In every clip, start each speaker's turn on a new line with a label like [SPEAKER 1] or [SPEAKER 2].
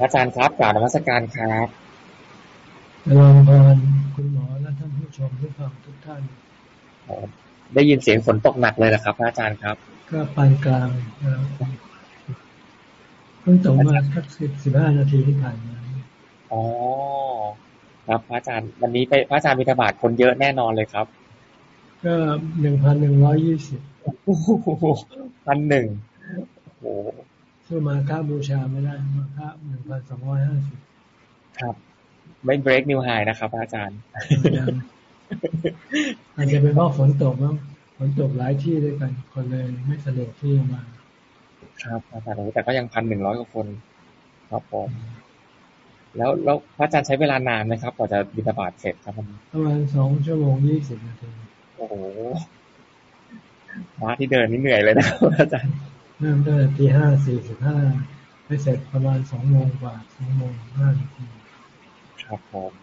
[SPEAKER 1] อาจารย์ครับกล่าวนมัสการครับ
[SPEAKER 2] เจริญพรคุณหมอและท่านผู้ชมทุกท่านทุกท่าน
[SPEAKER 1] ได้ยินเสียงฝนตกหนักเลยนะครับอาจารย์ครับ
[SPEAKER 2] ก็ปานกลางเพิ่งตกมาสักสิบสิบห้านาทีที่ผ่านมา
[SPEAKER 1] อ๋อครับพระอาจารย์วันนี้ไปพระอาจารย์มีธบาตคนเยอะแน่นอนเลยครับ
[SPEAKER 2] ก็หนึ่งพันหนึ่งร้อยยี่สิบ
[SPEAKER 1] พันหนึ่งโอ้
[SPEAKER 2] ซื้อมาค่าบูชาไม่ได้มาค่าหนึ่งพันสองร้อยห้าสิบ
[SPEAKER 1] ครับไม่เบรกนิวไฮนะครับ อาจารย์
[SPEAKER 2] อาจจะเป็นเพราะฝนตกมั้งฝนตกหลายที่ด้วยกัน คนเลยไม่สะดวกที่จะมา
[SPEAKER 1] ครับอาจารย์แต่ก็ยังพันหนึ่งร้อยกว่าคนครับผมแล้วแล้วพระอาจารย์ใช้เวลานานไหมครับกว่าจะบิณฑบาตเสร็จครับ
[SPEAKER 2] ประมาณสองชั่วโมงยี่สิบนาที
[SPEAKER 1] โอ้โหมาที่เดินนี่เหนื่อยเลยนะอาจารย์
[SPEAKER 2] เริ่มตั้งแต่ตีห้าสี่สิบห้าไปเสร็จประมาณสองโมงกว่าสองโมงห้านาที
[SPEAKER 1] ครับผม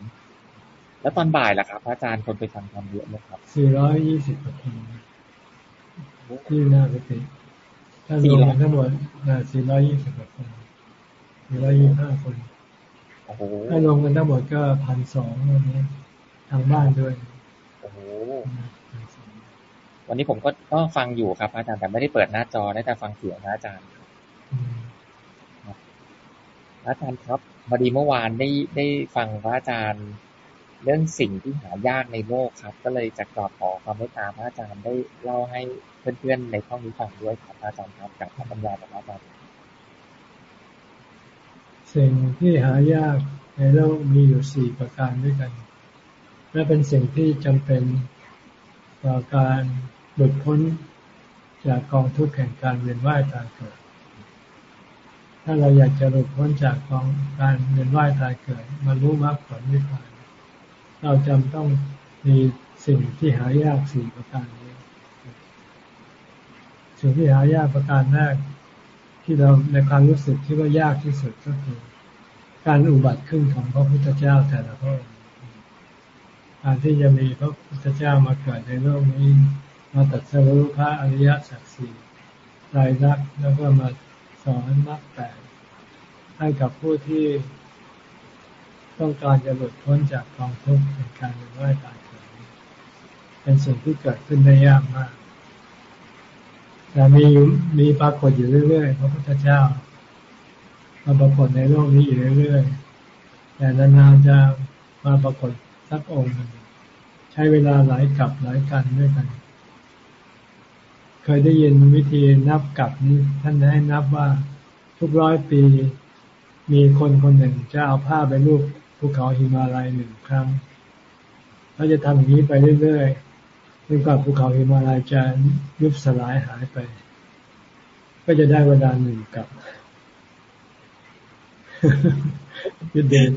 [SPEAKER 1] แล้วตอนบ่ายล่ะครับพระอาจารย์คนไปฟังธรรมเยอะไหมครับ
[SPEAKER 2] สี่ร้อยยี่สิบนาทีที่หน้าไปติถ้ารวมทั้งหมดสี่ร้อยยี่สิบคนสี่ร้อยยี่ห้าคนถ้ารวมกันทั้งหมดก็พันสองวันนี้ทางบ้านด้วย
[SPEAKER 1] โอ้โห วันนี้ผมก็ก็ฟังอยู่ครับ อาจารย์แต่ไม่ได้เปิดหน้าจอได้แต่ฟังเสียงนะอาจารย์อาจารย์ครับพอดีเมื่อวานได้ได้ฟังพระอาจารย์เรื่องสิ่งที่หายากในโลกครับ ก็เลยจะกรอบขอความเมตตาพระอาจารย์ได้เล่าให้เพื่อนๆในห้องนี้ฟังด้วยครับอาจารย์ครับกับคำบรรยายของอาจารย์
[SPEAKER 2] สิ่งที่หายากในโลกมีอยู่สี่ประการด้วยกัน และเป็นสิ่งที่จำเป็น ต่อการหลุดพ้นจากกองทุกข์แห่งการเวียนว่ายตายเกิด ถ้าเราอยากจะหลุดพ้นจากกองการเวียนว่ายตายเกิดมารู้มรรคผลนิพพาน เราจำต้องมีสิ่งที่หายากสี่ประการนี้สิ่งที่หายากประการแรกที่เราในความรู้สึกที่ว่ายากที่สุดก็คือ การอุบัติขึ้นของพระพุทธเจ้าแต่ละพระองค์ การที่จะมีพระพุทธเจ้ามาเกิดในโลกนี้ มาตัดสรุปพระอริยสัจสี่รายลักษณ์แล้วก็มาสอนมรรคแปดให้กับผู้ที่ต้องการจะหลุดพ้นจากกองทุกข์ในการเป็นว่ายตายเกิดเป็นสิ่งที่เกิดขึ้นได้ยากมากแต่มีมีปรากฏอยู่เรื่อยๆพระพุทธเจ้ามาปรากฏในโลกนี้อยู่เรื่อยๆแต่นานๆจะมาปรากฏ สักองค์หนึ่งใช้เวลาหลายกับหลายกันด้วยกัน เคยได้ยินวิธีนับกับนี้ ท่านให้นับว่าทุกร้อยปี มีคนคนหนึ่งจะเอาผ้าไปรูปภูเขาหิมาลัยหนึ่งครั้งเราจะทำอย่างนี้ไปเรื่อยๆจนกว่าภูเขาหิมาลัยจะยุบสลายหายไป ก็จะได้เวลาหนึ่งกับยุดเดน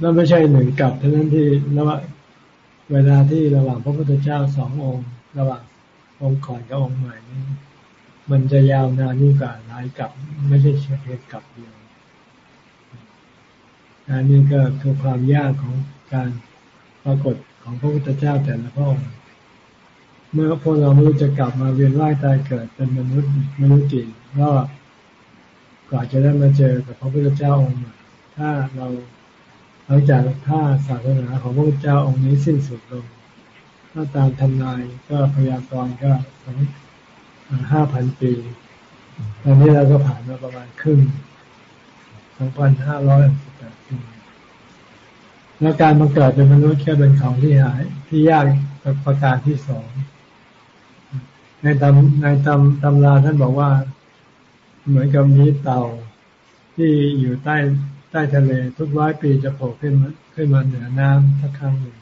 [SPEAKER 2] แล้วไม่ใช่หนึ่งกับเท่านั้นที่ระหว่างเวลาที่ระหว่างพระพุทธเจ้าสององค์ ระหว่างองค์ก่อนกับองค์ใหม่นี้มันจะยาวนานยิ่งกว่าหลายกับ ไม่ใช่เพียงกับเดียวอันนี้ก็คือความยากของการปรากฏของพระพุทธเจ้าแต่ละพระองค์เมื่อพวกเราไม่รู้จะกลับมาเวียนว่ายตายเกิดเป็นมนุษย์มนุษย์จริงรอบกว่าจะได้มาเจอกับพระพุทธเจ้าองค์ใหม่ถ้าเรา ลังจากถ้าศาสนาของพระพุทธเจ้าองค์นี้สิ้นสุดลง ถ้าตามทำนายก็พยากรณ์ก็สองห้าพันปี ตอนนี้เราก็ผ่านมาประมาณครึ่งสองพันห้าร้อยสิบแปดปีแล้วการมาเกิดเป็นมนุษย์แค่เป็นของที่หายที่ยากประการที่สองในตำในตำตำราท่านบอกว่า เหมือนกับมีเต่าที่อยู่ใต้ ใต้ทะเลทุกร้อยปีจะโผล่ขึ้นมาขึ้นมาเหนือน้ำสักครั้งหนึ่ง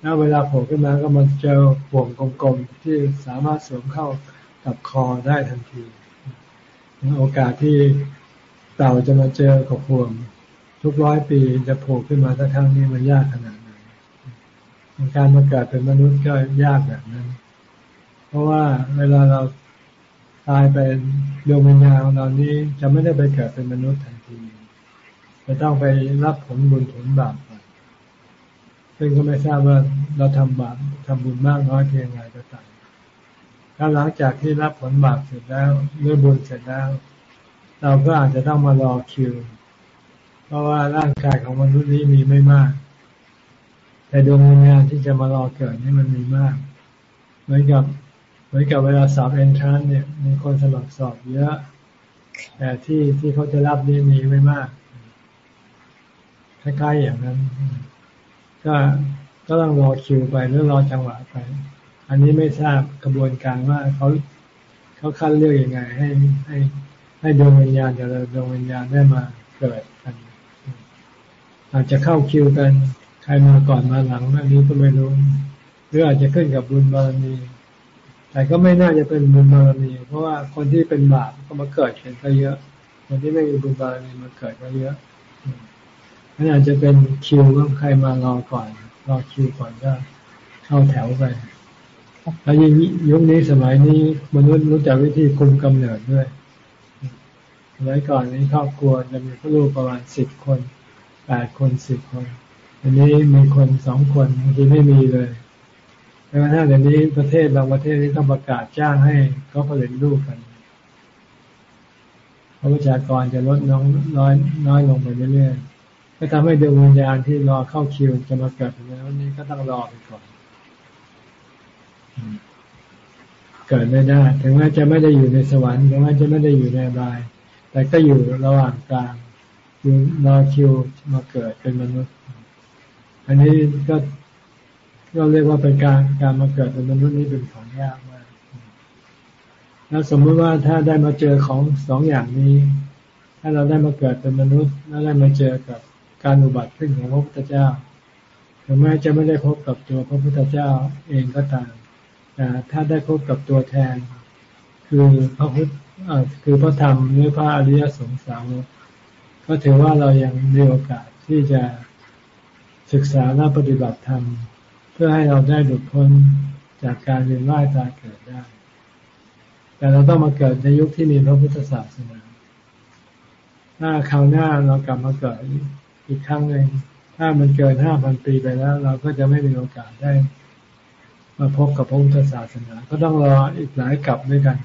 [SPEAKER 2] แล้วเวลาโผล่ขึ้นมาก็มันเจอห่วงกลมๆที่สามารถสวมเข้ากับคอได้ทันทีโอกาสที่เต่าจะมาเจอกับห่วง ทุกร้อยปีจะโผล่ขึ้นมาสักครั้งนี้มันยากขนาดไหนการมาเกิดเป็นมนุษย์ก็ยากแบบนั้น เพราะว่าเวลาเราตายไปดวงวิญญาณของเรานี้จะไม่ได้ไปเกิดเป็นมนุษย์ทัน จะต้องไปรับผลบุญผลบาปซึ่งก็ไม่ทราบว่าเราทำบาปทำบุญมากน้อยเพียงไรก็ตามถ้าหลังจากที่รับผลบาปเสร็จแล้วเมื่อบุญเสร็จแล้ว เราก็อาจจะต้องมารอคิว เพราะว่าร่างกายของมนุษย์นี้มีไม่มาก แต่ดวงวิญญาณที่จะมารอเกิดนี่มันมีมาก เหมือนกับเหมือนกับเวลาสอบเอนทรานเนี่ยมีคนสมัครสอบเยอะ แต่ที่ที่เขาจะรับนี่มีไม่มาก คล้ายๆอย่างนั้น ก็ก็ต้องรอคิวไปหรือรอจังหวะไป อันนี้ไม่ทราบกระบวนการว่าเขาเขาคัดเลือกยังไง ให้ให้ให้ดวงวิญญาณแต่ละดวงวิญญาณได้มาเกิดกันอาจจะเข้าคิวกัน ใครมาก่อนมาหลังอันนี้ก็ไม่รู้หรืออาจจะขึ้นกับบุญบารมี แต่ก็ไม่น่าจะเป็นบุญบารมี เพราะว่าคนที่เป็นบาปก็มาเกิดกันก็เยอะ คนที่ไม่มีบุญบารมีมาเกิดก็เยอะ นั่นอาจจะเป็นคิวว่าใครมารอก่อน รอคิวก่อนก็เข้าแถวไปแล้วยิ่งยุคนี้สมัยนี้มนุษย์รู้จักวิธีคุมกำเนิดด้วยสมัยก่อนนี้ครอบครัวจะมีลูกประมาณสิบคนแปดคนสิบคน อันนี้มีคนสองคนบางทีไม่มีเลยแม้กระทั่งเดี๋ยวนี้ประเทศบางประเทศที่ต้องประกาศจ้างให้เขาผลิตลูกกันเพราะประชากรจะลดน้องน้อยน้อยลงไปเรื่อยๆ ก็ทำให้ดวงวิญญาณที่รอเข้าคิวจะมาเกิดในวันนี้ก็ต้องรอไปก่อน เกิดไม่ได้ ถึงแม้จะไม่ได้อยู่ในสวรรค์ถึงแม้จะไม่ได้อยู่ในบาย แต่ก็อยู่ระหว่างกลางอยู่รอคิวมาเกิดเป็นมนุษย์ อันนี้ก็ก็เรียกว่าเป็นการการมาเกิดเป็นมนุษย์นี้เป็นของยากมาก แล้วสมมติว่าถ้าได้มาเจอของสองอย่างนี้ ถ้าเราได้มาเกิดเป็นมนุษย์ แล้วได้มาเจอกับ การอุบัติขึ้นของพระพุทธเจ้าถึงแม้จะไม่ได้พบกับตัวพระพุทธเจ้าเองก็ตามแต่ถ้าได้พบกับตัวแทน คือพระพุทธคือพระธรรมหรือพระอริยสงสารก็ถือว่าเรายังมีโอกาสที่จะศึกษาและปฏิบัติธรรม เพื่อให้เราได้หลุดพ้นจากการเวียนว่ายตายเกิดได้ แต่เราต้องมาเกิดในยุคที่มีพระพุทธศาสนา ถ้าคราวหน้าเรากลับมาเกิด อีกครั้งหนึ่งถ้ามันเกินห้าพันปีไปแล้ว เราก็จะไม่มีโอกาสได้ มาพบกับพระพุทธศาสนา ก็ต้องรออีกหลายกลับด้วยกัน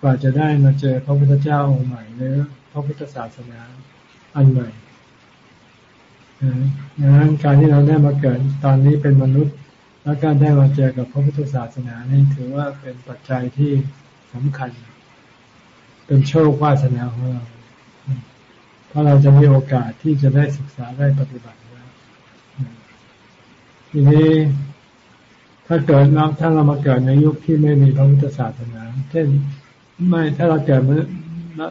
[SPEAKER 2] กว่าจะได้มาเจอพระพุทธเจ้าองค์ใหม่หรือพระพุทธศาสนาอันใหม่ดังนั้นการที่เราได้มาเกิดตอนนี้เป็นมนุษย์ แล้วการได้มาเจอกับพระพุทธศาสนานี่ถือว่าเป็นปัจจัยที่สำคัญ เป็นโชควาสนาของเรา เพราะเราจะมีโอกาสที่จะได้ศึกษาได้ปฏิบัติแล้วทีนี้ถ้าเกิดเราถ้าเรามาเกิดในยุคที่ไม่มีพระพุทธศาสนา เช่นไม่ถ้าเราเกิด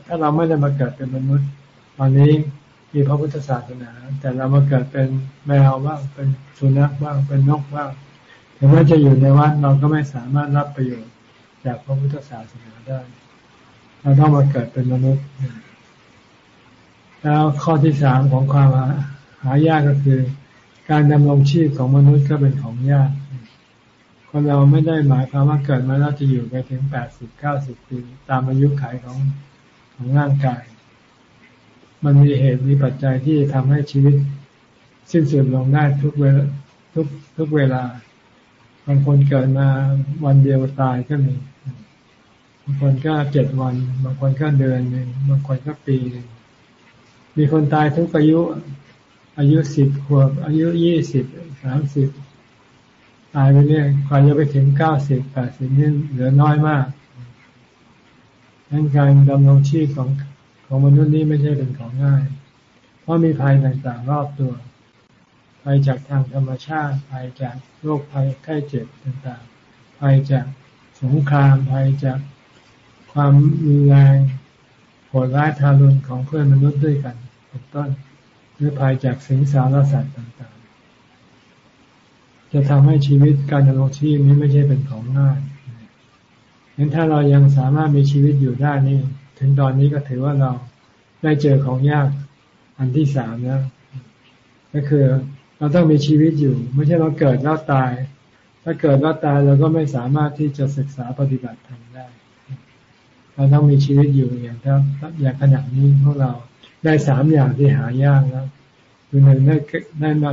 [SPEAKER 2] ถ้าเราไม่ได้มาเกิดเป็นมนุษย์ ตอนนี้มีพระพุทธศาสนา แต่เรามาเกิดเป็นแมวบ้างเป็นสุนัขบ้างเป็นนกบ้างถึงแม้จะอยู่ในวัดเราก็ไม่สามารถรับประโยชน์จากพระพุทธศาสนาได้ เราต้องมาเกิดเป็นมนุษย์ แล้วข้อที่สามของความหายากก็คือ การดำรงชีพของมนุษย์ก็เป็นของยาก คนเราไม่ได้หมายความว่าเกิดมาแล้วจะอยู่ไปถึงแปดสิบเก้าสิบปีตามอายุขัยของของร่างกาย มันมีเหตุมีปัจจัยที่ทำให้ชีวิต สิ้นสุดลงได้ทุกเวลาทุกทุกเวลาบางคนเกิดมาวันเดียวตายก็มีบางคนก็เจ็ดวัน บางคนก็เดือนหนึ่งบางคนก็ปีหนึ่ง มีคนตายทุกอายุ อายุสิบขวบ อายุยี่สิบสามสิบตายไปเนี่ยก่อนจะไปถึงเก้าสิบแปดสิบนี่เหลือน้อยมากนั้นการดำรงชีพของของมนุษย์นี้ไม่ใช่เป็นของง่าย เพราะมีภัยต่างๆรอบตัว ภัยจากทางธรรมชาติ ภัยจากโรคภัยไข้เจ็บต่างๆ ภัยจากสงคราม ภัยจากความรุนแรง โหดร้ายทารุณของเพื่อนมนุษย์ด้วยกันเป็นต้นหรือภัยจากสิงสารสัตว์ต่างๆ จะทำให้ชีวิตการดำรงชีพนี้ไม่ใช่เป็นของง่ายงั้นถ้าเรายังสามารถมีชีวิตอยู่ได้นี่ ถึงตอนนี้ก็ถือว่าเราได้เจอของยากอันที่สามแล้วก็คือเราต้องมีชีวิตอยู่ ไม่ใช่เราเกิดแล้วตาย ถ้าเกิดแล้วตายเราก็ไม่สามารถที่จะศึกษาปฏิบัติธรรมได้ เราต้องมีชีวิตอยู่อย่างถ้าอย่างขณะนี้พวกเราได้สามอย่างที่หายากแล้วคือหนึ่งได้ได้มา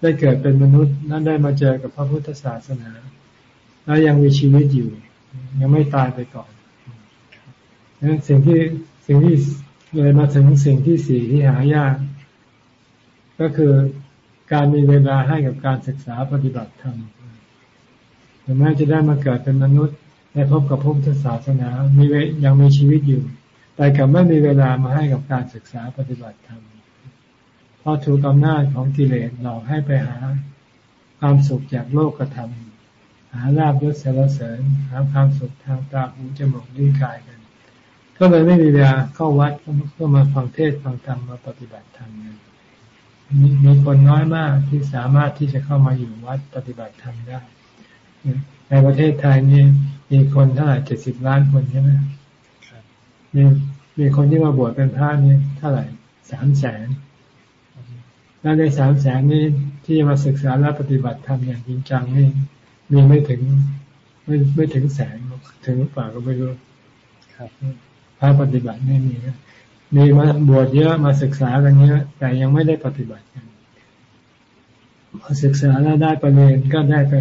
[SPEAKER 2] ได้เกิดเป็นมนุษย์นั้นได้มาเจอกับพระพุทธศาสนา แล้วยังมีชีวิตอยู่ ยังไม่ตายไปก่อนนั้นสิ่งที่สิ่งที่เลยมาถึงสิ่งที่สี่ที่หายาก ก็คือการมีเวลาให้กับการศึกษาปฏิบัติธรรมถึงแม้จะได้มาเกิดเป็นมนุษย์ ได้พบกับพระพุทธศาสนา มียังมีชีวิตอยู่ แต่กลับไม่มีเวลามาให้กับการศึกษาปฏิบัติธรรมเพราะถูกอำนาจของกิเลสหลอกให้ไปหาความสุขจากโลกธรรมหาลาบยศเสรเสริญ หาความสุขทางตาหูจมูกลิ้นกายกัน ก็เลยไม่มีเวลาเข้าวัดก็มาฟังเทศฟังธรรมมาปฏิบัติธรรมกันมีคนน้อยมากที่สามารถที่จะเข้ามาอยู่วัดปฏิบัติธรรมได้ ในประเทศไทยนี่ มีคนเท่าไหร่เจ็ดสิบล้านคนใช่ไหมมีมีคนที่มาบวชเป็นพระนี่เท่าไหร่สามแสนแล้วในสามแสนนี้ที่มาศึกษาและปฏิบัติธรรมอย่างจริงจังนี่มีไม่ถึงไม่ไม่ถึงแสนถึงหรือเปล่าก็ไม่รู้ครับพระปฏิบัติไม่มีนะมีมาบวชเยอะมาศึกษากันเยอะแต่ยังไม่ได้ปฏิบัติกันพอศึกษาแล้วได้ประเด็นก็ได้ไป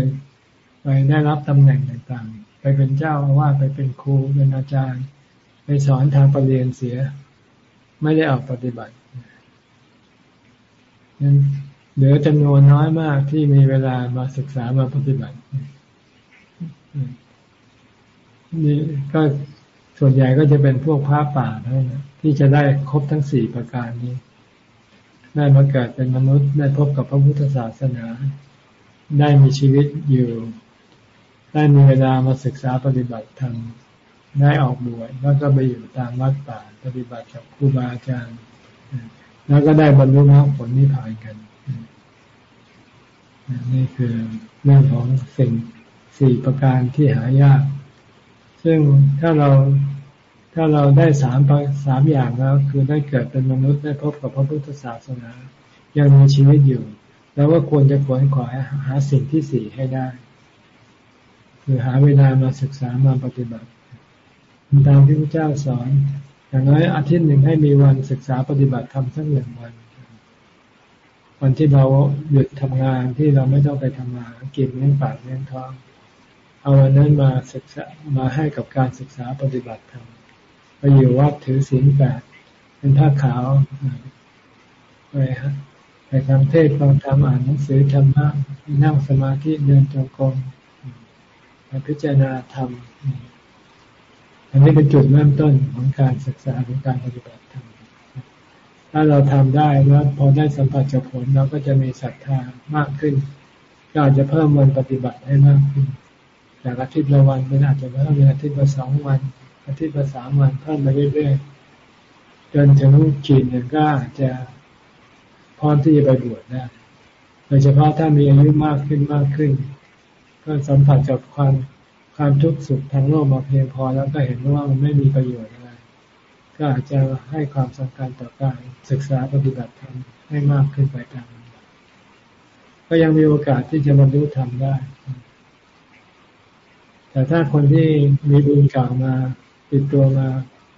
[SPEAKER 2] ไปได้รับตำแหน่งต่างๆ ไปเป็นเจ้าอาวาสไปเป็นครูเป็นอาจารย์ ไปสอนทางประเรียนเสีย ไม่ได้ออกปฏิบัตินั้นเหลือจำนวนน้อยมากที่มีเวลามาศึกษามาปฏิบัตินี่ก็ส่วนใหญ่ก็จะเป็นพวกพระป่าเท่านั้นที่จะได้ครบทั้งสี่ประการนี้ ได้มาเกิดเป็นมนุษย์ได้พบกับพระพุทธศาสนา ได้มีชีวิตอยู่ ได้มีเวลามาศึกษาปฏิบัติธรรมได้ออกบวชแล้วก็ไปอยู่ตามวัดป่าปฏิบัติกับครูบาอาจารย์ แล้วก็ได้บรรลุมรรคผลนิพพานกัน นี่คือเรื่องของสิ่งสี่ประการที่หายาก ซึ่งถ้าเราถ้าเราได้สามสามอย่างแล้ว คือได้เกิดเป็นมนุษย์ได้พบกับพระพุทธศาสนา ยังมีชีวิตอยู่ แล้วก็ควรจะขวนขวายหาสิ่งที่สี่ให้ได้ คือหาเวลามาศึกษามาปฏิบัติตามที่พระเจ้าสอน อย่างน้อยอาทิตย์หนึ่งให้มีวันศึกษาปฏิบัติทำสักหนึ่งวัน วันที่เราหยุดทำงานที่เราไม่ต้องไปทำงานกินเลี้ยงปากเลี้ยงท้องเอาวันนั้นมาศึกษามาให้กับการศึกษาปฏิบัติธรรมไปอยู่วัดถือศีลแปดเป็นผ้าขาวไปฮะไปทำเทศฟังธรรมอ่านหนังสือธรรมะนั่งสมาธิเดินจงกรม พิจารณาธรรม อันนี้เป็นจุดเริ่มต้นของการศึกษาของการปฏิบัติธรรม ถ้าเราทำได้แล้วพอได้สัมผัสกับผลเราก็จะมีศรัทธามากขึ้นก็อาจจะเพิ่มวันปฏิบัติให้มากขึ้นจากอาทิตย์ละวันเป็นอาจจะเพิ่มเป็นอาทิตย์ละสองวัน อาทิตย์ละสามวันเพิ่มไปเรื่อยๆจนถึงขีดหนึ่งก็อาจจะพร้อมที่จะไปบวชได้โดยเฉพาะถ้ามีอายุมากขึ้นมากขึ้น ก็สัมผัสกับความความทุกข์สุขทางโลกมาเพียงพอแล้วก็เห็นว่ามันไม่มีประโยชน์อะไร ก็อาจจะให้ความสำคัญต่อการศึกษาปฏิบัติธรรมให้มากขึ้นไปตามก็ยังมีโอกาสที่จะบรรลุธรรมได้ แต่ถ้าคนที่มีบุญเก่ามา ติดตัวมา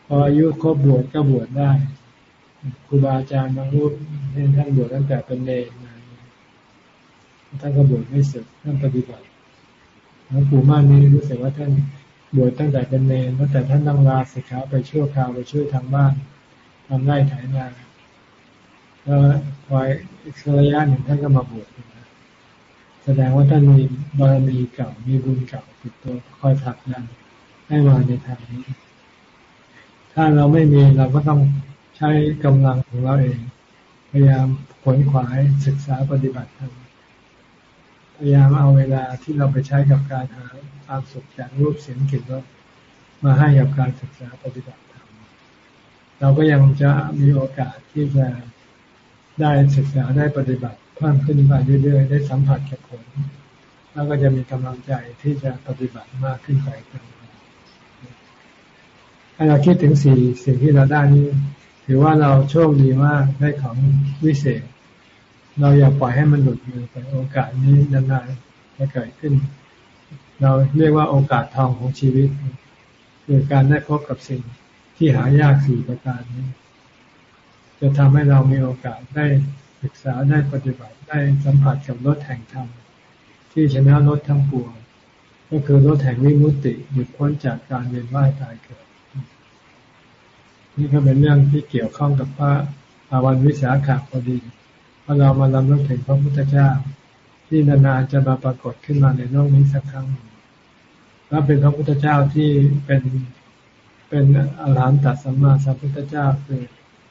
[SPEAKER 2] พออายุครบบวชก็บวชได้ครูบาอาจารย์บางรูปท่านบวชตั้งแต่เป็นเนรมาท่านก็บวชไม่เสึกท่านปฏิบัติ หลวงปู่ม่านนี้รู้สึกว่าท่านบวชตั้งแต่เป็นเนรตั้งแต่ท่านนั่งลาสิกขาไปชั่วคราวไปช่วยทางบ้านทำไร่ไถนาแล้วพออีกระยะหนึ่งท่านก็มาบวชแสดงว่าท่านมีบารมีเก่า มีบุญเก่าติดตัวคอยผลักดันให้มาในทางนี้ ถ้าเราไม่มีเราก็ต้องใช้กำลังของเราเอง พยายามผลขวายศึกษาปฏิบัติธรรม พยายามเอาเวลาที่เราไปใช้กับการหาความสุขจากรูปเสียงกลิ่นรสมาให้กับการศึกษาปฏิบัติธรรมเราก็ยังจะมีโอกาสที่จะได้ศึกษาได้ปฏิบัติเพิ่มขึ้นไปเรื่อยๆ ได้สัมผัสกับผล แล้วก็จะมีกำลังใจที่จะปฏิบัติมากขึ้นไปกันถ้าเราคิดถึงสี่สิ่งที่เราได้นี้ ถือว่าเราโชคดีมากได้ของวิเศษ เราอย่าปล่อยให้มันหลุดมือไปโอกาสนี้นานๆจะเกิดขึ้น เราเรียกว่าโอกาสทองของชีวิต คือการได้พบกับสิ่งที่หายากสี่ประการนี้ จะทำให้เรามีโอกาสได้ศึกษาได้ปฏิบัติได้สัมผัสกับรถแห่งธรรมที่ชนะรถทั้งปวงก็คือรถแห่งวิมุตติหยุดพ้นจากการเวียนว่ายตายเกิด นี่ก็เป็นเรื่องที่เกี่ยวข้องกับพระอาวันวิสาขาพอดี อเรามาลำลึกถึงพระพุทธเจ้า ที่นานๆจะมาปรากฏขึ้นมาในโลกนี้สักครั้งแล้วเป็นพระพุทธเจ้าที่เป็นเป็นอรหันตสัมมาสัมพุทธเจ้าคือ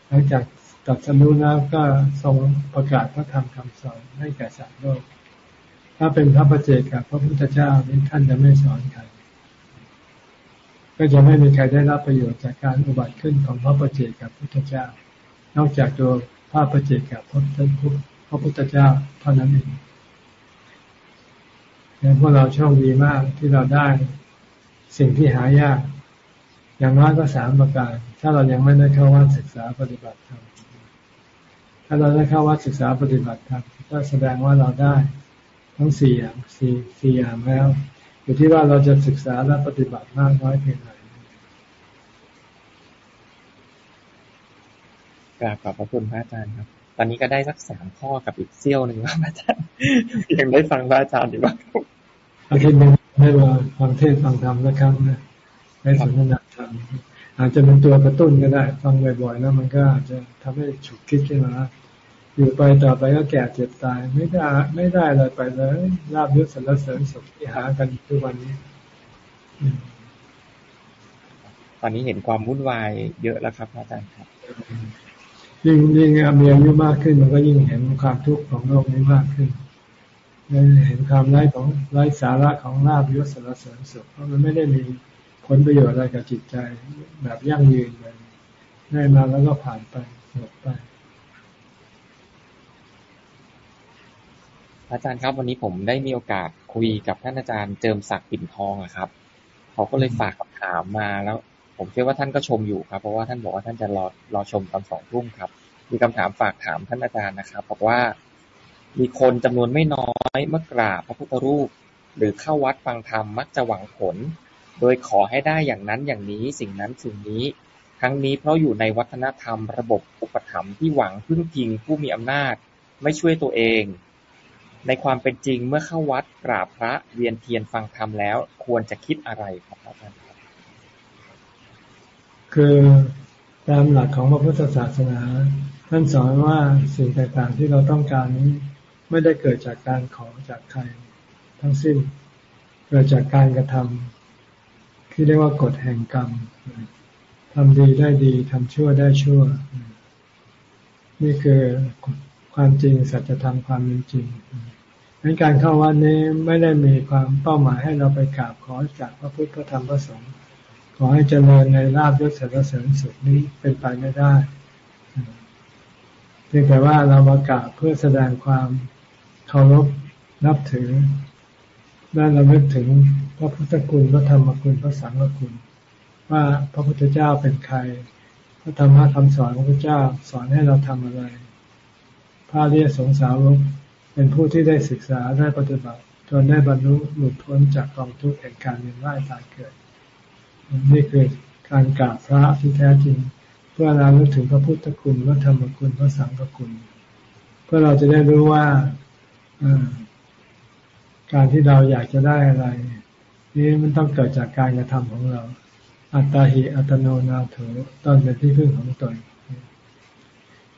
[SPEAKER 2] หลังจากตัดสรู้แล้วก็ทรงประกาศพระธรรมคำสอนให้แก่สัตว์โลก ถ้าเป็นพระประเจกับพระพุทธเจ้านี้ท่านจะไม่สอนใครก็จะไม่มีใครได้รับประโยชน์จากการอุบัติขึ้นของพระประเจกับพระพุทธเจ้า นอกจากตัว พระประเจกับพระพระพุทธเจ้าเท่านั้นเองดังพวกเราโชคดีมากที่เราได้สิ่งที่หายาก อย่างน้อยก็สามประการ ถ้าเรายังไม่ได้เข้าวัดศึกษาปฏิบัติธรรมถ้าเราได้เข้าวัดศึกษาปฏิบัติธรรมก็แสดงว่าเราได้ทั้งสี่อย่างสี่สี่อย่างแล้ว อยู่ที่ว่าเราจะศึกษาและปฏิบัติมากน้อยเพียงไร
[SPEAKER 1] กราบขอบพระคุณพระอาจารย์ครับ ตอนนี้ก็ได้สักสามข้อกับอีกเซี่ยวหนึ่งครับอาจารย์ยังได้ฟังพระอาจารย์อยู่บ้าง
[SPEAKER 2] อาทิตย์หนึ่งให้มาฟังเทศฟังธรรมนะครับนะให้สนทนาธรรมอาจจะเป็นตัวกระตุ้นก็ได้ ฟังบ่อยๆแล้วมันก็อาจจะทำให้ฉุกคิดขึ้นมาอยู่ไปต่อไปก็แก่เจ็บตาย ไม่ได้ไม่ได้เลยไปเลยลาบยศสรรเสริญสุขที่หากันทุกวันนี้
[SPEAKER 1] ตอนนี้เห็นความวุ่นวายเยอะแล้วครับอาจารย์ครับ
[SPEAKER 2] ยิ่งยิ่งมีอายุมากขึ้นมันก็ยิ่งเห็นความทุกข์ของโลกนี้มากขึ้นเห็นความไร้ของไร้สาระของลาบยศสารเสริญสุขเพราะมันไม่ได้มีผลประโยชน์อะไรกับจิตใจ แบบยั่งยืนเลยได้มาแล้วก็ผ่านไปหมดไป
[SPEAKER 1] อาจารย์ครับวันนี้ผมได้มีโอกาสคุยกับท่านอาจารย์เจิมศักดิ์ปิ่นทองอะครับเขาก็เลยฝากคำถามมาแล้ว ผมเชื่อว่าท่านก็ชมอยู่ครับ เพราะว่าท่านบอกว่าท่านจะรอรอชมตอนสองทุ่มครับ มีคำถามฝากถามท่านอาจารย์นะครับบอกว่า มีคนจำนวนไม่น้อยเมื่อกราบพระพุทธรูป หรือเข้าวัดฟังธรรมมักจะหวังผล โดยขอให้ได้อย่างนั้นอย่างนี้สิ่งนั้นสิ่งนี้ ทั้งนี้เพราะอยู่ในวัฒนธรรมระบบอุปถัมภ์ที่หวังพึ่งพิงผู้มีอำนาจ ไม่ช่วยตัวเอง ในความเป็นจริงเมื่อเข้าวัดกราบพระเวียนเทียนฟังธรรมแล้ว ควรจะคิดอะไรครับอาจารย์คื
[SPEAKER 2] อ ตามหลักของพระพุทธศาสนาท่านสอนว่าสิ่งต่างๆที่เราต้องการนี้ไม่ได้เกิดจากการขอจากใครทั้งสิ้น เกิดจากการกระทำที่เรียกว่ากฎแห่งกรรมทำดีได้ดีทำชั่วได้ชั่ว นี่คือความจริงสัจธรรมความเป็นจริงในการเข้าวัดนี้ไม่ได้มีความเป้าหมายให้เราไปกราบขอจากพระพุทธพระธรรมพระสงฆ์ อให้เจริญในลาบยศสรรเสริญสุขนี้เป็นไปไม่ได้เพียงแต่ว่าเรามากราบเพื่อแสดงความเคารพนับถือได้เราเลึกถึงพระพุทธคุณพระธรรมคุณพระสังฆคุณ ว่าพระพุทธเจ้าเป็นใคร พระธรรมะคำสอนของพระเจ้าสอนให้เราทำอะไร พระเรียสงสาวกเป็นผู้ที่ได้ศึกษาได้ปฏิบัติจนได้บรรลุหลุดพ้นจากกองทุกข์แห่งการเวียนว่ายตายเกิด นี่คือการกราบพระที่แท้จริง เพื่อเราลึกถึงพระพุทธคุณพระธรรมคุณพระสังฆคุณ เพื่อเราจะได้รู้ว่าการที่เราอยากจะได้อะไร นี่มันต้องเกิดจากการกระทำของเรา อัตตาหิอัตโนนาโถตอนเป็นที่พึ่งของตน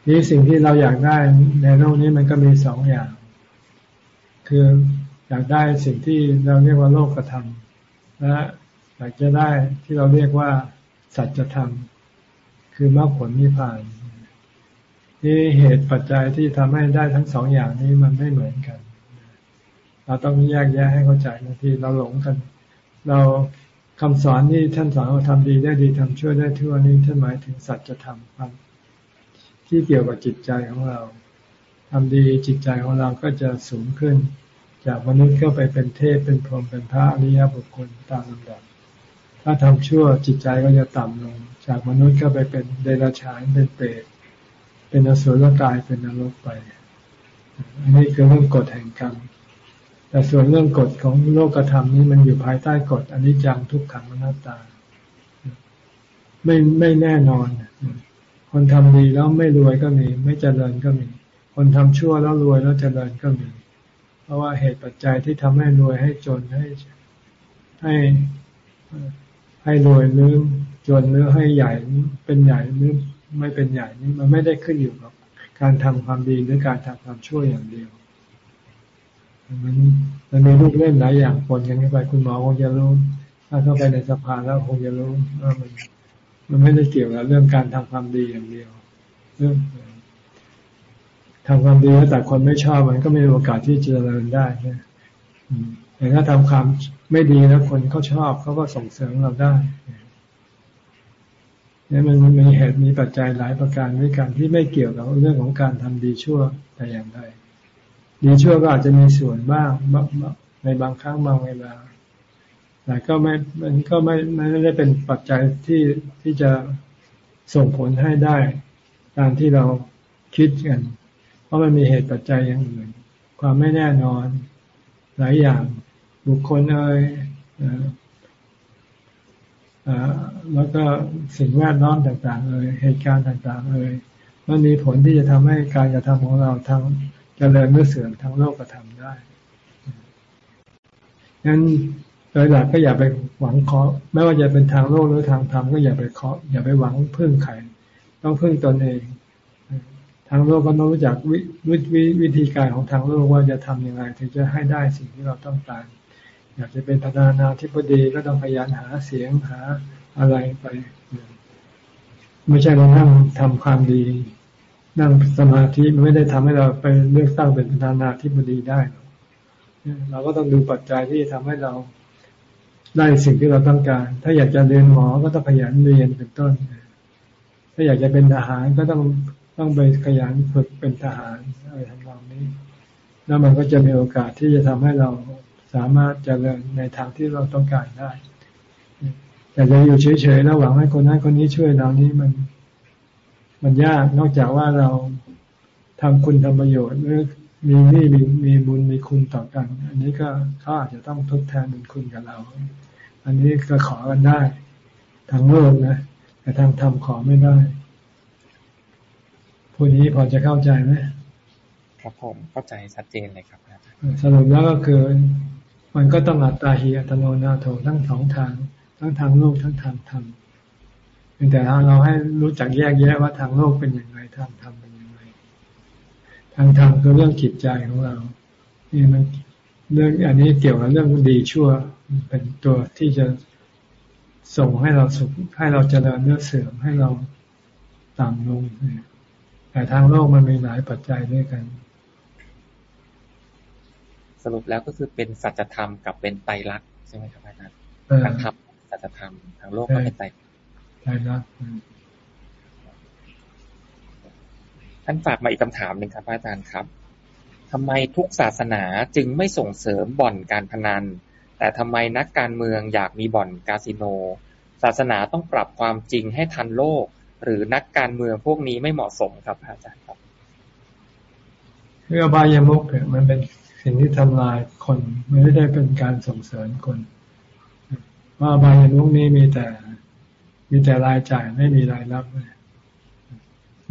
[SPEAKER 2] นี่สิ่งที่เราอยากได้ในโลกนี้มันก็มีสองอย่าง คืออยากได้สิ่งที่เราเรียกว่าโลกธรรมและ อยากจะได้ที่เราเรียกว่าสัจธรรม คือมรรคผลนิพพานนี่เหตุปัจจัยที่ทำให้ได้ทั้งสองอย่างนี้มันไม่เหมือนกัน เราต้องแยกแยะให้เข้าใจบางทีเราหลงกัน เราคำสอนที่ท่านสอนว่าทำดีได้ดีทำชั่วได้ทั่วนี้ท่านหมายถึงสัจธรรมครับ ที่เกี่ยวกับจิตใจของเราทำดีจิตใจของเราก็จะสูงขึ้น จากมนุษย์ก็ไปเป็นเทพเป็นพรหมเป็นพระอริยบุคคลตามลำดับ ถ้าทำชั่วจิตใจก็จะต่ำลง จากมนุษย์ก็ไปเป็นเดรัจฉานเป็นเปรตเป็นอสุรกายเป็นนรกไป อันนี้คือเรื่องกฎแห่งกรรมแต่ส่วนเรื่องกฎของโลกธรรมนี้มันอยู่ภายใต้กฎอันนี้จังทุกขังอนัตตา ไม่ไม่แน่นอน คนทำดีแล้วไม่รวยก็มี ไม่เจริญก็มี คนทำชั่วแล้วรวยแล้วเจริญก็มี เพราะว่าเหตุปัจจัยที่ทำให้รวยให้จนให้ให้ ให้รวยหรือจนหรือให้ใหญ่เป็นใหญ่หรือไม่เป็นใหญ่นี่มันไม่ได้ขึ้นอยู่กับการทำความดีหรือการทำความช่วยอย่างเดียว มันมันมีลูกเล่นหลายอย่างปนกันเข้าไปคุณหมอคงจะรู้ ถ้าเข้าไปในสภาแล้วคงจะรู้ว่ามัน มันไม่ได้เกี่ยวกับเรื่องการทำความดีอย่างเดียว เรื่องทำความดีแล้วแต่คนไม่ชอบมันก็ไม่มีโอกาสที่จะเจริญได้ใช่ แต่ถ้าทำความไม่ดีแล้วคนเขาชอบเขาก็ส่งเสริมเราได้นี่มันมีเหตุมีปัจจัยหลายประการด้วยกันที่ไม่เกี่ยวกับเรื่องของการทำดีชั่วแต่อย่างใดดีชั่วก็อาจจะมีส่วนบ้างในบางครั้งบางเวลาแต่ก็ไม่มันก็ไม่ไม่ได้เป็นปัจจัยที่ที่จะส่งผลให้ได้ ตามที่เราคิดกัน เพราะมันมีเหตุปัจจัยอย่างอื่น ความไม่แน่นอนหลายอย่าง บุคคลเอ่ยแล้วก็สิ่งแวดล้อมต่างๆเอ่ยเหตุการณ์ต่างๆเอ่ยมันมีผลที่จะทำให้การกระทำของเราทั้งเจริญเมื่อเสื่อมทั้งโลกกระทำได้งั้นโดยหลักก็อย่าไปหวังเคาะไม่ว่าจะเป็นทางโลกหรือทางธรรมก็อย่าไปเคาะอย่าไปหวังพึ่งใครต้องพึ่งตนเอง ทางโลกก็ต้องรู้จักวิวิวิธีการของทางโลกว่าจะทํำยังไงถึงจะให้ได้สิ่งที่เราต้องการ อยากจะเป็นประธานาธิบดีก็ต้องพยายามหาเสียงหาอะไรไป ไม่ใช่เรานั่งทำความดี นั่งสมาธิมันไม่ได้ทำให้เราไปเลือกตั้งเป็นประธานาธิบดีได้ เราก็ต้องดูปัจจัยที่ทำให้เราได้สิ่งที่เราต้องการ ถ้าอยากจะเรียนหมอก็ต้องขยันเรียนเป็นต้น ถ้าอยากจะเป็นทหารก็ต้องต้องไปขยันฝึกเป็นทหารอะไรทำนองนี้ แล้วมันก็จะมีโอกาสที่จะทำให้เรา สามารถเจริญในทางที่เราต้องการได้แต่จะอยู่เฉยๆแล้วหวังให้คนนั้นคนนี้ช่วยเรานี้มัน มันยากนอกจากว่าเราทำคุณทำประโยชน์หรือมีนี่มีมีบุญมีคุณต่อกัน อันนี้ก็เขาอาจจะต้องทดแทนบุญคุณกับเรา อันนี้ก็ขอกันได้ ทางโลกนะแต่ทางธรรมขอไม่ได้ผู้นี้พอจะเข้าใจไหม
[SPEAKER 1] ครับผมเข้าใจชัดเจนเลยครับ
[SPEAKER 2] สรุปแล้วก็คือ มันก็ต้องอัตตาหิอัตโนนาโถทั้งสองทาง ทั้งทางโลกทั้งทางธรรมแต่ถ้าเราให้รู้จักแยกแยะว่าทางโลกเป็นอย่างไรทางธรรมเป็นอย่างไร ทางธรรมคือเรื่องจิตใจของเรานี่มันเรื่องอันนี้เกี่ยวกับเรื่องดีชั่วเป็นตัวที่จะส่งให้เราสุขให้เราเจริญเนื้อเสื่อมให้เราต่ำลงเนี่ยแต่ทางโลกมันมีหลายปัจจัยด้วยกัน
[SPEAKER 1] สรุปแล้วก็คือเป็นสัจธรรมกับเป็นไตรลักษณ์ใช่ไหมครับอาจารย์ทางธรรมสัจธรรมทางโลกก็เป็นไตร
[SPEAKER 2] ไตรลักษณ์
[SPEAKER 1] ท่านฝากมาอีกคำถามหนึ่งครับอาจารย์ครับทำไมทุกศาสนาจึงไม่ส่งเสริมบ่อนการพนัน แต่ทำไมนักการเมืองอยากมีบ่อนคาสิโน ศาสนาต้องปรับความจริงให้ทันโลก หรือนักการเมืองพวกนี้ไม่เหมาะสมครับอาจารย์ครับ
[SPEAKER 2] คืออบายามุกเนี่ยมันเป็น สิ่งที่ทำลายคนไม่ได้เป็นการส่งเสริมคน ว่าบายามุกนี้มีแต่ มีแต่รายจ่ายไม่มีรายรับเลย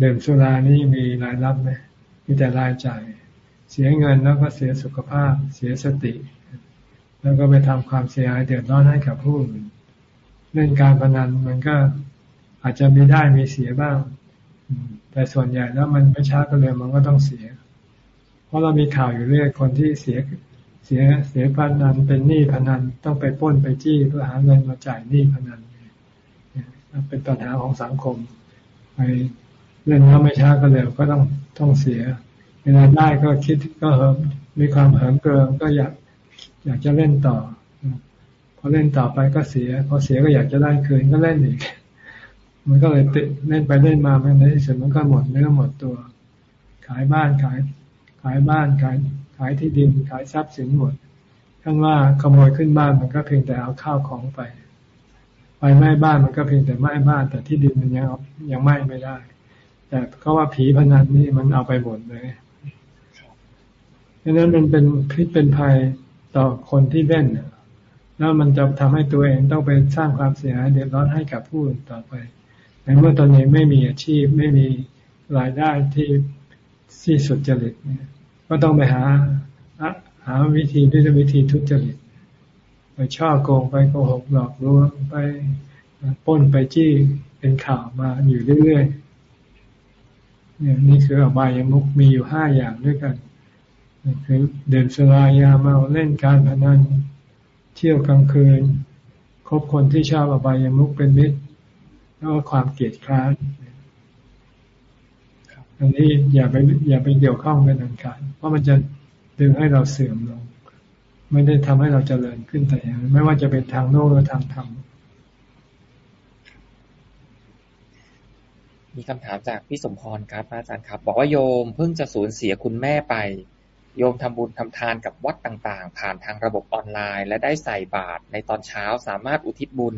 [SPEAKER 2] ดื่มสุรานี่มีรายรับไหมมีแต่รายจ่าย เสียเงินแล้วก็เสียสุขภาพ เสียสติ แล้วก็ไปทำความเสียหายเดือดร้อนให้กับผู้อื่นเล่นการพนันมันก็อาจจะมีได้มีเสียบ้าง แต่ส่วนใหญ่แล้วมันไม่ช้าก็เร็วมันก็ต้องเสีย เพราะเรามีข่าวอยู่เรื่อยคนที่เสียเสียเสียพนันเป็นหนี้พนันต้องไปป้นไปจี้เพื่อหาเงินมาจ่ายหนี้พนันเป็นปัญหาของสังคมไปเล่นแล้วไม่ช้าก็เร็วก็ต้องต้องเสีย เวลาได้ก็คิดก็เหิมมีความเหิมเกริมก็อยากอยากจะเล่นต่อพอเล่นต่อไปก็เสีย พอเสียก็อยากจะได้คืนก็เล่นอีก มันก็เลยติเล่นไปเล่นมาในที่สุดมันก็หมดเนื้อหมดตัว ขายบ้านขาย ขายบ้านขายขายที่ดินขายทรัพย์สินหมดข้างว่าขโมยขึ้นบ้านมันก็เพียงแต่เอาข้าวของไปไปไหม้บ้านมันก็เพียงแต่ไหม้บ้าน แต่ที่ดินมันยังยังไหม้ไม่ได้ แต่เขาว่าผีพนันนี่มันเอาไปหมดเลยดังนั้นมันเป็นพิษเป็นภัยต่อคนที่เล่นแล้วมันจะทำให้ตัวเองต้องไปสร้างความเสียหายเดือดร้อนให้กับผู้อื่นต่อไปในเมื่อตอนนี้ไม่มีอาชีพไม่มีรายได้ที่ ที่สุดจริตเนี่ยก็ต้องไปหาหาวิธีด้วยวิธีทุจริตไปช่อโกงไปโกหกหลอกลวงไปป้นไปจี้เป็นข่าวมาอยู่เรื่อยๆเนี่ยนี่คืออบายมุกมีอยู่ห้าอย่างด้วยกันคือเดินสลายาเมาเล่นการพนันเที่ยวกลางคืนคบคนที่ชอบอบายมุกเป็นมิตรแล้วก็ความเกลียดคร้าน อันนี้อย่าไปอย่าไปเกี่ยวข้องกันอันขาดเพราะมันจะดึงให้เราเสื่อมลง ไม่ได้ทำให้เราเจริญขึ้นแต่อย่างไม่ว่าจะเป็นทางโลกหรือทางธรรม
[SPEAKER 1] มีคำถามจากพี่สมพรครับอาจารย์ครับ บอกว่าโยมเพิ่งจะสูญเสียคุณแม่ไป โยมทำบุญทำทานกับวัดต่างๆ ผ่านทางระบบออนไลน์ และได้ใส่บาตรในตอนเช้าสามารถอุทิศบุญ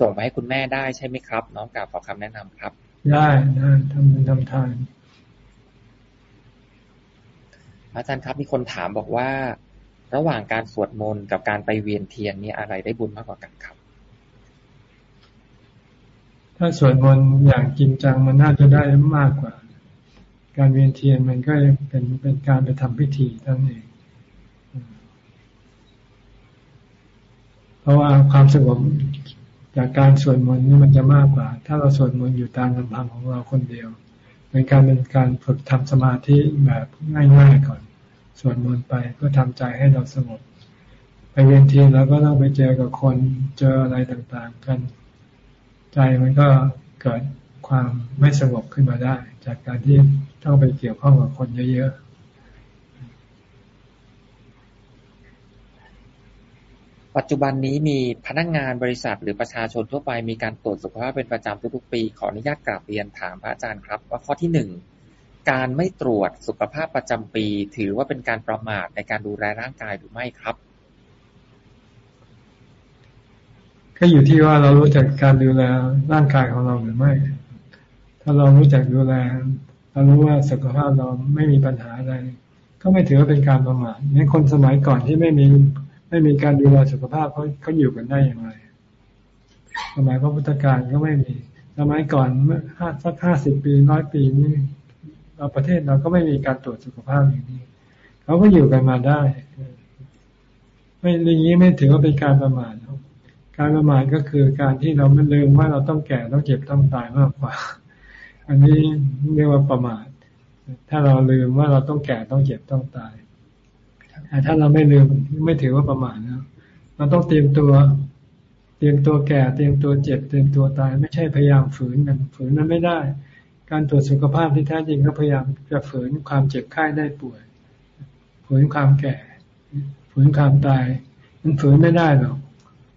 [SPEAKER 1] ส่งไปให้คุณแม่ได้ใช่ไหมครับ น้องกราบขอคำแนะนำครับ
[SPEAKER 2] ได้ได้ทำบุญทำทาน
[SPEAKER 1] อาจารย์ครับมีคนถามบอกว่า ระหว่างการสวดมนต์กับการไปเวียนเทียนนี่อะไรได้บุญมากกว่ากันครับ
[SPEAKER 2] ถ้าสวดมนต์อย่างจริงจังมันน่าจะได้มากกว่า การเวียนเทียนมันก็เป็นเป็นการไปทำพิธีทั้งเองเพราะว่าความสงบจากการสวดมนต์นี่มันจะมากกว่า ถ้าเราสวดมนต์อยู่ตามลำพังของเราคนเดียวเป็นการเป็นการฝึกทำสมาธิแบบง่ายๆก่อน สวดมนต์ไปเพื่อทำใจให้เราสงบ ไปเวียนเทียนแล้วก็ต้องไปเจอกับคนเจออะไรต่างๆ กัน ใจมันก็เกิดความไม่สงบขึ้นมาได้ จากการที่ต้องไปเกี่ยวข้องกับคนเยอะๆ
[SPEAKER 1] ปัจจุบันนี้มีพนักงงานบริษัทหรือประชาชนทั่วไปมีการตรวจสุขภาพเป็นประจำทุกๆปี ขออนุญาตกราบเรียนถามพระอาจารย์ครับ ว่าข้อที่หนึ่ง การไม่ตรวจสุขภาพประจำปี ถือว่าเป็นการประมาทในการดูแลร่างกายหรือไม่ครับ
[SPEAKER 2] ก็อยู่ที่ว่าเรารู้จักการดูแลร่างกายของเราหรือไม่ ถ้าเรารู้จักดูแลเรารู้ว่าสุขภาพเราไม่มีปัญหาอะไร ก็ไม่ถือว่าเป็นการประมาทในคนสมัยก่อนที่ไม่มีไม่มีการดูแลสุขภาพเขาเขาอยู่กันได้อย่างไรสมัยพระพุทธการก็ไม่มี สมัยก่อนเมื่อห้าสักห้าสิบปีน้อยปีนี่ เราประเทศเราก็ไม่มีการตรวจสุขภาพอย่างนี้เขาก็อยู่กันมาได้ ไม่อย่างนี้ไม่ถือว่าเป็นการประมาทการประมาทก็คือการที่เราไม่ลืมว่าเราต้องแก่ต้องเจ็บต้องตายมากกว่า อันนี้เรียกว่าประมาท ถ้าเราลืมว่าเราต้องแก่ต้องเจ็บต้องตายแต่ถ้าเราไม่ลืมไม่ถือว่าประมาทนะเราต้องเตรียมตัว เตรียมตัวแก่ เตรียมตัวเจ็บ เตรียมตัวตาย ไม่ใช่พยายามฝืนมันฝืนมันไม่ได้ การตรวจสุขภาพที่แท้จริงก็พยายามจะฝืนความเจ็บไข้ได้ป่วย ฝืนความแก่ ฝืนความตาย มันฝืนไม่ได้หรอก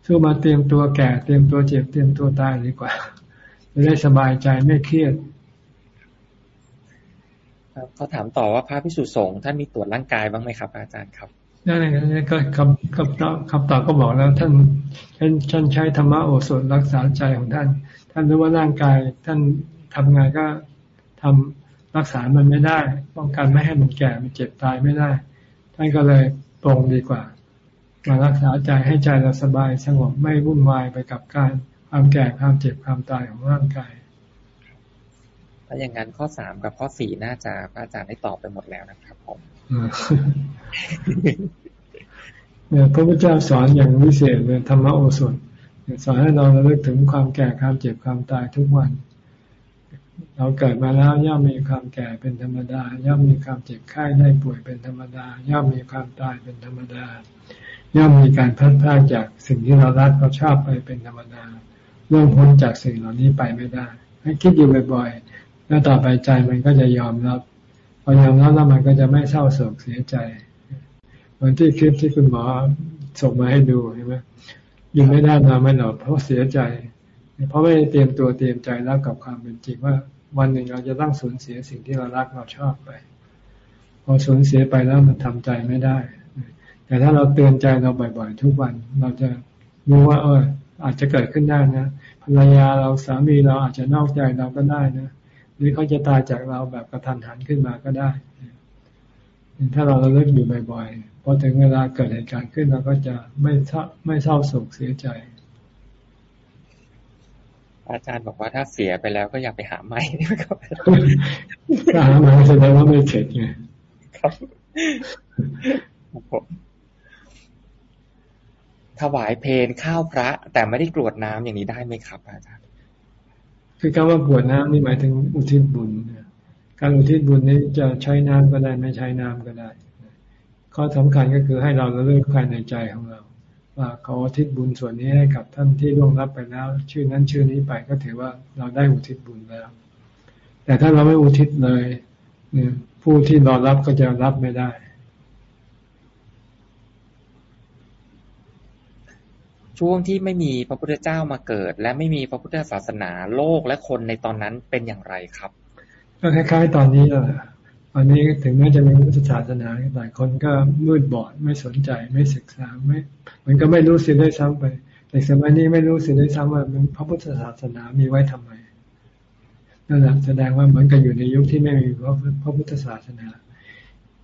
[SPEAKER 2] สู้มาเตรียมตัวแก่ เตรียมตัวเจ็บ เตรียมตัวตายดีกว่าจะได้สบายใจไม่เครียด
[SPEAKER 1] เขาถามต่อว่าพระพิสุสงฆ์ท่านมีตรวจร่างกายบ้างไหมครับ อาจารย์ครับ
[SPEAKER 2] นั่นเองก็คำคำตอบคำตอบก็บอกแล้ว ท่านท่านท่านใช้ธรรมะโอสถรักษาใจของท่าน ท่านรู้ว่าร่างกายท่าน ทำงานก็ทำรักษามันไม่ได้ ป้องกันไม่ให้มันแก่มันเจ็บตายไม่ได้ ท่านก็เลยปรงดีกว่า มารักษาใจให้ใจเราสบายสงบไม่วุ่นวายไปกับการความแก่ความเจ็บความตายของร่างกาย
[SPEAKER 1] ถ้าอย่างนั้นข้อสามกับข้อสี่น่าจะพระอาจารย์ได้ตอบไปหมดแล้วนะครับผม
[SPEAKER 2] เนี่ยพระพุทธเจ้าสอนอย่างวิเศษเลยธรรมโอสถสอนให้เราระลึกถึงความแก่ความเจ็บความตายทุกวัน เราเกิดมาแล้วย่อมมีความแก่เป็นธรรมดา ย่อมมีความเจ็บไข้ได้ป่วยเป็นธรรมดา ย่อมมีความตายเป็นธรรมดา ย่อมมีการพัดพาจากสิ่งที่เรารักเราชอบไปเป็นธรรมดาล่วงพ้นจากสิ่งเหล่านี้ไปไม่ได้ ให้คิดอยู่บ่อยๆ แล้วต่อไปใจมันก็จะยอมรับ พอยอมรับแล้วมันก็จะไม่เศร้าโศกเสียใจ เหมือนที่คลิปที่คุณหมอส่งมาให้ดูใช่ไหมยิงไม่ได้มาไม่หลับเพราะเสียใจ เพราะไม่เตรียมตัวเตรียมใจรับกับความเป็นจริงว่า วันหนึ่งเราจะต้องสูญเสียสิ่งที่เรารักเราชอบไป พอสูญเสียไปแล้วมันทำใจไม่ได้ แต่ถ้าเราเตือนใจเราบ่อย ๆ ทุกวันเราจะรู้ว่า เอออาจจะเกิดขึ้นได้นะภรรยาเราสามีเราอาจจะนอกใจเราก็ได้นะหรือเขาจะตายจากเราแบบกระทันหันขึ้นมาก็ได้ ถ้าเราเลิกอยู่บ่อยๆพอถึงเวลาเกิดเหตุการณ์ขึ้นเราก็จะไม่ไม่เศร้าโศกเสียใจ
[SPEAKER 1] อาจารย์บอกว่าถ้าเสียไปแล้วก็อย่าไปหาใหม่ครับ
[SPEAKER 2] หาใหม่แสดงว่าไม่เข็ดไงครับ
[SPEAKER 1] ผมถวายเพลข้าวพระ แต่ไม่ได้กรวดน้ำอย่างนี้ได้ไหมครับ อาจารย์
[SPEAKER 2] คือคำว่าบวชน้ำนี่หมายถึงอุทิศบุญกการอุทิศบุญนี้จะใช้น้ำก็ได้ไม่ใช้น้ำก็ได้ ข้อสำคัญก็คือให้เราระลึกภายในใจของเราว่าเขาอุทิศบุญส่วนนี้ให้กับท่านที่ล่วงลับไปแล้ว ชื่อนั้นชื่อนี้ไปก็ถือว่าเราได้อุทิศบุญแล้ว แต่ถ้าเราไม่อุทิศเลยผู้ที่รอรับก็จะรับไม่ได้
[SPEAKER 1] ช่วงที่ไม่มีพระพุทธเจ้ามาเกิด และไม่มีพระพุทธศาสนาโลกและคนในตอนนั้นเป็นอย่างไรครับ
[SPEAKER 2] ก็คล้ายๆตอนนี้แหละ ตอนนี้ถึงแม้จะมีพุทธศาสนาหลายคนก็มืดบอดไม่สนใจไม่ศึกษาไม่มันก็ไม่รู้สิได้ซ้ำไปแต่สมัยนี้ไม่รู้สิได้ซ้ำว่าพระพุทธศาสนามีไว้ทำไมนั่นแหละแสดงว่าเหมือนกับอยู่ในยุคที่ไม่มีพระพระพุทธศาสนา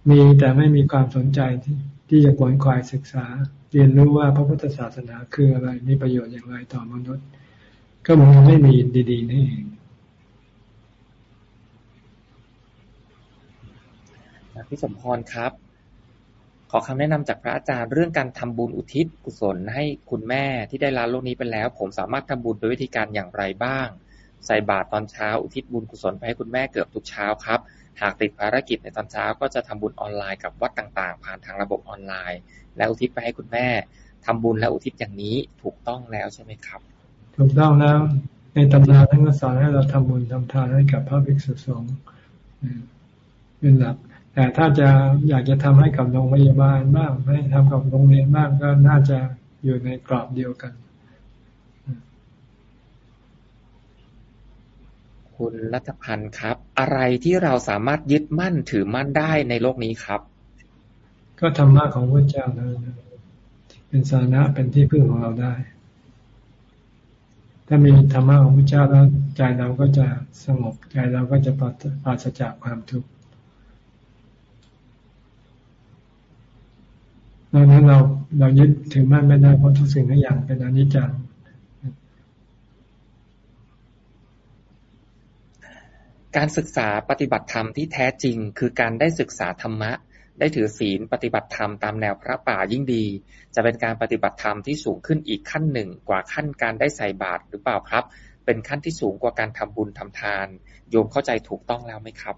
[SPEAKER 2] มีแต่ไม่มีความสนใจที่ที่จะขวนขวายศึกษา เรียนรู้ว่าพระพุทธศาสนาคืออะไรมีประโยชน์อย่างไรต่อมนุษย์ ก็มันไม่มีดี ๆ นี่เอง
[SPEAKER 1] พี่สมพรครับ ขอคำแนะนำจากพระอาจารย์เรื่องการทำบุญอุทิศกุศลให้คุณแม่ที่ได้ลาโลกนี้ไปแล้ว ผมสามารถทำบุญโดยวิธีการอย่างไรบ้าง ใส่บาตรตอนเช้าอุทิศบุญกุศลไปให้คุณแม่เกือบทุกเช้าครับ หากติดภารกิจในตอนเช้าก็จะทำบุญออนไลน์กับวัดต่างๆ ผ่านทางระบบออนไลน์ และอุทิศไปให้คุณแม่ทำบุญและอุทิศอย่างนี้ถูกต้องแล้วใช่ไหมครับ
[SPEAKER 2] ถูกต้องแล้วในตำราท่านก็สอนให้เราทำบุญทำทานให้กับพระภิกษุสงฆ์เป็นหลัก แต่ถ้าจะอยากจะทำให้กับโรงพยาบาลบ้างไม่ทำกับโรงเรียนบ้างก็น่าจะอยู่ในกรอบเดียวกัน
[SPEAKER 1] คุณรัฐพันธ์ครับ อะไรที่เราสามารถยึดมั่นถือมั่นได้ในโลกนี้ครับ
[SPEAKER 2] ก็ธรรมะของพระเจ้านั้นเป็นสาระเป็นที่พึ่งของเราได้ ถ้ามีธรรมะของพระเจ้าแล้วใจเราก็จะสงบใจเราก็จะปราศจากความทุกข์ ดังนั้นเราเรายึดถือมั่นไม่ได้เพราะทุกสิ่งทุกอย่างเป็นอนิจจัง
[SPEAKER 1] การศึกษาปฏิบัติธรรมที่แท้จริง คือการได้ศึกษาธรรมะ ได้ถือศีลปฏิบัติธรรมตามแนวพระป่ายิ่งดี จะเป็นการปฏิบัติธรรมที่สูงขึ้นอีกขั้นหนึ่งกว่าขั้นการได้ใส่บาตรหรือเปล่าครับ เป็นขั้นที่สูงกว่าการทำบุญทำทาน โยมเข้าใจถูกต้องแล้วไหมครับ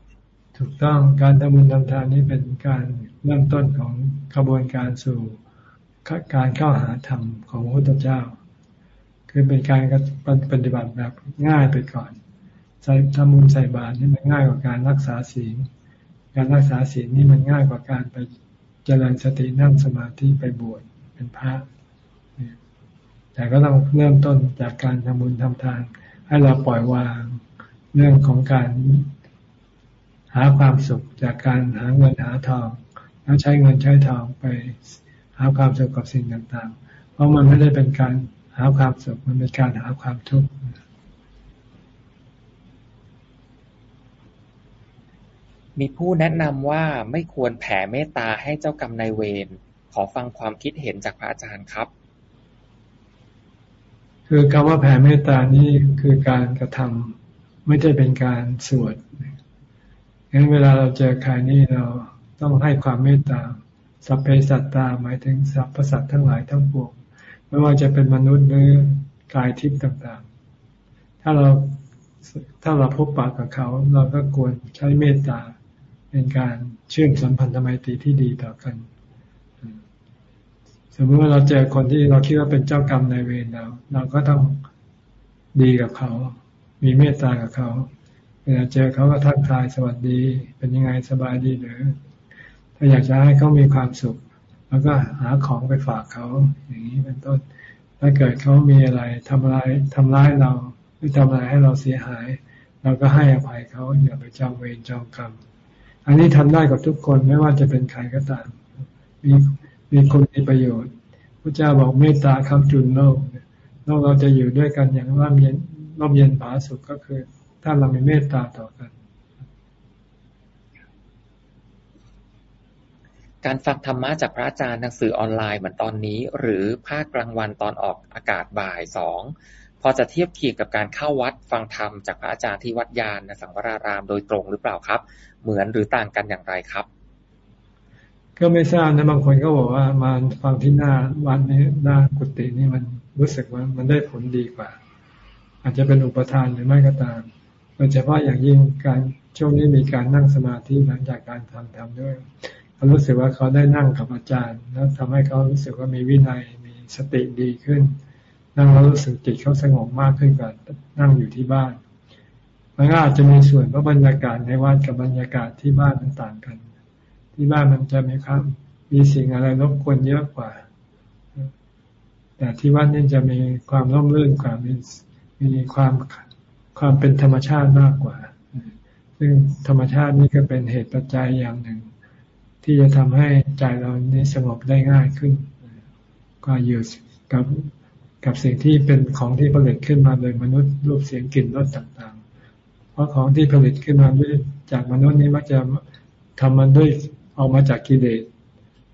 [SPEAKER 2] ถูกต้องการทำบุญทำทานนี้เป็นการเริ่มต้นของกระบวนการสู่การเข้าหาธรรมของพระพุทธเจ้า คือเป็นการปฏิบัติแบบง่ายไปก่อนใส่ทำบุญใส่บาตรนี่มันง่ายกว่าการรักษาศีลการรักษาศีลนี่มันง่ายกว่าการไปเจริญสตินั่งสมาธิไปบวชเป็นพระแต่ก็ต้องเริ่มต้นจากการทำบุญทำทาน ให้เราปล่อยวางเรื่องของการ หาความสุขจากการหาเงินหาทอง แล้วใช้เงินใช้ทองไปหาความสุขกับสิ่งต่างๆ เพราะมันไม่ได้เป็นการหาความสุขมันเป็นการหาความทุกข์
[SPEAKER 1] มีผู้แนะนำว่าไม่ควรแผ่เมตตาให้เจ้ากรรมนายเวรขอฟังความคิดเห็นจากพระอาจารย์ครับ
[SPEAKER 2] คือคำว่าแผ่เมตตานี่คือการกระทำไม่ใช่เป็นการสวด งั้นเวลาเราเจอใครนี่เราต้องให้ความเมตตา สัพเพสัตตาหมายถึงสรรพสัตว์ทั้งหลายทั้งปวง ไม่ว่าจะเป็นมนุษย์หรือกายทิพย์ต่างๆ ถ้าเราถ้าเราพบปากกับเขา เราก็ควรใช้เมตตาเป็นการเชื่อมสัมพันธไมตรีที่ดีต่อกัน สมมติว่าเราเจอคนที่เราคิดว่าเป็นเจ้ากรรมนายเวรเรา เราก็ต้องดีกับเขา มีเมตตากับเขา เวลาเจอเขาก็ทักทายสวัสดี เป็นยังไงสบายดีหรือ ถ้าอยากจะให้เขามีความสุข แล้วก็หาของไปฝากเขาอย่างนี้เป็นต้น ถ้าเกิดเขามีอะไรทำร้ายทำร้ายเราหรือทำอะไรให้เราเสียหาย เราก็ให้อภัยเขาอย่าไปจองเวรจองกรรมอันนี้ทำได้กับทุกคนไม่ว่าจะเป็นใครก็ตาม มีมีคนมีประโยชน์พระเจ้าบอกเมตตาคำจุนโลกโลกเราจะอยู่ด้วยกันอย่างร่มเย็นร่มเย็นผาสุขก็คือ ถ้าเรามีเมตตาต่อกัน
[SPEAKER 1] การฟังธรรมะจากพระอาจารย์หนังสือออนไลน์เหมือนตอนนี้ หรือภาคกลางวันตอนออกอากาศบ่ายสองพอจะเทียบเคียงกับการเข้าวัดฟังธรรมจากพระอาจารย์ที่วัดยานในสังวรารามโดยตรงหรือเปล่าครับ เหมือนหรือต่างกันอย่างไรครับ
[SPEAKER 2] ก็ไม่ทราบนะบางคนก็บอกว่ามาฟังที่หน้าวัดนี้หน้ากุฏินี่มันรู้สึกว่ามันได้ผลดีกว่า อาจจะเป็นอุปทานหรือไม่ก็ตามแยเฉพาะอย่างยิ่งการช่วงนี้มีการนั่งสมาธิหลังจากการทำทำด้วยเขารู้สึกว่าเขาได้นั่งกับอาจารย์ แล้วทำให้เขารู้สึกว่ามีวินัยมีสติดีขึ้น นั่งแล้วรู้สึกจิตเขาสงบมากขึ้นกว่านั่งอยู่ที่บ้านมันก็อาจจะมีส่วนเพราะบรรยากาศในวัดกับบรรยากาศที่บ้านมันต่างกัน ที่บ้านมันจะมีครับ มีสิ่งอะไรรบกวนเยอะกว่า แต่ที่วัดนี่จะมีความร่มรื่นกว่ามีมีความ ความเป็นธรรมชาติมากกว่า ซึ่งธรรมชาตินี่ก็เป็นเหตุปัจจัยอย่างหนึ่ง ที่จะทำให้ใจเรานี้สงบได้ง่ายขึ้นก็อยู่กับกับสิ่งที่เป็นของที่ผลิตขึ้นมาโดยมนุษย์รูปเสียงกลิ่นรสต่างๆ เพราะของที่ผลิตขึ้นมาด้วยจากมนุษย์นี้มักจะทำมันด้วยออกมาจากกิเลส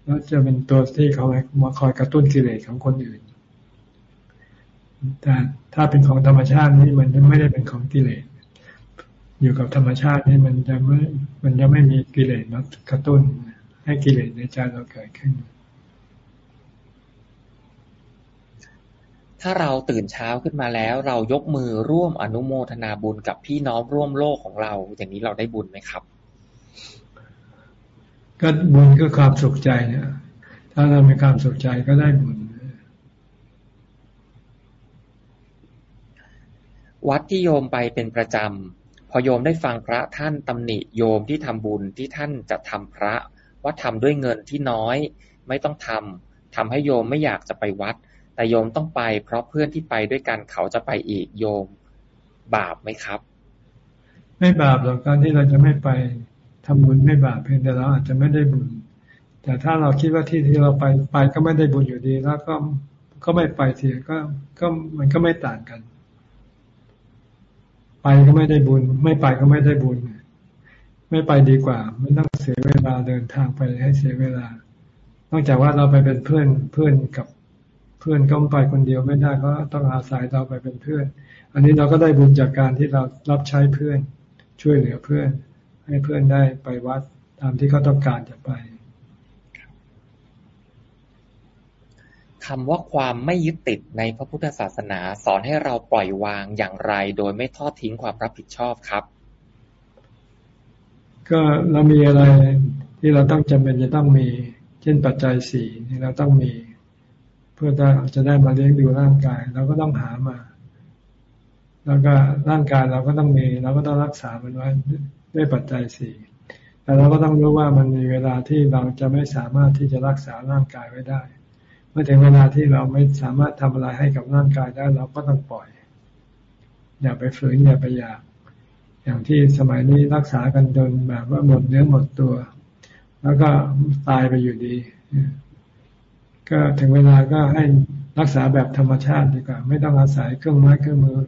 [SPEAKER 2] แล้วจะเป็นตัวที่เขามาคอยกระตุ้นกิเลสของคนอื่น แต่ถ้าเป็นของธรรมชาตินี่มันจะไม่ได้เป็นของกิเลส อยู่กับธรรมชาตินี่มันจะไม่มันจะไม่มีกิเลสมากระตุ้น ให้กิเลสในใจเราเกิดขึ้น
[SPEAKER 1] ถ้าเราตื่นเช้าขึ้นมาแล้ว เรายกมือร่วมอนุโมทนาบุญกับพี่น้องร่วมโลกของเรา อย่างนี้เราได้บุญไหมครับ
[SPEAKER 2] ก็บุญก็ความสุขใจเนี่ยถ้าเรามีความสุขใจก็ได้บุญ
[SPEAKER 1] วัดที่โยมไปเป็นประจำ พอโยมได้ฟังพระท่านตำหนิโยมที่ทำบุญที่ท่านจะทำพระว่าทำด้วยเงินที่น้อย ไม่ต้องทำทำให้โยมไม่อยากจะไปวัด แต่โยมต้องไป เพราะเพื่อนที่ไปด้วยกันเขาจะไปอีกโยมบาปไหมครับ
[SPEAKER 2] ไม่บาปหรอกการที่เราจะไม่ไปทำบุญไม่บาปเพียงแต่เราอาจจะไม่ได้บุญ แต่ถ้าเราคิดว่าที่ที่เราไปไปก็ไม่ได้บุญอยู่ดี แล้วก็ก็ไม่ไปเสียก็ก็มันก็ไม่ต่างกัน ไปก็ไม่ได้บุญ ไม่ไปก็ไม่ได้บุญ ไม่ไปดีกว่า ไม่ต้องเสียเวลาเดินทางไปให้เสียเวลา นอกจากว่าเราไปเป็นเพื่อนเพื่อนกับเพื่อนก็ไปคนเดียวไม่ได้ก็ต้องอาศัยเราไปเป็นเพื่อน อันนี้เราก็ได้บุญจากการที่เรารับใช้เพื่อน ช่วยเหลือเพื่อน ให้เพื่อนได้ไปวัดตามที่เขาต้องการจะไป
[SPEAKER 1] คำว่าความไม่ยึดติดในพระพุทธศาสนาสอนให้เราปล่อยวางอย่างไร โดยไม่ทอดทิ้งความรับผิดชอบครับ
[SPEAKER 2] ก็เรามีอะไรที่เราต้องจำเป็นจะต้องมี เช่นปัจจัยสี่ที่เราต้องมี เพื่อจะได้มาเลี้ยงดูร่างกาย เราก็ต้องหามา แล้วก็ร่างกายเราก็ต้องมี เราก็ต้องรักษามันไว้ด้วยปัจจัยสี่แต่เราก็ต้องรู้ว่ามันมีเวลาที่เราจะไม่สามารถที่จะรักษาร่างกายไว้ได้ มื่อถึงเวลาที่เราไม่สามารถทำอะไรให้กับร่างกายได้ เราก็ต้องปล่อย อย่าไปฝืนอย่าไปอยาก อย่างที่สมัยนี้รักษากันจนแบบว่าหมดเนื้อหมดตัว แล้วก็ตายไปอยู่ดี ก็ถึงเวลาก็ให้รักษาแบบธรรมชาติดีกว่า ไม่ต้องอาศัยเครื่องไม้เครื่องมือ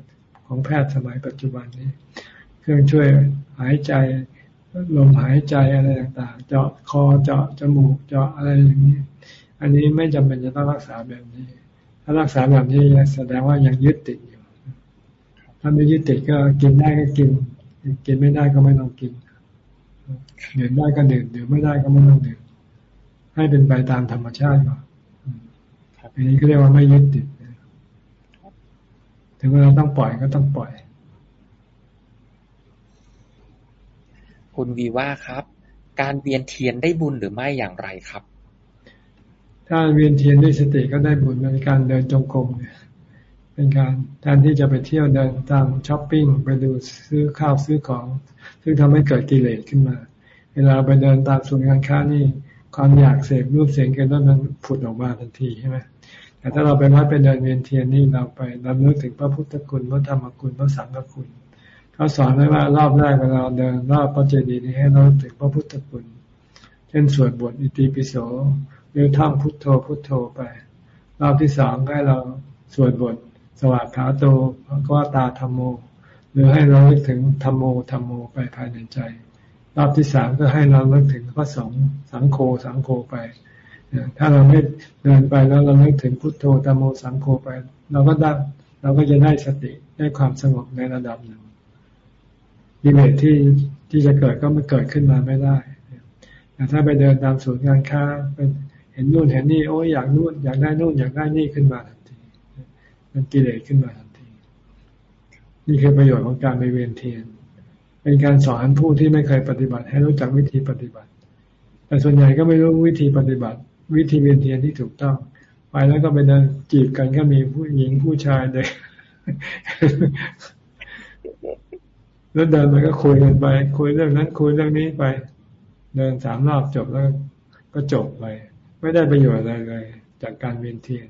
[SPEAKER 2] ของแพทย์สมัยปัจจุบันนี้ เครื่องช่วยหายใจลมหายใจอะไรต่างๆ เจาะคอเจาะจมูกเจาะอะไรอย่างนี้ อันนี้ไม่จำเป็นจะต้องรักษาแบบนี้ ถ้ารักษาแบบนี้แสดงว่ายังยึดติดอยู่ ถ้าไม่ยึดติดก็กินได้ก็กิน กินไม่ได้ก็ไม่ต้องกินดื่มได้ก็ดื่มดื่มไม่ได้ก็ไม่ต้องดื่มให้เป็นไปตามธรรมชาติก่อนอันนี้ก็เรียกว่าไม่ยึดติดถึงเวลาต้องปล่อยก็ต้องปล่อย
[SPEAKER 1] คุณวีว่าครับ การเวียนเทียนได้บุญหรือไม่อย่างไรครับ
[SPEAKER 2] ถ้าเวียนเทียนด้วยสติก็ได้บุญเป็นการเดินจงกรมเนี่ยเป็นการแทนที่จะไปเที่ยวเดินตามช้อปปิ้งไปดูซื้อข้าวซื้อของ ซึ่งทำให้เกิดกิเลสขึ้นมา เวลาไปเดินตามศูนย์การค้านี่ความอยากเสพรูปเสียงกันนั้นมันผุดออกมาทันทีใช่ไหมแต่ถ้าเราไปวัดไปเดินเวียนเทียนนี่เราไปรำลึกถึงพระพุทธคุณพระธรรมคุณพระสังฆคุณเขาสอนไว้ว่ารอบแรกเวลาเดินรอบพระเจดีย์นี้ให้เราถึงพระพุทธคุณ เช่นสวดบทอิติปิโส หรือท่องพุทโธพุทโธไป รอบที่สองให้เราสวดบทสวัสดิ์ขาโตก็ตาธรรมโม หรือให้เราเลิกถึงธรรมโมธรรมโมไปภายในใจ รอบที่สามก็ให้เราเลิกถึงพระสงฆ์สังโฆสังโฆไป ถ้าเราไม่เดินไปแล้วเราเลิกถึงพุทโธธรรมโมสังโฆไป เราก็ได้เราก็จะได้สติได้ความสงบในระดับหนึ่งกิเลสที่ที่จะเกิดก็ไม่เกิดขึ้นมาไม่ได้แต่ถ้าไปเดินตามศูนย์การค้าเป็น เห็นนู่นเห็นนี่โอ้ยอยากนู่นอยากได้นู่นอยากได้นี่ขึ้นมาทันทีมันกิเลสขึ้นมาทันที นี่คือประโยชน์ของการไปเวียนเทียน เป็นการสอนผู้ที่ไม่เคยปฏิบัติ ให้รู้จักวิธีปฏิบัติ แต่ส่วนใหญ่ก็ไม่รู้วิธีปฏิบัติ วิธีเวียนเทียนที่ถูกต้อง ไปแล้วก็ไปเดินจีบกันก็มีผู้หญิงผู้ชายเด็กแล้วเดินมันก็คุยกันไป คุยเรื่องนั้นคุยเรื่องนี้ไป เดินสามรอบจบแล้วก็จบไป ไม่ได้ประโยชน์อะไรเลย จากการเวียนเทียน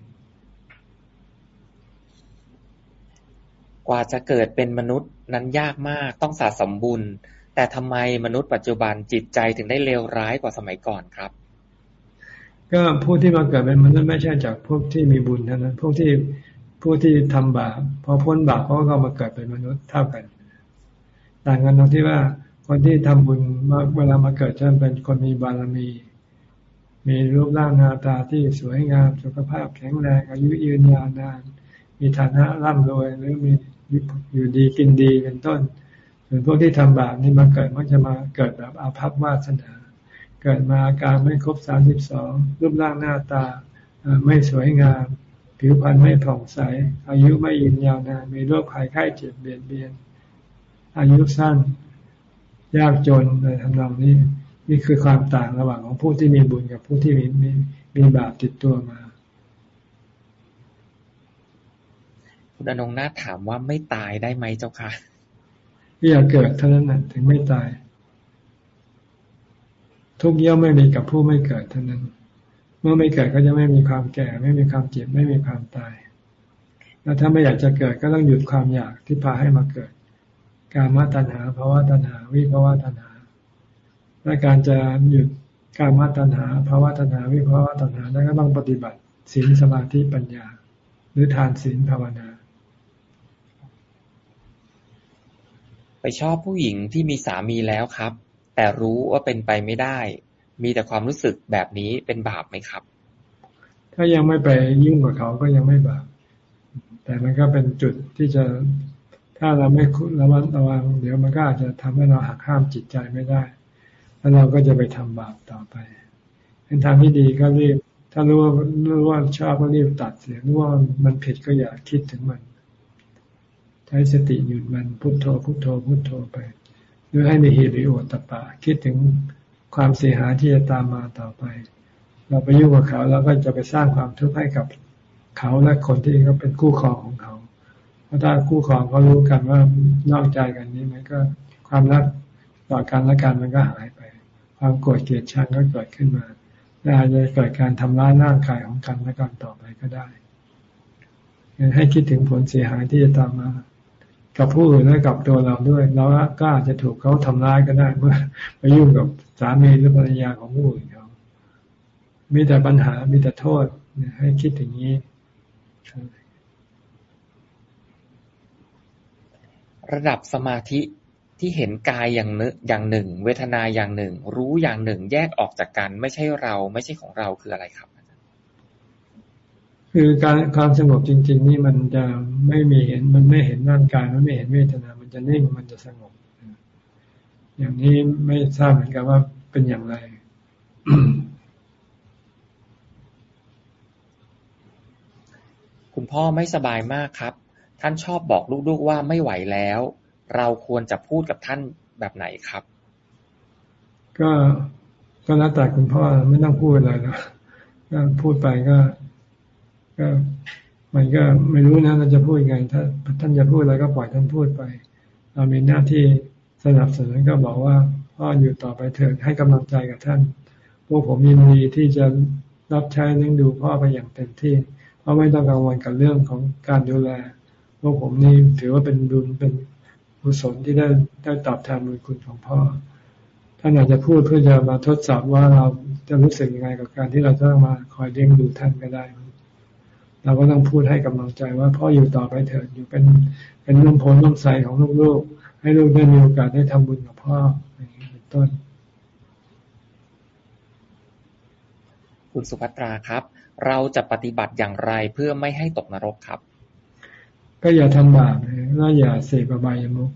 [SPEAKER 1] กว่าจะเกิดเป็นมนุษย์นั้นยากมากต้องสะสมบุญ แต่ทำไมมนุษย์ปัจจุบันจิตใจถึงได้เลวร้ายกว่าสมัยก่อนครับ
[SPEAKER 2] ก็ผู้ที่มาเกิดเป็นมนุษย์ไม่ใช่จากพวกที่มีบุญเท่านั้น พวกที่ผู้ที่ทำบาปพอพ้นบาปเขาก็มาเกิดเป็นมนุษย์เท่ากัน ต่างกันตรงที่ว่าคนที่ทำบุญมาเวลามาเกิดจะเป็นคนมีบารมี มีรูปร่างหน้าตาที่สวยงาม สุขภาพแข็งแรง อายุยืนยาวนาน มีฐานะร่ำรวย หรือมีอยู่ดีกินดีเป็นต้น ส่วนพวกที่ทำบาปนี่มาเกิดมักจะมาเกิดแบบอาภัพวาสนา เกิดมาอาการไม่ครบสามสิบสองรูปร่างหน้าตาไม่สวยงาม ผิวพรรณไม่ผ่องใส อายุไม่ยืนยาวนาน มีโรคภัยไข้เจ็บเบียดเบียน อายุสั้น ยากจนในทำนองนี้ นี่คือความต่างระหว่างของผู้ที่มีบุญกับผู้ที่มีมีมีบาปติดตัวมา
[SPEAKER 1] คุณอนงนาถามว่าไม่ตายได้ไหมเจ้าค่ะ
[SPEAKER 2] ที่อยากเกิดเท่านั้นนะถึงไม่ตาย ทุกย่อมไม่มีกับผู้ไม่เกิดเท่านั้น เมื่อไม่เกิดก็จะไม่มีความแก่ ไม่มีความเจ็บ ไม่มีความตายแล้วถ้าไม่อยากจะเกิดก็ต้องหยุดความอยากที่พาให้มาเกิด การมาตัณหาภาวะตัณหาวิภาวะตัณหา และการจะหยุดการมาตัณหาภาวะตัณหาวิภาวะตัณหาแล้วก็ต้องปฏิบัติศีลสมาธิปัญญา หรือทานศีลภาวนา
[SPEAKER 1] ไปชอบผู้หญิงที่มีสามีแล้วครับ แต่รู้ว่าเป็นไปไม่ได้ มีแต่ความรู้สึกแบบนี้เป็นบาปไหมครับ
[SPEAKER 2] ถ้ายังไม่ไปยุ่งกับเขาก็ยังไม่บาปแต่มันก็เป็นจุดที่จะถ้าเราไม่ระมัดระวังเดี๋ยวมันก็อาจจะทำให้เราหักห้ามจิตใจไม่ได้ แล้วเราก็จะไปทำบาปต่อไปเป็นทางที่ดีก็รีบ ถ้ารู้ว่ารู้ว่าชอบก็รีบตัดเสียรู้ว่ามันผิดก็อย่าคิดถึงมัน ใช้สติหยุดมันพุโทโธพุโทโธพุโทโธไปหรือให้มีเหตุริโอตปะ คิดถึงความเสียหายที่จะตามมาต่อไป เราไปยุ่งกับเขาเราก็จะไปสร้างความทุกข์ให้กับเขาและคนที่เขาเป็นคู่ครองของเขาพราะถ้าคู่ครองเขารู้กันว่านอกใจกันนี้มันก็ความรักต่อกันและกันมันก็หายไป ความโกรธเกลียดชังก็เกิดขึ้นมาและอาจจะเกิดการทำร้ายร่างกายของกันและกันต่อไปก็ได้ให้คิดถึงผลเสียหายที่จะตามมา กับผู้อื่นและกับตัวเราด้วยเราก็อาจจะถูกเขาทำร้ายก็ได้เมื่อไปยุ่งกับสามีหรือภรรยาของผู้อื่นเขามีแต่ปัญหามีแต่โทษให้คิดถึงนี้
[SPEAKER 1] ระดับสมาธิ ที่เห็นกายอย่างนึอย่างหนึ่ง เวทนาอย่างหนึ่ง รู้อย่างหนึ่ง แยกออกจากกัน ไม่ใช่เราไม่ใช่ของเราคืออะไรครับ
[SPEAKER 2] คือการความสงบจริง ๆ นี่มันจะไม่มีเห็นมันไม่เห็นร่างกายมันไม่เห็นเวทนา มันจะนิ่งมันจะสงบ อย่างนี้ไม่ทราบเหมือนกันว่าเป็นอย่างไร
[SPEAKER 1] คุณพ่อไม่สบายมากครับ ท่านชอบบอกลูกๆว่าไม่ไหวแล้ว เราควรจะพูดกับท่านแบบไหนครับ
[SPEAKER 2] ก็ก็แล้วแต่คุณพ่อไม่ต้องพูดอะไรนะก็พูดไปก็ ก็มันก็ไม่รู้นะเราจะพูดยังไงถ้าท่านจะพูดอะไรก็ปล่อยท่านพูดไป เรามีหน้าที่สนับสนุนก็บอกว่าพ่ออยู่ต่อไปเถิดให้กำลังใจกับท่าน พวกผมยินดีที่จะรับใช้เลี้ยงดูพ่อไปอย่างเต็มที่ เพราะไม่ต้องกังวลกับเรื่องของการดูแลพวกผมนี่ถือว่าเป็นบุญเป็น กุศลที่ได้ได้ตอบแทนบุญคุณของพ่อ ท่านอาจจะพูดเพื่อจะมาทดสอบว่าเราจะรู้สึกยังไงกับการที่เราต้องมาคอยเลี้ยงดูท่านก็ได้ เราก็ต้องพูดให้กำลังใจว่าพ่ออยู่ต่อไปเถิดอยู่เป็นเป็นนุ่มผลนุ่มใสของลูกๆให้ลูกได้มีโอกาสได้ทำบุญกับพ่ออย่างนี้เป็นต้น
[SPEAKER 1] คุณสุภัตราครับ เราจะปฏิบัติอย่างไรเพื่อไม่ให้ตกนรกครับ
[SPEAKER 2] ก็อย่าทำบาปแล้วอย่าเสพอบายามุก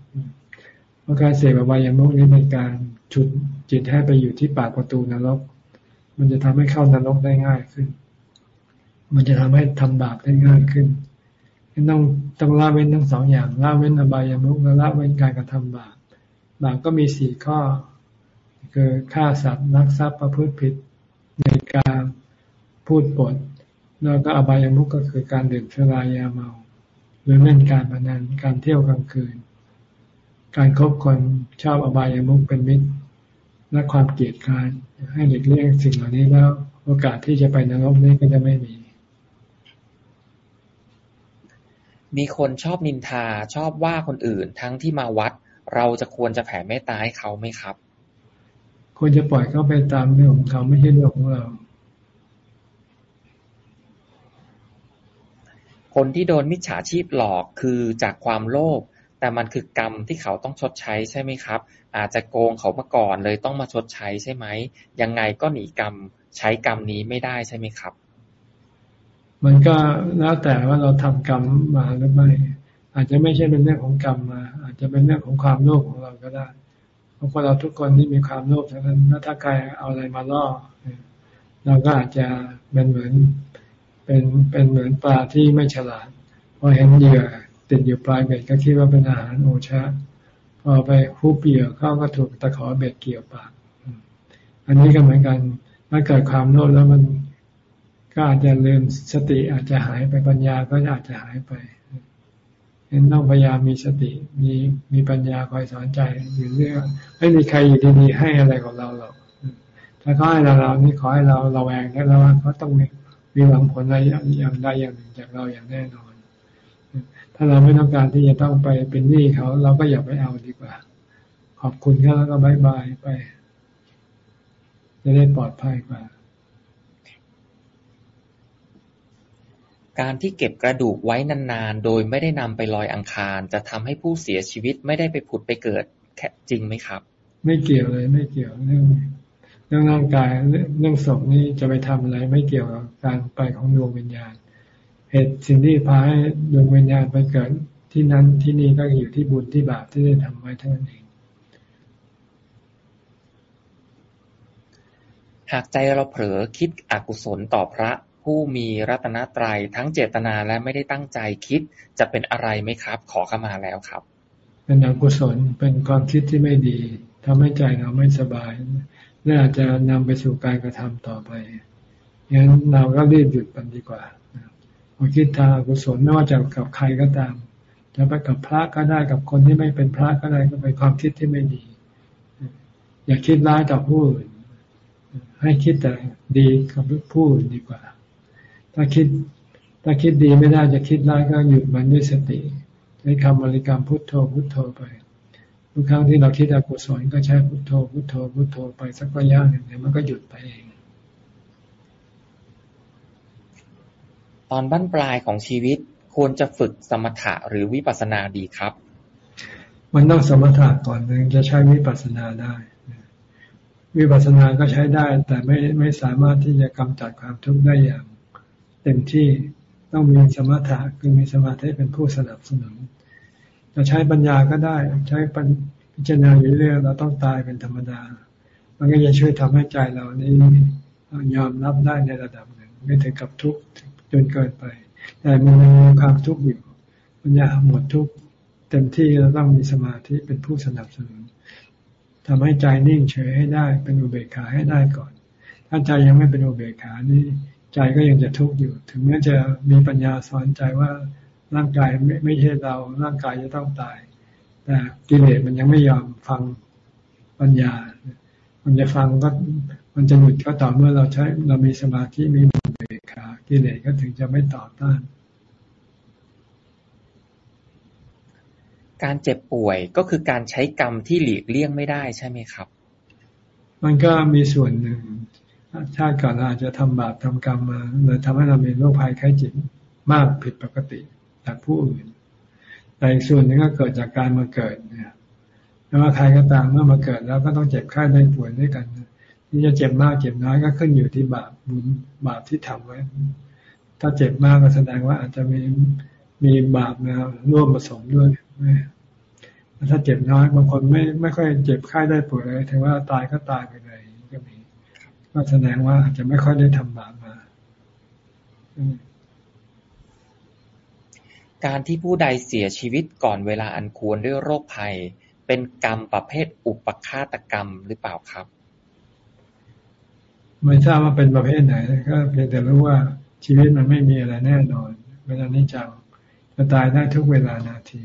[SPEAKER 2] เพราะการเสพอบายามุกนี้เป็นการฉุดจิตให้ไปอยู่ที่ปากประตูนรก มันจะทำให้เข้านรกได้ง่ายขึ้น มันจะทำให้ทำบาปได้ง่ายขึ้นต้องต้องละเว้นทั้งสองอย่างละเว้นอบายามุกและละเว้นการกระทำบาปบาปก็มีสี่ข้อ คือฆ่าสัตว์นักทรัพย์ประพฤติผิดในการพูดปด แล้วก็อบายมุกก็คือการดื่มสุรายาเมา หรือเล่นการพนันการเที่ยวกลางคืน การคบคนชอบอบายมุกเป็นมิตรและความเกลียดค้านให้หลีกเลี่ยงสิ่งเหล่านี้แล้วโอกาสที่จะไปนรกนี้ก็จะไม่มี
[SPEAKER 1] มีคนชอบนินทาชอบว่าคนอื่น ทั้งที่มาวัด เราจะควรจะแผ่เมตตาให้เขาไหมครับ
[SPEAKER 2] ควรจะปล่อยเขาไปตามเรื่องของเขาไม่ใช่เรื่องของเรา
[SPEAKER 1] คนที่โดนมิจฉาชีพหลอกคือจากความโลภ แต่มันคือกรรมที่เขาต้องชดใช้ใช่ไหมครับ อาจจะโกงเขามาก่อนเลยต้องมาชดใช้ใช่ไหม ยังไงก็หนีกรรมใช้กรรมนี้ไม่ได้ใช่ไหมครับ
[SPEAKER 2] มันก็แล้วแต่ว่าเราทำกรรมมาหรือไม่ อาจจะไม่ใช่เป็นเรื่องของกรรมมา อาจจะเป็นเรื่องของความโลภของเราก็ได้เพราะคนเราทุกคนที่มีความโลภทั้งนั้นถ้าใครเอาอะไรมาล่อ เราก็อาจจะเป็นเหมือน เป็นเป็นเหมือนปลาที่ไม่ฉลาดพอเห็นเหยื่อติดอยู่ปลายเบ็ดก็คิดว่าเป็นอาหารโอชะพอไปคูบเหยื่อเข้าก็ถูกตะขอเบ็ดเกี่ยวปาก อันนี้ก็เหมือนกันถ้าเกิดความโลภแล้วมันก็อาจจะลืมสติอาจจะหายไปปัญญาก็อาจจะหายไปเห็นต้องพยายามมีสติ มีมีปัญญาคอยสอนใจอยู่เรื่องไม่มีใครอยู่ดีๆให้อะไรกับเราหรอกถ้าเขาให้เราเรานี่ขอให้เราเราแวงแล้วว่าเขาต้อง มีมีหวังผลอะไรอย่างใดอย่างหนึ่งจากเราอย่างแน่นอน ถ้าเราไม่ต้องการที่จะต้องไปเป็นหนี้เขาเราก็อย่าไปเอาดีกว่า ขอบคุณเขาแล้วก็บายบายไป จะได้ปลอดภัยกว่า
[SPEAKER 1] การที่เก็บกระดูกไว้นานๆ โดยไม่ได้นำไปลอยอังคาร จะทำให้ผู้เสียชีวิตไม่ได้ไปผุดไปเกิดแค่จริงไหมครับ
[SPEAKER 2] ไม่เกี่ยวเลยไม่เกี่ยวเรื่อง เรื่องร่างกายเรื่องศพนี่จะไปทำอะไรไม่เกี่ยวกับการไปของดวงวิญญาณ เหตุสิ่งที่พาให้ดวงวิญญาณไปเกิดที่นั้นที่นี่ก็อยู่ที่บุญที่บาปที่ได้ทำไว้เท่านั้นเอง
[SPEAKER 1] หากใจเราเผลอคิดอกุศลต่อพระผู้มีรัตนตรัยทั้งเจตนาและไม่ได้ตั้งใจคิดจะเป็นอะไรไหมครับ ขอเข้ามาแล้วครับ
[SPEAKER 2] เป็นอกุศลเป็นความคิดที่ไม่ดีทำให้ใจเราไม่สบาย และอาจจะนำไปสู่การกระทำต่อไปงั้นเราก็รีบหยุดมันดีกว่าพอคิดทางกุศลไม่ว่าจะกับใครก็ตาม จะไปกับพระก็ได้กับคนที่ไม่เป็นพระก็ได้ก็เป็นความคิดที่ไม่ดี อย่าคิดร้ายต่อผู้อื่นให้คิดแต่ดีกับผู้อื่นดีกว่า ถ้าคิดถ้าคิดดีไม่ได้จะคิดร้ายก็หยุดมันด้วยสติใช้คำบริกรรมพุทโธพุทโธไป ทุกครั้งที่เราคิดอกุศลก็ใช้พุทโธพุทโธพุทโธไปสักระยะหนึ่งเนี่ยมันก็หยุดไปเอง
[SPEAKER 1] ตอนบั้นปลายของชีวิตควรจะฝึกสมถะหรือวิปัสสนาดีครับ
[SPEAKER 2] มันต้องสมถะก่อนถึงจะใช้วิปัสสนาได้ วิปัสสนาก็ใช้ได้ แต่ไม่ไม่สามารถที่จะกำจัดความทุกข์ได้อย่าง เต็มที่ต้องมีสมถะคือมีสมาธิเป็นผู้สนับสนุน จะใช้ปัญญาก็ได้ ใช้ปัญพิจารณาอยู่เรื่อยเราต้องตายเป็นธรรมดา มันก็จะช่วยทำให้ใจเรานี้ยอมรับได้ในระดับหนึ่ง ไม่ถึงกับทุกข์จนเกินไป แต่มันยังมีความทุกข์อยู่ปัญญาหมดทุกข์เต็มที่เราต้องมีสมาธิเป็นผู้สนับสนุนทำให้ใจนิ่งเฉยให้ได้ เป็นอุเบกขาให้ได้ก่อน ถ้าใจยังไม่เป็นอุเบกขานี่ใจก็ยังจะทุกข์อยู่ ถึงแม้จะมีปัญญาสอนใจว่า ร่างกายไม่ไม่ใช่เราร่างกายจะต้องตาย แต่กิเลสมันยังไม่ยอมฟังปัญญา มันจะฟังก็มันจะหยุดก็ต่อเมื่อเราใช้เรามีสมาธิมีมุเบกากิเลสก็ถึงจะไม่ต่อต้าน
[SPEAKER 1] การเจ็บป่วยก็คือการใช้กรรมที่หลีกเลี่ยงไม่ได้ใช่ไหมครับ
[SPEAKER 2] มันก็มีส่วนหนึ่งชาติก่อนเราอาจจะทำบาปทำกรรมมาเลยทำให้เรามีโรคภัยไข้เจ็บมากผิดปกติ จากผู้อื่น แต่อีกส่วนหนึ่งก็เกิดจากการมาเกิดเนี่ยไม่ว่าใครก็ตามเมื่อมาเกิดแล้วก็ต้องเจ็บไข้ได้ป่วยด้วยกันที่จะเจ็บมากเจ็บน้อยก็ขึ้นอยู่ที่บาปบุญบาปที่ทำไว้ ถ้าเจ็บมากก็แสดงว่าอาจจะมีมีบาปนะร่วมผสมด้วยถ้าเจ็บน้อยบางคนไม่ไม่ค่อยเจ็บไข้ได้ป่วยเลยถึงว่าตายก็ตายไปเลยก็มีก็แสดงว่าอาจจะไม่ค่อยได้ทำบาปมา
[SPEAKER 1] การที่ผู้ใดเสียชีวิตก่อนเวลาอันควรด้วยโรคภัย เป็นกรรมประเภทอุปฆาตกรรมหรือเปล่าครับ
[SPEAKER 2] ไม่ทราบว่าเป็นประเภทไหนก็เพียงแต่รู้ว่าชีวิตมันไม่มีอะไรแน่นอน เวลานี้จังจะตายได้ทุกเวลานาที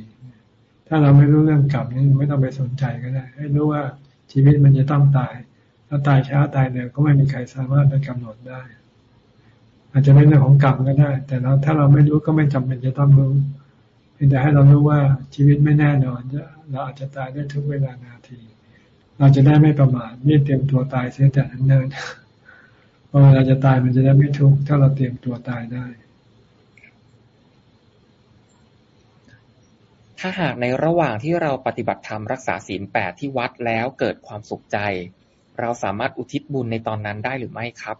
[SPEAKER 2] ถ้าเราไม่รู้เรื่องกรรมนี่ไม่ต้องไปสนใจก็ได้ ให้รู้ว่าชีวิตมันจะต้องตาย ถ้าตายช้าตายเร็วก็ไม่มีใครสามารถไปกำหนดได้ อาจจะเป็นเรื่องของกรรมก็ได้ แต่เราถ้าเราไม่รู้ก็ไม่จำเป็นจะต้องรู้เพียงแต่ให้เรารู้ว่าชีวิตไม่แน่นอนเราอาจจะตายได้ทุกเวลานาที เราจะได้ไม่ประมาทไม่เตรียมตัวตายเสียแต่ทั้งนั้นพอเวลาจะตายมันจะได้ไม่ทุกข์ถ้าเราเตรียมตัวตายได้
[SPEAKER 1] ถ้าหากในระหว่างที่เราปฏิบัติธรรมรักษาศีลแปดที่วัดแล้วเกิดความสุขใจ เราสามารถอุทิศบุญในตอนนั้นได้หรือไม่ครับ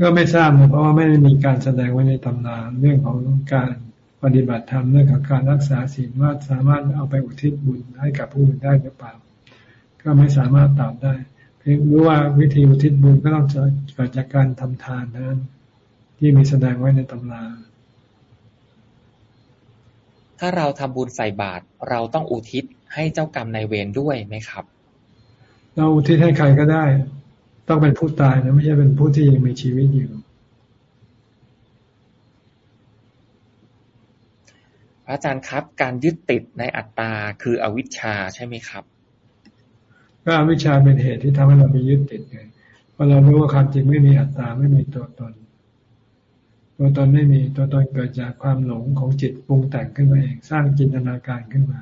[SPEAKER 2] ก็ไม่ทราบนะเพราะว่าไม่ได้มีการแสดงไว้ในตำนานเรื่องของการปฏิบัติธรรมเรื่องของการรักษาศีลว่าสามารถเอาไปอุทิศบุญให้กับผู้อื่นได้หรือเปล่า ก็ไม่สามารถตอบได้ เพียงรู้ว่าวิธีอุทิศบุญก็ต้องเกิดจากการทำทานนั้นที่มีแสดงไว้ในตำรา
[SPEAKER 1] ถ้าเราทำบุญใส่บาตรเราต้องอุทิศให้เจ้ากรรมนายเวรด้วยไหมครับ
[SPEAKER 2] เราอุทิศให้ใครก็ได้ ต้องเป็นผู้ตายนะไม่ใช่เป็นผู้ที่ยังมีชีวิตอยู่
[SPEAKER 1] ระอาจารย์ครับ การยึดติดในอัตตาคืออวิชชาใช่ไหมครับ
[SPEAKER 2] ก็อวิชชาเป็นเหตุที่ทำให้เราไปยึดติดไงพอเรารู้ว่าความจริงไม่มีอัตตาไม่มีตัวตน ตัวตนไม่มีตัวตนเกิดจากความหลงของจิตปรุงแต่งขึ้นมาเองสร้างจินตนาการขึ้นมา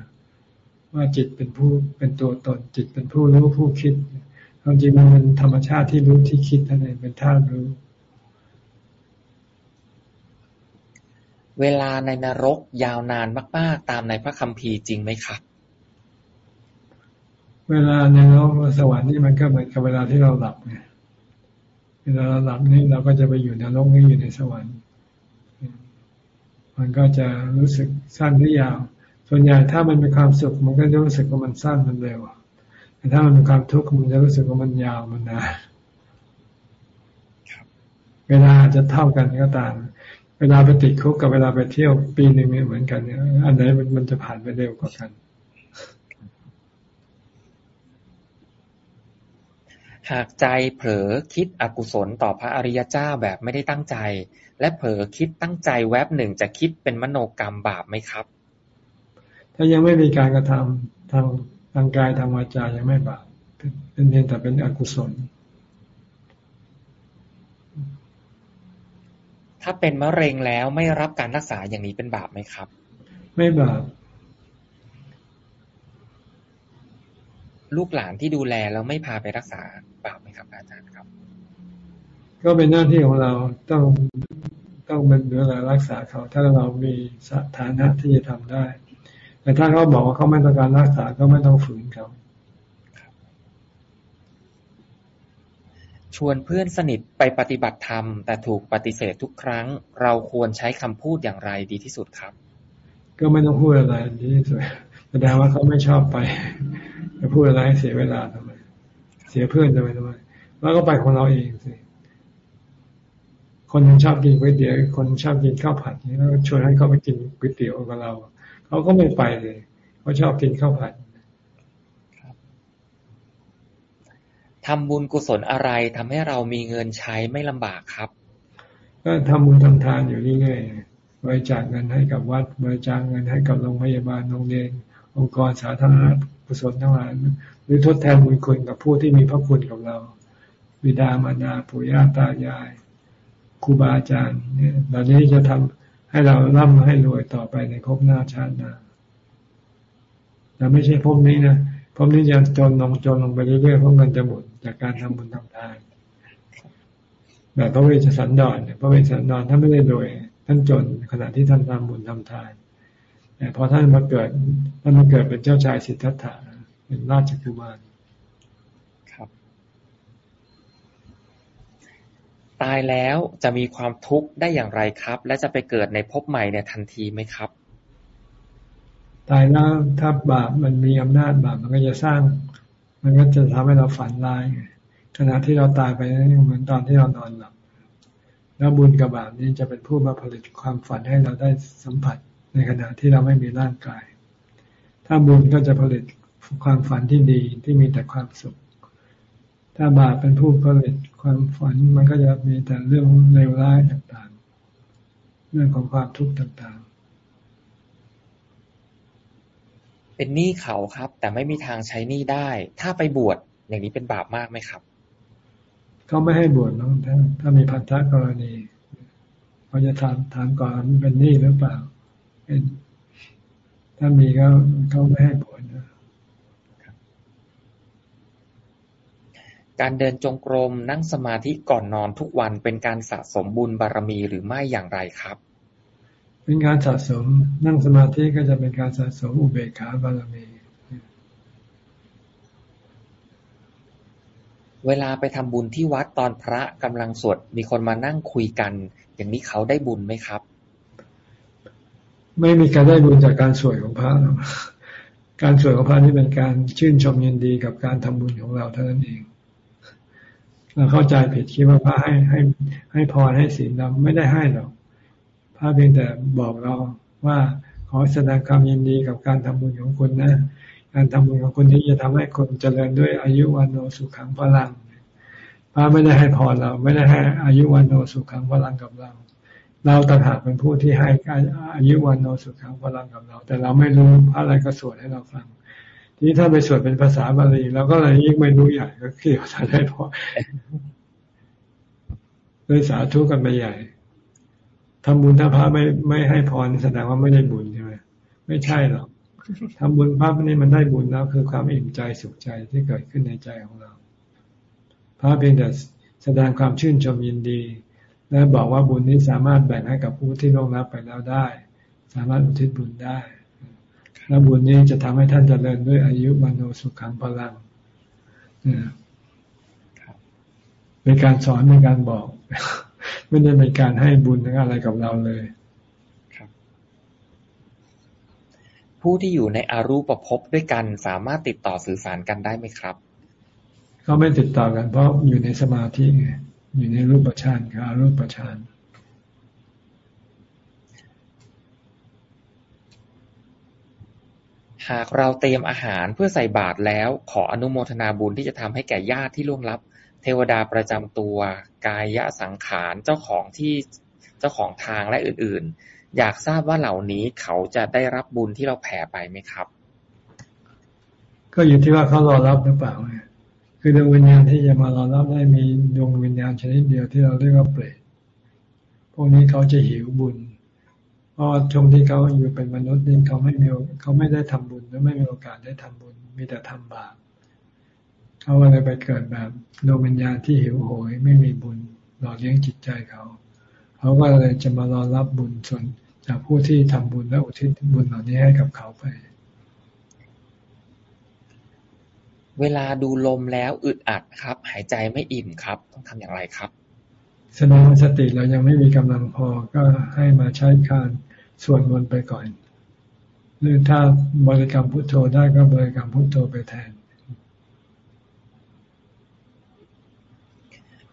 [SPEAKER 2] ว่าจิตเป็นผู้เป็นตัวตน จิตเป็นผู้รู้ผู้คิด ความจริงมันเป็นธรรมชาติที่รู้ที่คิดนั่นเองเป็นธาตุรู้
[SPEAKER 1] เวลาในนรกยาวนานมาก ๆ ตามในพระคัมภีร์จริงไหมครับ
[SPEAKER 2] เวลาในนรกสวรรค์นี่มันก็เหมือนกับเวลาที่เราหลับไงเวลาเราหลับนี่เราก็จะไปอยู่ในนรกนี่อยู่ในสวรรค์ มันก็จะรู้สึกสั้นหรือยาว ส่วนใหญ่ถ้ามันเป็นความสุข มันก็จะรู้สึกว่ามันสั้นมันเร็ว แต่ถ้ามันเป็นความทุกข์มันจะรู้สึกว่ามันยาวมันนานเวลาจะเท่ากันก็ตาม เวลาไปติดคุกกับเวลาไปเที่ยวปีหนึ่งเหมือนกันเนี่ยอันไหนมันจะผ่านไปเร็วกว่ากัน
[SPEAKER 1] หากใจเผลอคิดอกุศลต่อพระอริยเจ้าแบบไม่ได้ตั้งใจ และเผลอคิดตั้งใจแวบหนึ่งจะคิดเป็นมโนกรรมบาปไหมครับ
[SPEAKER 2] ถ้ายังไม่มีการกระทำทาง ทางกายทางวาจายังไม่บาปเป็นเพียงแต่เป็นอกุศล
[SPEAKER 1] ถ้าเป็นมะเร็งแล้วไม่รับการรักษาอย่างนี้เป็นบาปไหมครับ
[SPEAKER 2] ไม่บาป
[SPEAKER 1] ลูกหลานที่ดูแลแล้วไม่พาไปรักษาบาปไหมครับ อาจารย์ครับ
[SPEAKER 2] ก็เป็นหน้าที่ของเราต้องต้องเป็นดูแลรักษาเขา ถ้าเรามีสถานะที่จะทำได้ แต่ถ้าเขาบอกว่าเขาไม่ต้องการรักษาก็ไม่ต้องฝืนเขา
[SPEAKER 1] ชวนเพื่อนสนิทไปปฏิบัติธรรม แต่ถูกปฏิเสธทุกครั้ง เราควรใช้คำพูดอย่างไรดีที่สุดครับ
[SPEAKER 2] ก็ไม่ต้องพูดอะไรดีที่สุดแสดงว่าเขาไม่ชอบไปจะพูดอะไรเสียเวลาทำไม เสียเพื่อนทำไมทำไมแล้วก็ไปของเราเองสิคนชอบกินก๋วยเตี๋ยวคนชอบกินข้าวผัดนี่แล้วชวนให้เขาไปกินก๋วยเตี๋ยวกับเรา เขาก็ไม่ไปเลยเขาชอบกินข้าวผัด
[SPEAKER 1] ทำบุญกุศลอะไรทำให้เรามีเงินใช้ไม่ลำบากครับ
[SPEAKER 2] ก็ทำบุญทำทานอยู่เรื่อยๆบริจาคเงินให้กับวัดบริจาคเงินให้กับโรงพยาบาลโรงเรียนองค์กรสาธารณกุศลทั้งหลายหรือทดแทนบุญคุณกับผู้ที่มีพระคุณกับเราบิดามารดาปู่ย่าตายายครูบาอาจารย์เนี่ยเหล่านี้จะทำ ให้เราร่ำให้รวยต่อไปในภพหน้าชาติหน้าแต่ไม่ใช่ภพนี้นะภพนี้จะจนลงจนลงไปเรื่อยๆเพราะเงินจะหมดจากการทำบุญทำทานแบบพระเวชสันดรเนี่ยพระเวชสันดรท่านไม่ได้โดยท่านจนขณะที่ท่านทำบุญทำทานแต่พอท่านมาเกิดท่านมาเกิดเป็นเจ้าชายสิทธัตถะเป็นราชกุมาร
[SPEAKER 1] ครับ ตายแล้วจะมีความทุกข์ได้อย่างไรครับ และจะไปเกิดในภพใหม่ในทันทีไหมครับ
[SPEAKER 2] ตายแล้วถ้าบาปมันมีอำนาจบาปมันก็จะสร้าง มันก็จะทำให้เราฝันร้ายขณะที่เราตายไปนั่นเหมือนตอนที่เรานอนหลับ แล้วบุญกับบาปนี้จะเป็นผู้มาผลิตความฝันให้เราได้สัมผัสในขณะที่เราไม่มีร่างกาย ถ้าบุญก็จะผลิตความฝันที่ดีที่มีแต่ความสุข ถ้าบาปเป็นผู้ผลิต ความฝันมันก็จะมีแต่เรื่องเลวร้ายต่างๆ เรื่องของความทุกข์ต่าง
[SPEAKER 1] ๆ เป็นหนี้เขาครับ แต่ไม่มีทางใช้หนี้ได้ ถ้าไปบวชอย่างนี้เป็นบาปมากไหมครับ
[SPEAKER 2] เขาไม่ให้บวชน้องถ้าถ้ามีพันธะกรณีเขาจะถามถามก่อนเป็นหนี้หรือเปล่าเป็นถ้ามีก็เขาไม่ให้บวชนะ
[SPEAKER 1] การเดินจงกรม นั่งสมาธิก่อนนอนทุกวันเป็นการสะสมบุญบารมีหรือไม่อย่างไรครับ
[SPEAKER 2] เป็นการสะสม นั่งสมาธิก็จะเป็นการสะสมอุเบกขาบารมี
[SPEAKER 1] เวลาไปทำบุญที่วัดตอนพระกำลังสวดมีคนมานั่งคุยกัน อย่างนี้เขาได้บุญไหมครับ
[SPEAKER 2] ไม่มีการได้บุญจากการสวดของพระการสวดของพระนี่เป็นการชื่นชมยินดีกับการทำบุญของเราเท่านั้นเอง เราเข้าใจผิดคิดว่าพระให้ให้ให้พรให้ศีลเราไม่ได้ให้หรอกพระเพียงแต่บอกเราว่าขอแสดงความยินดีกับการทำบุญของคุณนะ การทำบุญของคุณที่จะทำให้คนเจริญด้วยอายุวันโนสุขังพลังพระไม่ได้ให้พรเรา ไม่ได้ให้อายุวันโนสุขังพลังกับเรา เราต่างหากเป็นผู้ที่ให้อายุวันโนสุขังพลังกับเรา แต่เราไม่รู้พระอะไรก็สวดให้เราฟัง ทีนี้ถ้าไปสวดเป็นภาษาบาลีเราก็เลยยิ่งไม่รู้ใหญ่ก็เกี่ยวจะได้พอเลยสาธุกันไปใหญ่ทำบุญถ้าพระไม่ไม่ให้พรแสดงว่าไม่ได้บุญใช่ไหมไม่ใช่หรอกทำบุญปั๊บนี่มันได้บุญแล้วคือความอิ่มใจสุขใจที่เกิดขึ้นในใจของเรา พระเพียงแต่แสดงความชื่นชมยินดี และบอกว่าบุญนี้สามารถแบ่งให้กับผู้ที่ล่วงลับไปแล้วได้ สามารถอุทิศบุญได้ และบุญนี้จะทำให้ท่านเจริญด้วยอายุมโนสุขังพลังเป็นการสอนเป็นการบอก ไม่ได้เป็นการให้บุญอะไรกับเราเลย
[SPEAKER 1] ผู้ที่อยู่ในอารูปภพด้วยกันสามารถติดต่อสื่อสารกันได้ไหมครับ
[SPEAKER 2] เขาไม่ติดต่อกันเพราะอยู่ในสมาธิไงอยู่ในรูปฌานกับอารูปฌาน
[SPEAKER 1] หากเราเตรียมอาหารเพื่อใส่บาตรแล้ว ขออนุโมทนาบุญที่จะทำให้แก่ญาติที่ล่วงลับ เทวดาประจำตัว กายะสังขาร เจ้าของที่ เจ้าของทางและอื่นๆ อยากทราบว่าเหล่านี้เขาจะได้รับบุญที่เราแผ่ไปไหมครับ
[SPEAKER 2] ก็อยู่ที่ว่าเขารอรับหรือเปล่าคือดวงวิญญาณที่จะมารอรับได้มีดวงวิญญาณชนิดเดียวที่เราเรียกว่าเปรต พวกนี้เขาจะหิวบุญ เพราะช่วงที่เขาอยู่เป็นมนุษย์นี่เขาไม่มีเขาไม่ได้ทำบุญ และไม่มีโอกาสได้ทำบุญ มีแต่ทำบาปเขาก็เลยไปเกิดแบบดวงวิญญาณที่หิวโหย ไม่มีบุญหล่อเลี้ยงจิตใจเขา เขาก็เลยจะมารอรับบุญส่วนจากผู้ที่ทำบุญและอุทิศบุญเหล่านี้ให้กับเขาไป
[SPEAKER 1] เวลาดูลมแล้วอึดอัดครับ หายใจไม่อิ่มครับ ต้องทำอย่างไรครับ
[SPEAKER 2] แสดงว่าสติเรายังไม่มีกำลังพอก็ให้มาใช้การส่วนมนไปก่อน หรือถ้าบริกรรมพุทโธได้ก็บริกรรมพุทโธไปแทน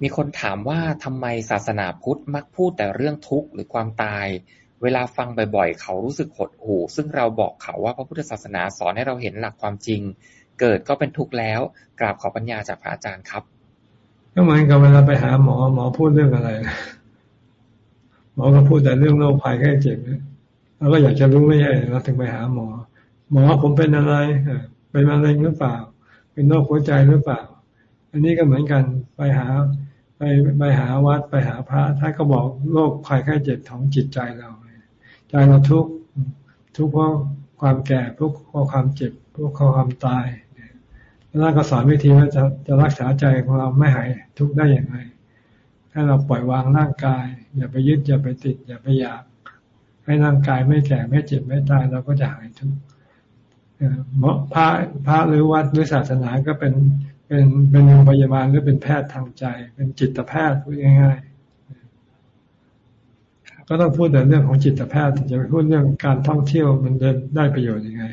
[SPEAKER 1] มีคนถามว่าทำไมศาสนาพุทธมักพูดแต่เรื่องทุกข์หรือความตาย เวลาฟังบ่อยๆ เขารู้สึกหดหู่ ซึ่งเราบอกเขาว่าพระพุทธศาสนาสอนให้เราเห็นหลักความจริง เกิดก็เป็นทุกข์แล้ว กราบขอปัญญาจากพระอาจารย์ครับ
[SPEAKER 2] ก็เหมือนกับเวลาไปหาหมอหมอพูดเรื่องอะไร หมอก็พูดแต่เรื่องโรคภัยแค่เจ็บ เราก็อยากจะรู้ไม่ใช่เราถึงไปหาหมอ หมอผมเป็นอะไรเป็นมะเร็งหรือเปล่า เป็นโรคหัวใจหรือเปล่า อันนี้ก็เหมือนกันไปหาไปไปหาวัดไปหาพระท่านก็บอกโรคภัยไข้เจ็บของจิตใจเราใจเราทุกข์ทุกข์เพราะความแก่ทุกข์เพราะความเจ็บทุกข์เพราะความตายแล้วก็สอนวิธีว่าจะจะรักษาใจของเราไม่หายทุกข์ได้อย่างไรให้เราปล่อยวางร่างกาย อย่าไปยึดอย่าไปติด อย่าไปอยาก ให้ร่างกายไม่แก่ไม่เจ็บไม่ตายเราก็จะหายทุกข์พระพระหรือวัดหรือศาสนาก็เป็นเป็นเป็นโรงพยาบาลหรือเป็นแพทย์ทางใจ เป็นจิตแพทย์พูดง่ายๆก็ต้องพูดแต่เรื่องของจิตแพทย์จะไปพูดเรื่องการท่องเที่ยวมันจะได้ประโยชน์ยังไง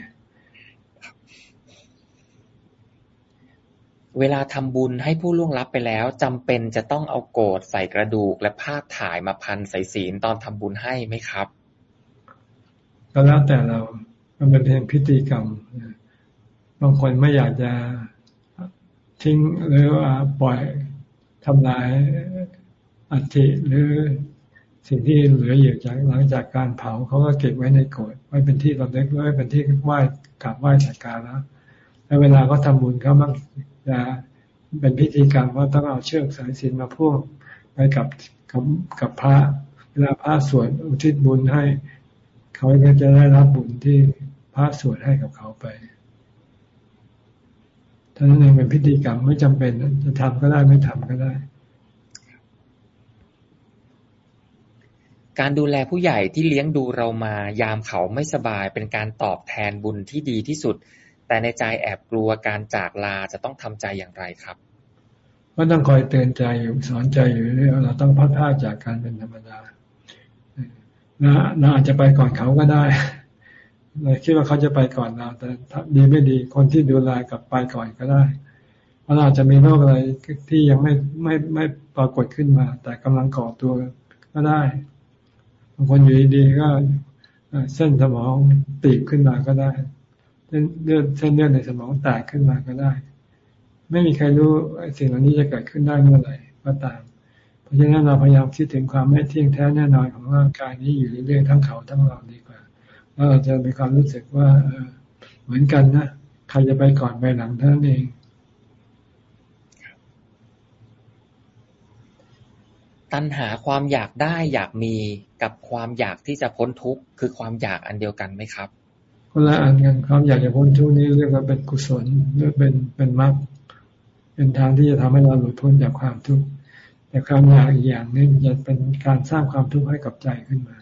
[SPEAKER 1] เวลาทำบุญให้ผู้ล่วงลับไปแล้วจำเป็นจะต้องเอาโกดใส่กระดูกและผ้าถ่ายมาพันใส่ศีลตอนทำบุญให้ไหมครับ
[SPEAKER 2] ก็แล้วแต่เรา มันเป็นเพียงพิธีกรรม บางคนไม่อยากจะทิ้งหรือว่าปล่อยทำลายอัฐิหรือสิ่งที่เหลืออยู่จากหลังจากการเผาเขาก็เก็บไว้ในโกดไว้เป็นที่ระลึกไว้เป็นที่ไหว้กราบไหว้สักการะแล้วเวลาเขาทาบุญเขามักจะเป็นพิธีกรรมว่าต้องเอาเชือกสายสินมาพ่วงไปกับกับกับพระเวลาพระสวดอุทิศบุญให้ เขาก็จะได้รับบุญที่พระสวดให้กับเขาไปท่านั้นเองเป็นพิธีกรรมไม่จำเป็นจะทำก็ได้ไม่ทำก็ได้
[SPEAKER 1] การดูแลผู้ใหญ่ที่เลี้ยงดูเรามายามเขาไม่สบายเป็นการตอบแทนบุญที่ดีที่สุด แต่ในใจแอบกลัวการจากลาจะต้องทำใจอย่างไรครับ
[SPEAKER 2] ก็ต้องคอยเตือนใจอยู่สอนใจอยู่เรื่อยเราต้องพัดพาจากการเป็นธรรมดา นะเราอาจจะไปก่อนเขาก็ได้เราคิดว่าเขาจะไปก่อนเรา แต่ดีไม่ดีคนที่ดูแลกับไปก่อนก็ได้ เพราะเราจะมีโรคอะไรที่ยังไม่ไม่ไม่ปรากฏขึ้นมา แต่กำลังก่อตัวก็ได้บางคนอยู่ดีๆก็เส้นสมองตีบขึ้นมาก็ได้เส้นเลือดเส้นเลือดในสมองแตกขึ้นมาก็ได้ ไม่มีใครรู้สิ่งเหล่านี้จะเกิดขึ้นได้เมื่อไหร่ก็ตาม ราะฉะนั้นเราพยายามคิดถึงความไม่เที่ยงแท้แน่นอนของร่างกายนี้อยู่เรื่อยๆทั้งเขาทั้งเราดีกว่าแล้วเราจะมีความรู้สึกว่าเหมือนกันนะใครจะไปก่อนไปหลังเท่านั้นเอง
[SPEAKER 1] ตัณหาความอยากได้อยากมีกับความอยากที่จะพ้นทุกข์คือความอยากอันเดียวกันไหมครับ
[SPEAKER 2] คนละอันกันความอยากจะพ้นทุกข์นี้เรียกว่าเป็นกุศลหรือเป็นเป็นมรรคเป็นทางที่จะทำให้เราหลุดพ้นจากความทุกข์ แต่ความอยากอีกอย่างนึงจะเป็นการสร้างความทุกข์ให้กับใจขึ้นมา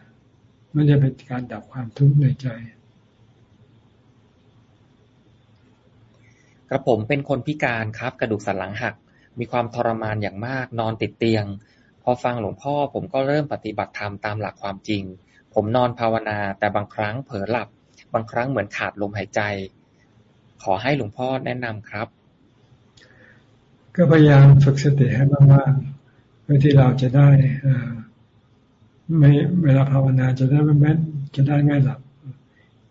[SPEAKER 2] ไม่ได้เป็นการดับความทุกข์ในใจ
[SPEAKER 1] กระผมเป็นคนพิการครับ กระดูกสันหลังหัก มีความทรมานอย่างมาก นอนติดเตียง พอฟังหลวงพ่อผมก็เริ่มปฏิบัติธรรมตามหลักความจริง ผมนอนภาวนา แต่บางครั้งเผลอหลับ บางครั้งเหมือนขาดลมหายใจ ขอให้หลวงพ่อแนะนำครับ
[SPEAKER 2] ก็พยายามฝึกสติให้มากๆเพื่อที่เราจะได้ไม่เวลาภาวนาจะได้ไม่แม้จะได้ไม่หลับ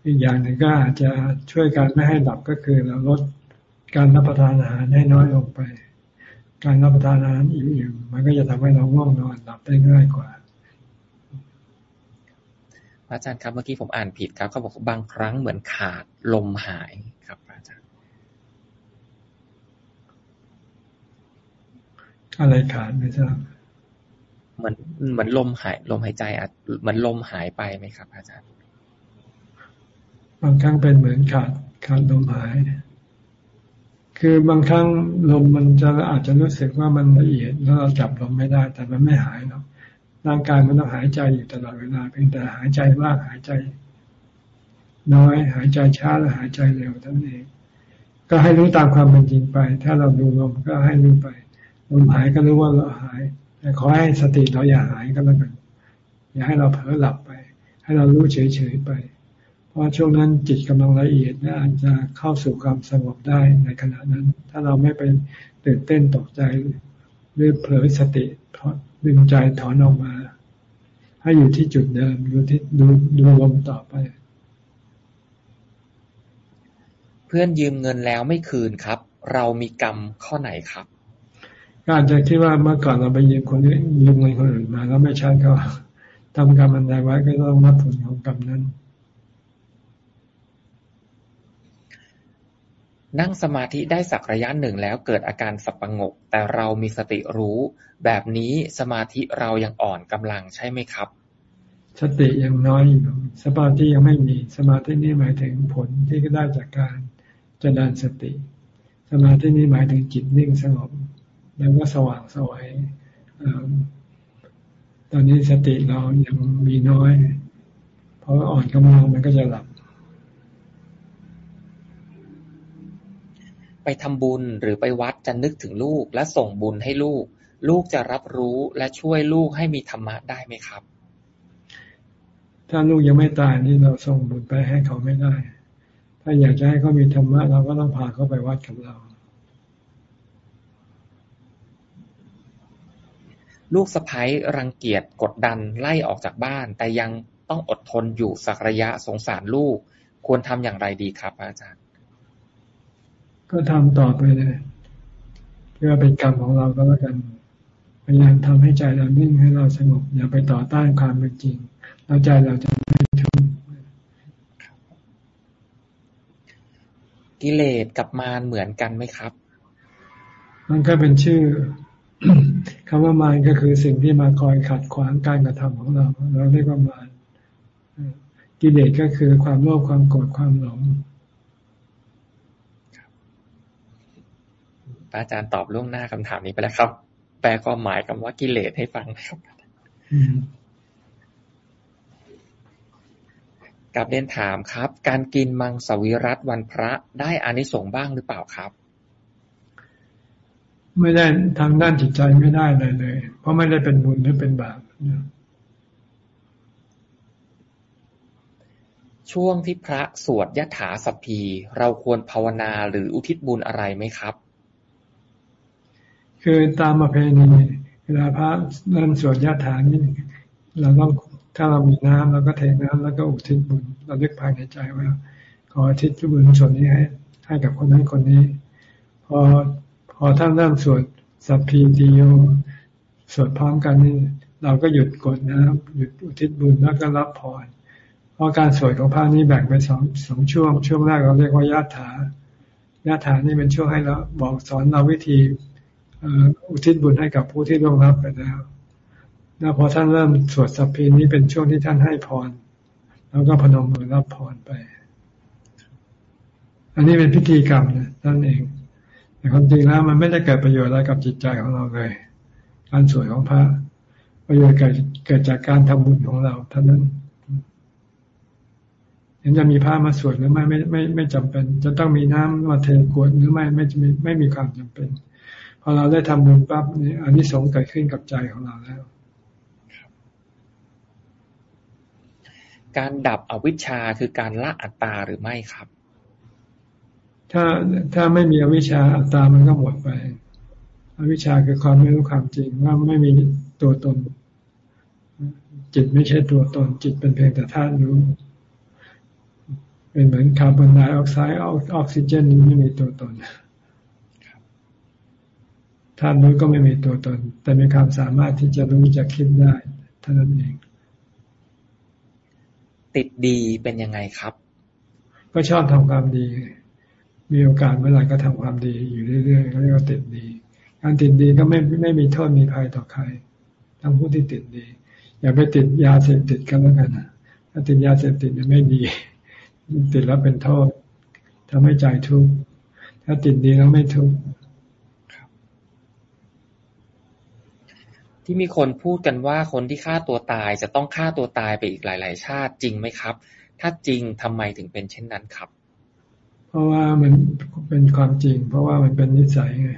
[SPEAKER 2] อีกอย่างหนึ่งก็อาจจะช่วยการไม่ให้หลับก็คือเราลดการรับประทานอาหารให้น้อยลงไป การรับประทานอาหารอิ่มๆมันก็จะทำให้เราง่วงนอนหลับได้ง่ายกว่า
[SPEAKER 1] อาจารย์ครับเมื่อกี้ผมอ่านผิดครับเขาบอกบางครั้งเหมือนขาดลมหายครับ อาจารย์
[SPEAKER 2] อะไรขาดไม่ทราบ
[SPEAKER 1] เหมือนเหมือนลมหายลมหายใจอะเหมือนลมหายไปไหมครับ อาจารย์
[SPEAKER 2] บางครั้งเป็นเหมือนขาดขาดลมหาย คือบางครั้งลมมันจะอาจจะรู้สึกว่ามันละเอียดแล้วเราจับลมไม่ได้ แต่มันไม่หายหรอกร่างกายมันต้องหายใจอยู่ตลอดเวลาเพียงแต่หายใจมากหายใจ น้อย หายใจช้าและหายใจเร็วเท่านั้นเองก็ให้รู้ตามความเป็นจริงไป ถ้าเราดูลมก็ให้รู้ไป ลมหายก็รู้ว่าเราหาย แต่ขอให้สติเราอย่าหายก็แล้วกัน อย่าให้เราเผลอหลับไป ให้เรารู้เฉยๆไป เพราะช่วงนั้นจิตกำลังละเอียดนะอาจจะเข้าสู่ความสงบได้ในขณะนั้น ถ้าเราไม่ไปตื่นเต้นตกใจหรือเผลอสติดึงใจถอนออกมา ให้อยู่ที่จุดเดิมอยู่ที่ดูดูลมต่อไป
[SPEAKER 1] เพื่อนยืมเงินแล้วไม่คืนครับ เรามีกรรมข้อไหนครับ
[SPEAKER 2] ก็อาจจะคิดว่าเมื่อก่อนเราไปยืมคนนี้ยืมเงินคนอื่นมาแล้วไม่ใช้ก็ทำกรรมอันใดไว้ก็ต้องรับผลของกรรมนั้น
[SPEAKER 1] นั่งสมาธิได้สักระยะหนึ่งแล้วเกิดอาการสับประงก แต่เรามีสติรู้ แบบนี้สมาธิเรายังอ่อนกำลังใช่ไหมครับ
[SPEAKER 2] สติยังน้อยอยู่สมาธิยังไม่มี สมาธินี่หมายถึงผลที่ได้จากการเจริญสติ สมาธินี่หมายถึงจิตนิ่งสงบ แล้วก็สว่างสวยตอนนี้สติเรายังมีน้อย เพราะอ่อนกำลังมันก็จะหลับ
[SPEAKER 1] ไปทำบุญหรือไปวัดจะนึกถึงลูกและส่งบุญให้ลูก ลูกจะรับรู้และช่วยลูกให้มีธรรมะได้ไหมครับ
[SPEAKER 2] ถ้าลูกยังไม่ตายนี่เราส่งบุญไปให้เขาไม่ได้ ถ้าอยากจะให้เขามีธรรมะเราก็ต้องพาเขาไปวัดกับเรา
[SPEAKER 1] ลูกสะพ้ายรังเกียจกดดันไล่ออกจากบ้าน แต่ยังต้องอดทนอยู่สักระยะสงสารลูก ควรทำอย่างไรดีครับ อาจารย์
[SPEAKER 2] ก็ทำต่อไปเลยเพื่อเป็นกรรมของเราก็แล้วกันพยายามทำให้ใจเรานิ่งให้เราสงบอย่าไปต่อต้านความเป็นจริงแล้วใจเราจะไม่ทุกข์
[SPEAKER 1] กิเลสกับมารเหมือนกันไหมครับ
[SPEAKER 2] มันก็เป็นชื่อ คำว่ามารก็คือสิ่งที่มาคอยขัดขวางการกระทำของเรา เราเรียกว่ามารกิเลสก็คือความโลภความโกรธความหลง
[SPEAKER 1] อาจารย์ตอบล่วงหน้าคำถามนี้ไปแล้วครับ แปลความหมายคำว่ากิเลสให้ฟังครับกับเรียนถามครับ การกินมังสวิรัตวันพระได้อานิสงส์บ้างหรือเปล่าครับ
[SPEAKER 2] ไม่ได้ทางด้านจิตใจไม่ได้เลยเลย เพราะไม่ได้เป็นบุญหรือเป็นบาป
[SPEAKER 1] ช่วงที่พระสวดยถาสัพพี เราควรภาวนาหรืออุทิศบุญอะไรไหมครับ
[SPEAKER 2] คือตามประเพณีเวลาพระเริ่มสวดยถานี่เราต้องถ้าเรามีน้ำเราก็เทน้ำแล้วก็อุทิศบุญ เราเลือกภายในใจว่า ขออุทิศบุญส่วนนี้ให้ให้กับคนนั้นคนนี้ พอ พอท่านเริ่มสวดสัพพีติโยสวดพร้อมกันนี่เราก็หยุดกดน้ำหยุดอุทิศบุญแล้วก็รับพรเพราะการสวดของพระนี้แบ่งเป็นสองสองช่วง ช่วงแรกเราเรียกว่ายาถายาถานี่เป็นช่วงให้เราบอกสอนเราวิธีอุทิศบุญให้กับผู้ที่ร่วงรับไปแล้วแล้วพอท่านเริ่มสวดสัพพีนี้เป็นช่วงที่ท่านให้พร แล้วก็พนมมือรับพรไป อันนี้เป็นพิธีกรรมนะนั่นเอง แต่ความจริงแล้วมันไม่ได้เกิดประโยชน์อะไรกับจิตใจของเราเลย การสวดของพระ ประโยชน์เกิดเกิดจากการทำบุญของเราเท่านั้นเห็นจะมีผ้ามาสวดหรือไม่ไม่ไม่ไม่จำเป็น จะต้องมีน้ำมาเทกวดหรือไม่ไม่ไม่ไม่มีความจำเป็นพอเราได้ทำบุญปั๊บนี่อันนี้สงเกิดขึ้นกับใจของเราแล้ว
[SPEAKER 1] การดับอวิชชาคือการละอัตตาหรือไม่ครับ
[SPEAKER 2] ถ้าถ้าไม่มีอวิชชาอัตตามันก็หมดไปอวิชชาคือความไม่รู้ความจริงว่าไม่มีตัวตน จิตไม่ใช่ตัวตน จิตเป็นเพียงแต่ธาตุรู้ เป็นเหมือนคาร์บอนไดออกไซด์ออกซิเจนนี้ไม่มีตัวตนธาตุรู้ก็ไม่มีตัวตน แต่มีความสามารถที่จะรู้จะคิดได้เท่านั้นเอง
[SPEAKER 1] ติดดีเป็นยังไงครับ
[SPEAKER 2] ก็ชอบทำความดี มีโอกาสเมื่อไหร่ก็ทำความดีอยู่เรื่อยๆเขาเรียกว่าติดดี การติดดีก็ไม่ไม่มีโทษมีภัยต่อใคร ทั้งผู้ที่ติดดี อย่าไปติดยาเสพติดกันแล้วกันนะถ้าติดยาเสพติดเนี่ยไม่ดี ติดแล้วเป็นโทษทำให้ใจทุกข์ถ้าติดดีแล้วไม่ทุกข์
[SPEAKER 1] ที่มีคนพูดกันว่าคนที่ฆ่าตัวตายจะต้องฆ่าตัวตายไปอีกหลาย ๆ ชาติจริงไหมครับ ถ้าจริงทำไมถึงเป็นเช่นนั้นครับ
[SPEAKER 2] เพราะว่ามันเป็นความจริง เพราะว่ามันเป็นนิสัยไง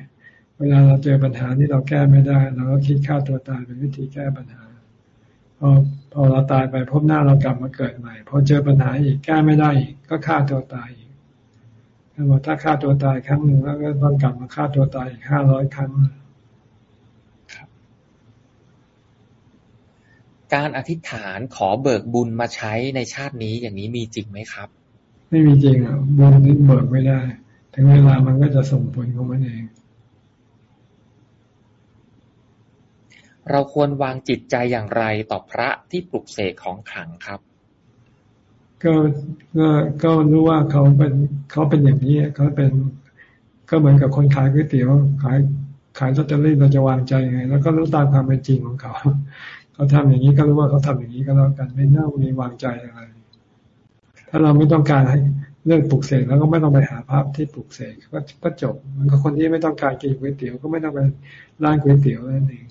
[SPEAKER 2] เวลาเราเจอปัญหาที่เราแก้ไม่ได้ เราก็คิดฆ่าตัวตายเป็นวิธีแก้ปัญหา พอพอเราตายไปพบหน้าเรากลับมาเกิดใหม่ พอเจอปัญหาอีกแก้ไม่ได้อีกก็ฆ่าตัวตายอีกถ้าฆ่าตัวตายครั้งหนึ่งแล้วก็ต้องกลับมาฆ่าตัวตายอีกห้าร้อยครั้ง
[SPEAKER 1] การอธิษฐานขอเบิกบุญมาใช้ในชาตินี้อย่างนี้มีจริงไหมครับ
[SPEAKER 2] ไม่มีจริงอะบุญนี้เบิกไม่ได้ ถึงเวลามันก็จะส่งผลของมันเอง
[SPEAKER 1] เราควรวางจิตใจอย่างไรต่อพระที่ปลุกเสกของขลังครับ
[SPEAKER 2] ก็ก็ก็รู้ว่าเขาเป็นเขาเป็นอย่างนี้เขาเป็นก็เหมือนกับคนขายก๋วยเตี๋ยวขายขายลอตเตอรี่เราจะวางใจยังไง แล้วก็รู้ตามความเป็นจริงของเขา เขาทำอย่างนี้ก็รู้ว่าเขาทำอย่างนี้ก็แล้วกันไม่น่ามีวางใจอะไร ถ้าเราไม่ต้องการให้เรื่องปลุกเสกแล้วก็ไม่ต้องไปหาภาพที่ปลุกเสกก็ก็จบ มันก็คนที่ไม่ต้องการกินก๋วยเตี๋ยวก็ไม่ต้องไปร้านก๋วยเตี๋ยวนั่นเอง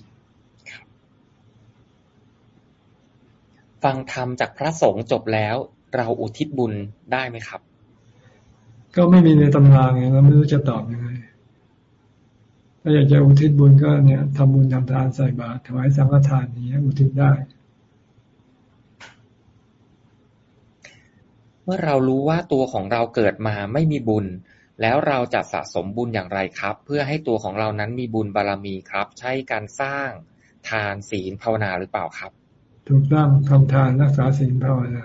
[SPEAKER 1] ฟังธรรมจากพระสงฆ์จบแล้ว เราอุทิศบุญได้ไหมครับ
[SPEAKER 2] ก็ไม่มีในตำราไงเราไม่รู้จะตอบยังไงถ้าอยากจะอุทิศบุญก็เนี่ยทำบุญทำทานใส่บาตรถวายสังฆทานนี้อุทิศได้
[SPEAKER 1] มื่อเรารู้ว่าตัวของเราเกิดมาไม่มีบุญ แล้วเราจะสะสมบุญอย่างไรครับ เพื่อให้ตัวของเรานั้นมีบุญบารรมีครับ ใช้การสร้างทานศีลภาวนาหรือเปล่าครับ
[SPEAKER 2] ถูกต้องทำทานรักษาศีลภาวนา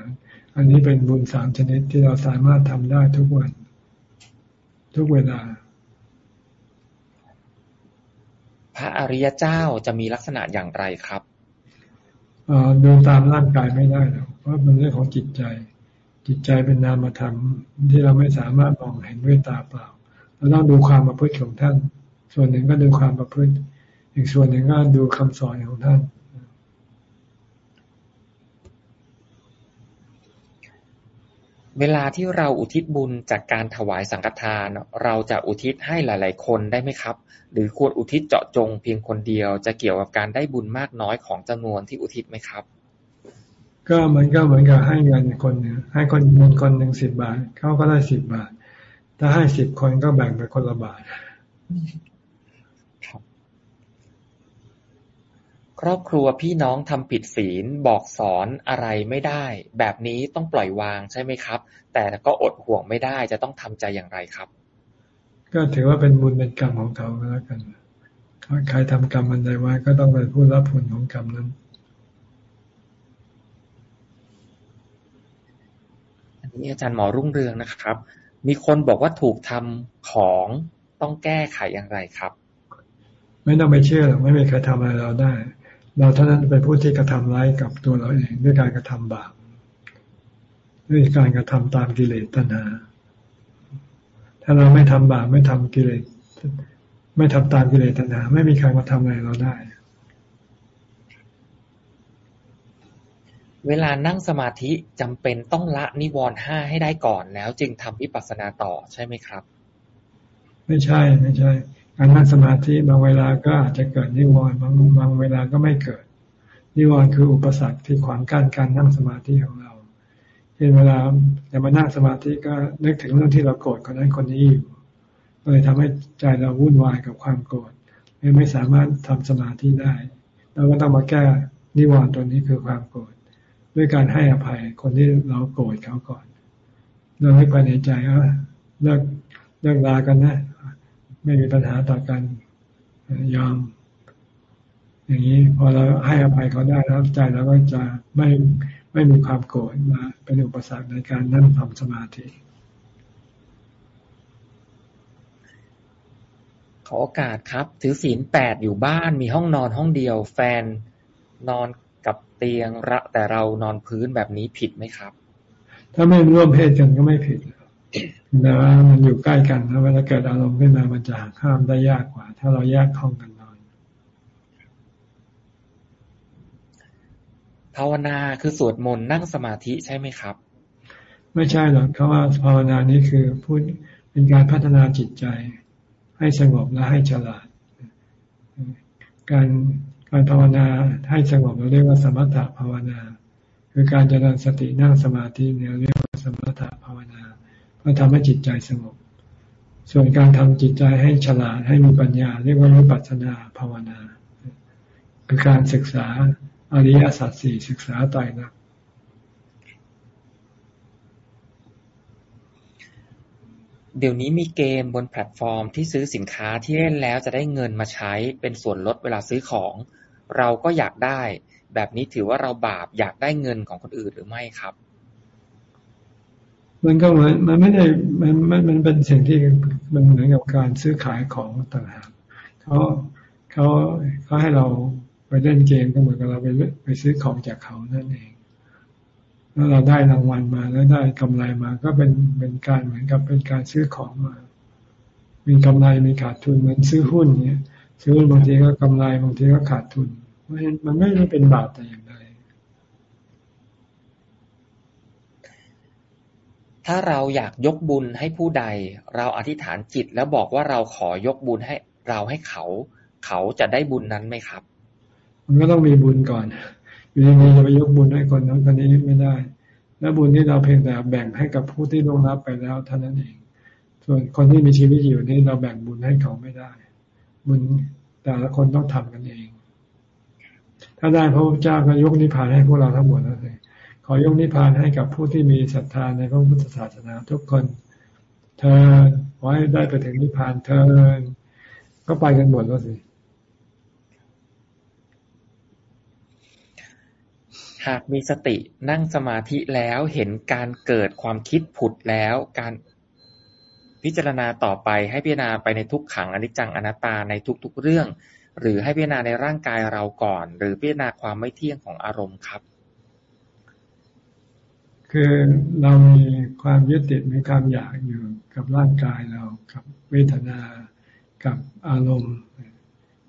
[SPEAKER 2] อันนี้เป็นบุญสามชนิดที่เราสามารถทำได้ทุกวัน ทุกเวลา
[SPEAKER 1] พระอริยเจ้าจะมีลักษณะอย่างไรครับ
[SPEAKER 2] ดูตามร่างกายไม่ได้หรอกเพราะมันเรื่องของจิตใจ จิตใจเป็นนามธรรมที่เราไม่สามารถมองเห็นด้วยตาเปล่าเราต้องดูความประพฤติของท่าน ส่วนหนึ่งก็ดูความประพฤติ อีกส่วนหนึ่งก็ดูคำสอนของท่าน
[SPEAKER 1] เวลาที่เราอุทิศบุญจากการถวายสังฆทาน เราจะอุทิศให้หลาย ๆ คนได้ไหมครับ หรือควรอุทิศเจาะจงเพียงคนเดียว จะเกี่ยวกับการได้บุญมากน้อยของจำนวนที่อุทิศไหมครับ
[SPEAKER 2] ก็มันก็เหมือนกับให้เงินคนหนึ่งให้คนเงินคนหนึ่งสิบบาทเขาก็ได้สิบบาท ถ้าให้สิบคนก็แบ่งไปคนละบาท
[SPEAKER 1] ครอบครัวพี่น้องทำผิดศีลบอกสอนอะไรไม่ได้ แบบนี้ต้องปล่อยวางใช่ไหมครับ แต่ก็อดห่วงไม่ได้จะต้องทำใจอย่างไรครับ
[SPEAKER 2] ก็ถือว่าเป็นบุญเป็นกรรมของเขาแล้วกันใครทำกรรมมันใดไว้ก็ต้องเป็นผู้รับผลของกรรมนั้น
[SPEAKER 1] นนี้อาจารย์หมอรุ่งเรืองนะครับ มีคนบอกว่าถูกทำของต้องแก้ไขอย่างไรครับ
[SPEAKER 2] ไม่ต้องไปเชื่อหรอกไม่มีใครทำอะไรเราได้ เราเท่านั้นเป็นผู้ที่กระทำร้ายกับตัวเราเองด้วยการกระทำบาปด้วยการกระทำตามกิเลสตัณหาถ้าเราไม่ทำบาปไม่ทำกิเลสไม่ทำตามกิเลสตัณหาไม่มีใครมาทำอะไรเราได้
[SPEAKER 1] เวลานั่งสมาธิจำเป็นต้องละนิวรณ์ห้าให้ได้ก่อน แล้วจึงทำวิปัสสนาต่อใช่ไหมครับ
[SPEAKER 2] ไม่ใช่ไม่ใช่การนั่งสมาธิบางเวลาก็อาจจะเกิดนิวรณ์บางบางเวลาก็ไม่เกิด นิวรณ์คืออุปสรรคที่ขวางกั้นการนั่งสมาธิของเราเช่นเวลาจะมานั่งสมาธิก็นึกถึงเรื่องที่เราโกรธคนนั้นคนนี้อยู่ก็เลยทำให้ใจเราวุ่นวายกับความโกรธไม่สามารถทำสมาธิได้ เราก็ต้องมาแก้นิวรณ์ตัวนี้คือความโกรธ ด้วยการให้อภัยคนที่เราโกรธเขาก่อนเราให้ภายในใจว่าเลิกเลิกลากันนะ ไม่มีปัญหาต่อกันยอม อย่างนี้พอเราให้อภัยเขาได้แล้วใจเราก็จะไม่ไม่มีความโกรธมาเป็นอุปสรรคในการนั่งทำสมาธิ
[SPEAKER 1] ขอโอกาสครับ ถือศีลแปดอยู่บ้านมีห้องนอนห้องเดียว แฟนนอน เตียงระแต่เรานอนพื้นแบบนี้ผิดไหมครับ
[SPEAKER 2] ถ้าไม่ร่วมเพศกันก็ไม่ผิดแต่ว่ามันอยู่ใกล้กันแล้วเวลาเกิดอารมณ์ขึ้นมามันจะหักห้ามได้ยากกว่า ถ้าเราแยกห้องกันนอน
[SPEAKER 1] ภาวนาคือสวดมนต์นั่งสมาธิใช่ไหมครับ
[SPEAKER 2] ไม่ใช่หรอกเขาว่าภาวนานี้คือพูดเป็นการพัฒนาจิตใจ ให้สงบและให้ฉลาด การ การภาวนาให้สงบเราเรียกว่าสมถะภาวนา คือการเจริญสตินั่งสมาธิเนี่ยเรียกว่าสมถะภาวนาก็ทำให้จิตใจสงบ ส่วนการทำจิตใจให้ฉลาดให้มีปัญญา เรียกว่าวิปัสสนาภาวนา คือการศึกษาอริยสัจสี่ศึกษาไตรลักษณ์
[SPEAKER 1] เดี๋ยวนี้มีเกมบนแพลตฟอร์มที่ซื้อสินค้าที่เล่นแล้วจะได้เงินมาใช้เป็นส่วนลดเวลาซื้อของ เราก็อยากได้ แบบนี้ถือว่าเราบาปอยากได้เงินของคนอื่นหรือไม่ครับ
[SPEAKER 2] มันก็เหมือนมันไม่ได้มันมันมันเป็นสิ่งที่มันเหมือนกับการซื้อขายของต่างหากเขาเขาเขาให้เราไปเล่นเกมก็เหมือนกับเราไปไปซื้อของจากเขานั่นเอง แล้วเราได้รางวัลมาแล้วได้กำไรมา ก็เป็นเป็นการเหมือนกับเป็นการซื้อของมา มีกำไรมีขาดทุนเหมือนซื้อหุ้นเนี้ยซื้อหุ้นบางทีก็กำไรบางทีก็ขาดทุนมันไม่ได้เป็นบาปแต่อย่าง
[SPEAKER 1] ถ้าเราอยากยกบุญให้ผู้ใด เราอธิษฐานจิตแล้วบอกว่าเราขอยกบุญให้เราให้เขา เขาจะได้บุญนั้นไหมครับ
[SPEAKER 2] มันก็ต้องมีบุญก่อน อยู่ดีๆจะไปยกบุญให้คนนั้นคนนี้ไม่ได้ แล้วบุญที่เราเพียงแต่แบ่งให้กับผู้ที่ลงลับไปแล้วเท่านั้นเอง ส่วนคนที่มีชีวิตอยู่นี่เราแบ่งบุญให้เขาไม่ได้ บุญแต่ละคนต้องทำกันเอง ถ้าได้พระพุทธเจ้าก็ยกนิพพานให้พวกเราทั้งหมดแล้วเลยขอยกนิพพานให้กับผู้ที่มีศรัทธาในพระพุทธศาสนาทุกคน เธอขอให้ได้ไปถึงนิพพานเธอก็ไปกันหมดแล้วสิ
[SPEAKER 1] หากมีสตินั่งสมาธิแล้วเห็นการเกิดความคิดผุดแล้ว การพิจารณาต่อไปให้พิจารณาไปในทุกขังอนิจจังอนัตตาในทุกๆเรื่อง หรือให้พิจารณาในร่างกายเราก่อน หรือพิจารณาความไม่เที่ยงของอารมณ์ครับ
[SPEAKER 2] คือเรามีความยึดติดมีความอยากอยู่กับร่างกายเรากับเวทนากับอารมณ์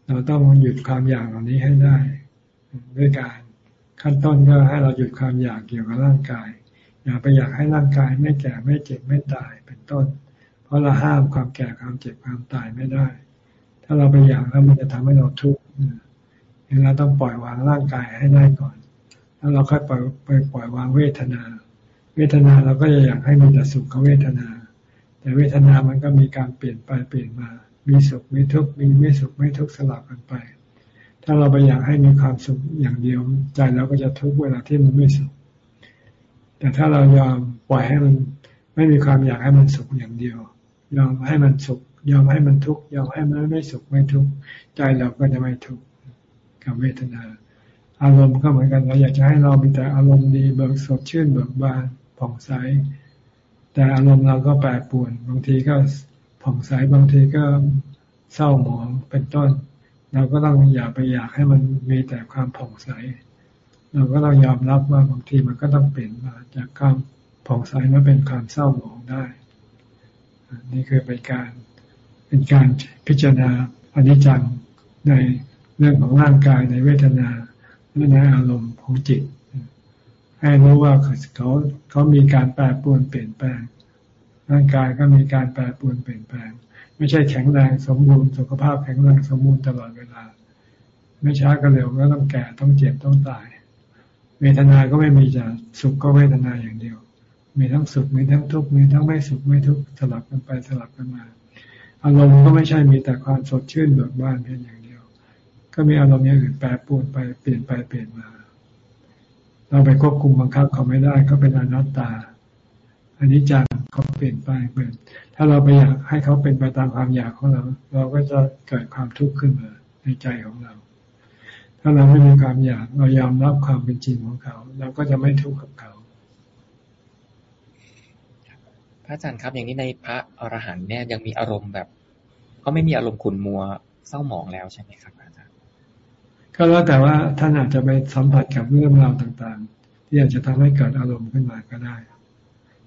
[SPEAKER 2] เราต้องหยุดความอยากเหล่านี้ให้ได้ ด้วยการ ขั้นต้นก็ให้เราหยุดความอยากเกี่ยวกับร่างกาย อย่าไปอยากให้ร่างกายไม่แก่ไม่เจ็บไม่ตายเป็นต้น เพราะเราห้ามความแก่ความเจ็บความตายไม่ได้ ถ้าเราไปอยากแล้วมันจะทำให้เราทุกข์เราต้องปล่อยวางร่างกายให้ได้ก่อน แล้วเราค่อยปล่อยไปปล่อยวางเวทนา เวทนาเราก็จะอยากให้มีแต่สุขเวทนา แต่เวทนามันก็มีการเปลี่ยนไปเปลี่ยนมา มีสุขมีทุกข์มีไม่สุขไม่ทุกข์สลับกันไป ถ้าเราไปอยากให้มีความสุขอย่างเดียว ใจเราก็จะทุกเวลาที่มันไม่สุข แต่ถ้าเรายอมปล่อยให้มันไม่มีความอยากให้มันสุขอย่างเดียว ยอมให้มันสุข ยอมให้มันทุกข์ยอมให้มันไม่สุขไม่ทุกข์ใจเราก็จะไม่ทุกข์กับเวทนา อารมณ์ก็เหมือนกันเราอยากจะให้เรามีแต่อารมณ์ดีเบิกสดชื่นเบิกบานผ่องใสแต่อารมณ์เราก็แปรปรวน บางทีก็ผ่องใสบางทีก็เศร้าหมองเป็นต้น เราก็ต้องอย่าไปอยากให้มันมีแต่ความผ่องใส เราก็ต้องยอมรับว่าบางทีมันก็ต้องเปลี่ยนมาจากความผ่องใสมาเป็นความเศร้าหมองได้ นี่คือเป็นการเป็นการพิจารณาอนิจจังในเรื่องของร่างกายในเวทนาและในอารมณ์ของจิต ให้รู้ว่าเขาเขามีการแปรปรวนเปลี่ยนแปลง ร่างกายก็มีการแปรปรวนเปลี่ยนแปลง ไม่ใช่แข็งแรงสมบูรณ์สุขภาพแข็งแรงสมบูรณ์ตลอดเวลา ไม่ช้าก็เร็วก็ต้องแก่ต้องเจ็บต้องตาย เวทนาก็ไม่มีแต่สุขก็เวทนาอย่างเดียว มีทั้งสุขมีทั้งทุกข์มีทั้งไม่สุขไม่ทุกข์สลับกันไปสลับกันมา อารมณ์ก็ไม่ใช่มีแต่ความสดชื่นเบิกบานเพียงอย่างเดียว ก็มีอารมณ์อย่างอื่นแปรปรวนไปเปลี่ยนไปเปลี่ยนมา เราไปควบคุมบังคับเขาไม่ได้ก็เป็นอนัตตา อันนี้จังเขาเปลี่ยนไปเปลี่ยนถ้าเราไปอยากให้เขาเป็นไปตามความอยากของเรา เราก็จะเกิดความทุกข์ขึ้นมาในใจของเรา ถ้าเราไม่มีความอยากเรายอมรับความเป็นจริงของเขา เราก็จะไม่ทุกข์กับเขา
[SPEAKER 1] พระอาจารย์ครับ อย่างนี้ในพระอรหันต์เนี่ยยังมีอารมณ์แบบก็ไม่มีอารมณ์ขุนมัวเศร้าหมองแล้วใช่ไหมครับอาจารย์
[SPEAKER 2] ก็แล้วแต่ว่าท่านอาจจะไปสัมผัสกับเรื่องราวต่างๆ ที่อาจจะทำให้เกิดอารมณ์ขึ้นมาก็ได้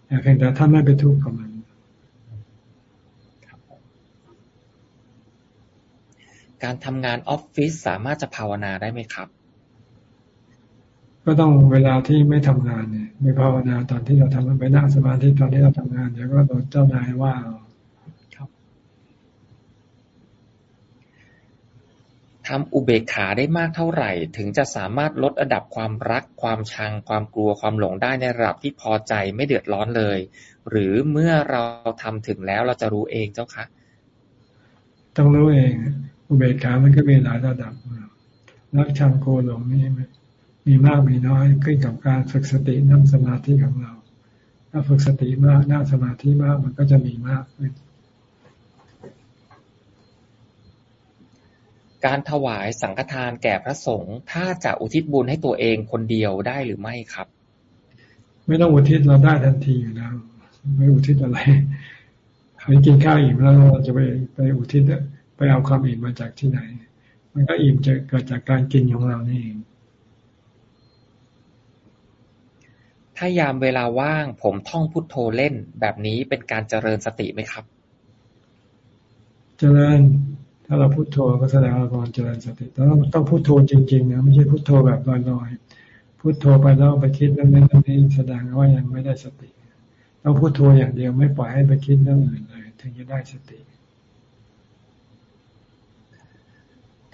[SPEAKER 2] แต่เพียงแต่ท่านไม่ไปทุกข์กับมัน
[SPEAKER 1] การทำงานออฟฟิศสามารถจะภาวนาได้ไหมครับ
[SPEAKER 2] ก็ต้องเวลาที่ไม่ทำงานเนี่ยไม่ภาวนาตอนที่เราทำไปนั่งสมาธิตอนที่เราทำงานเดี๋ยวก็โดนเจ้านายว่าครับ
[SPEAKER 1] ทำอุเบกขาได้มากเท่าไหร่ ถึงจะสามารถลดระดับความรัก ความชัง ความกลัว ความหลงได้ในระดับที่พอใจไม่เดือดร้อนเลย หรือเมื่อเราทำถึงแล้วเราจะรู้เองเจ้าคะ
[SPEAKER 2] ต้องรู้เอง อุเบกขามันก็มีหลายระดับ รักชังโกหลงนี่มีมากมีน้อยขึ้นกับการฝึกสตินั่งสมาธิของเรา ถ้าฝึกสติมากนั่งสมาธิมากมันก็จะมีมากขึ้น
[SPEAKER 1] การถวายสังฆทานแก่พระสงฆ์ถ้าจะอุทิศบุญให้ตัวเองคนเดียวได้หรือไม่ครับ
[SPEAKER 2] ไม่ต้องอุทิศเราได้ทันทีอยู่แล้ว ไม่อุทิศอะไรไปกินข้าวอิ่มแล้วเราจะไปไปอุทิศไปเอาความอิ่มมาจากที่ไหน มันก็อิ่มจะเกิดจากการกินของเรานี่เอง
[SPEAKER 1] ถ้ายามเวลาว่างผมท่องพุทโธเล่นแบบนี้เป็นการเจริญสติไหมครับ
[SPEAKER 2] เจริญ ถ้าเราพุทโธก็แสดงว่าเราเจริญสติต้องต้องพุทโธจริงๆนะไม่ใช่พุทโธแบบลอยๆพุทโธไปแล้วไปคิดเรื่องนั้นเรื่องนี้แสดงว่ายังไม่ได้สติ ต้องพุทโธอย่างเดียวไม่ปล่อยให้ไปคิดเรื่องอื่นเลย ถึงจะได้สติ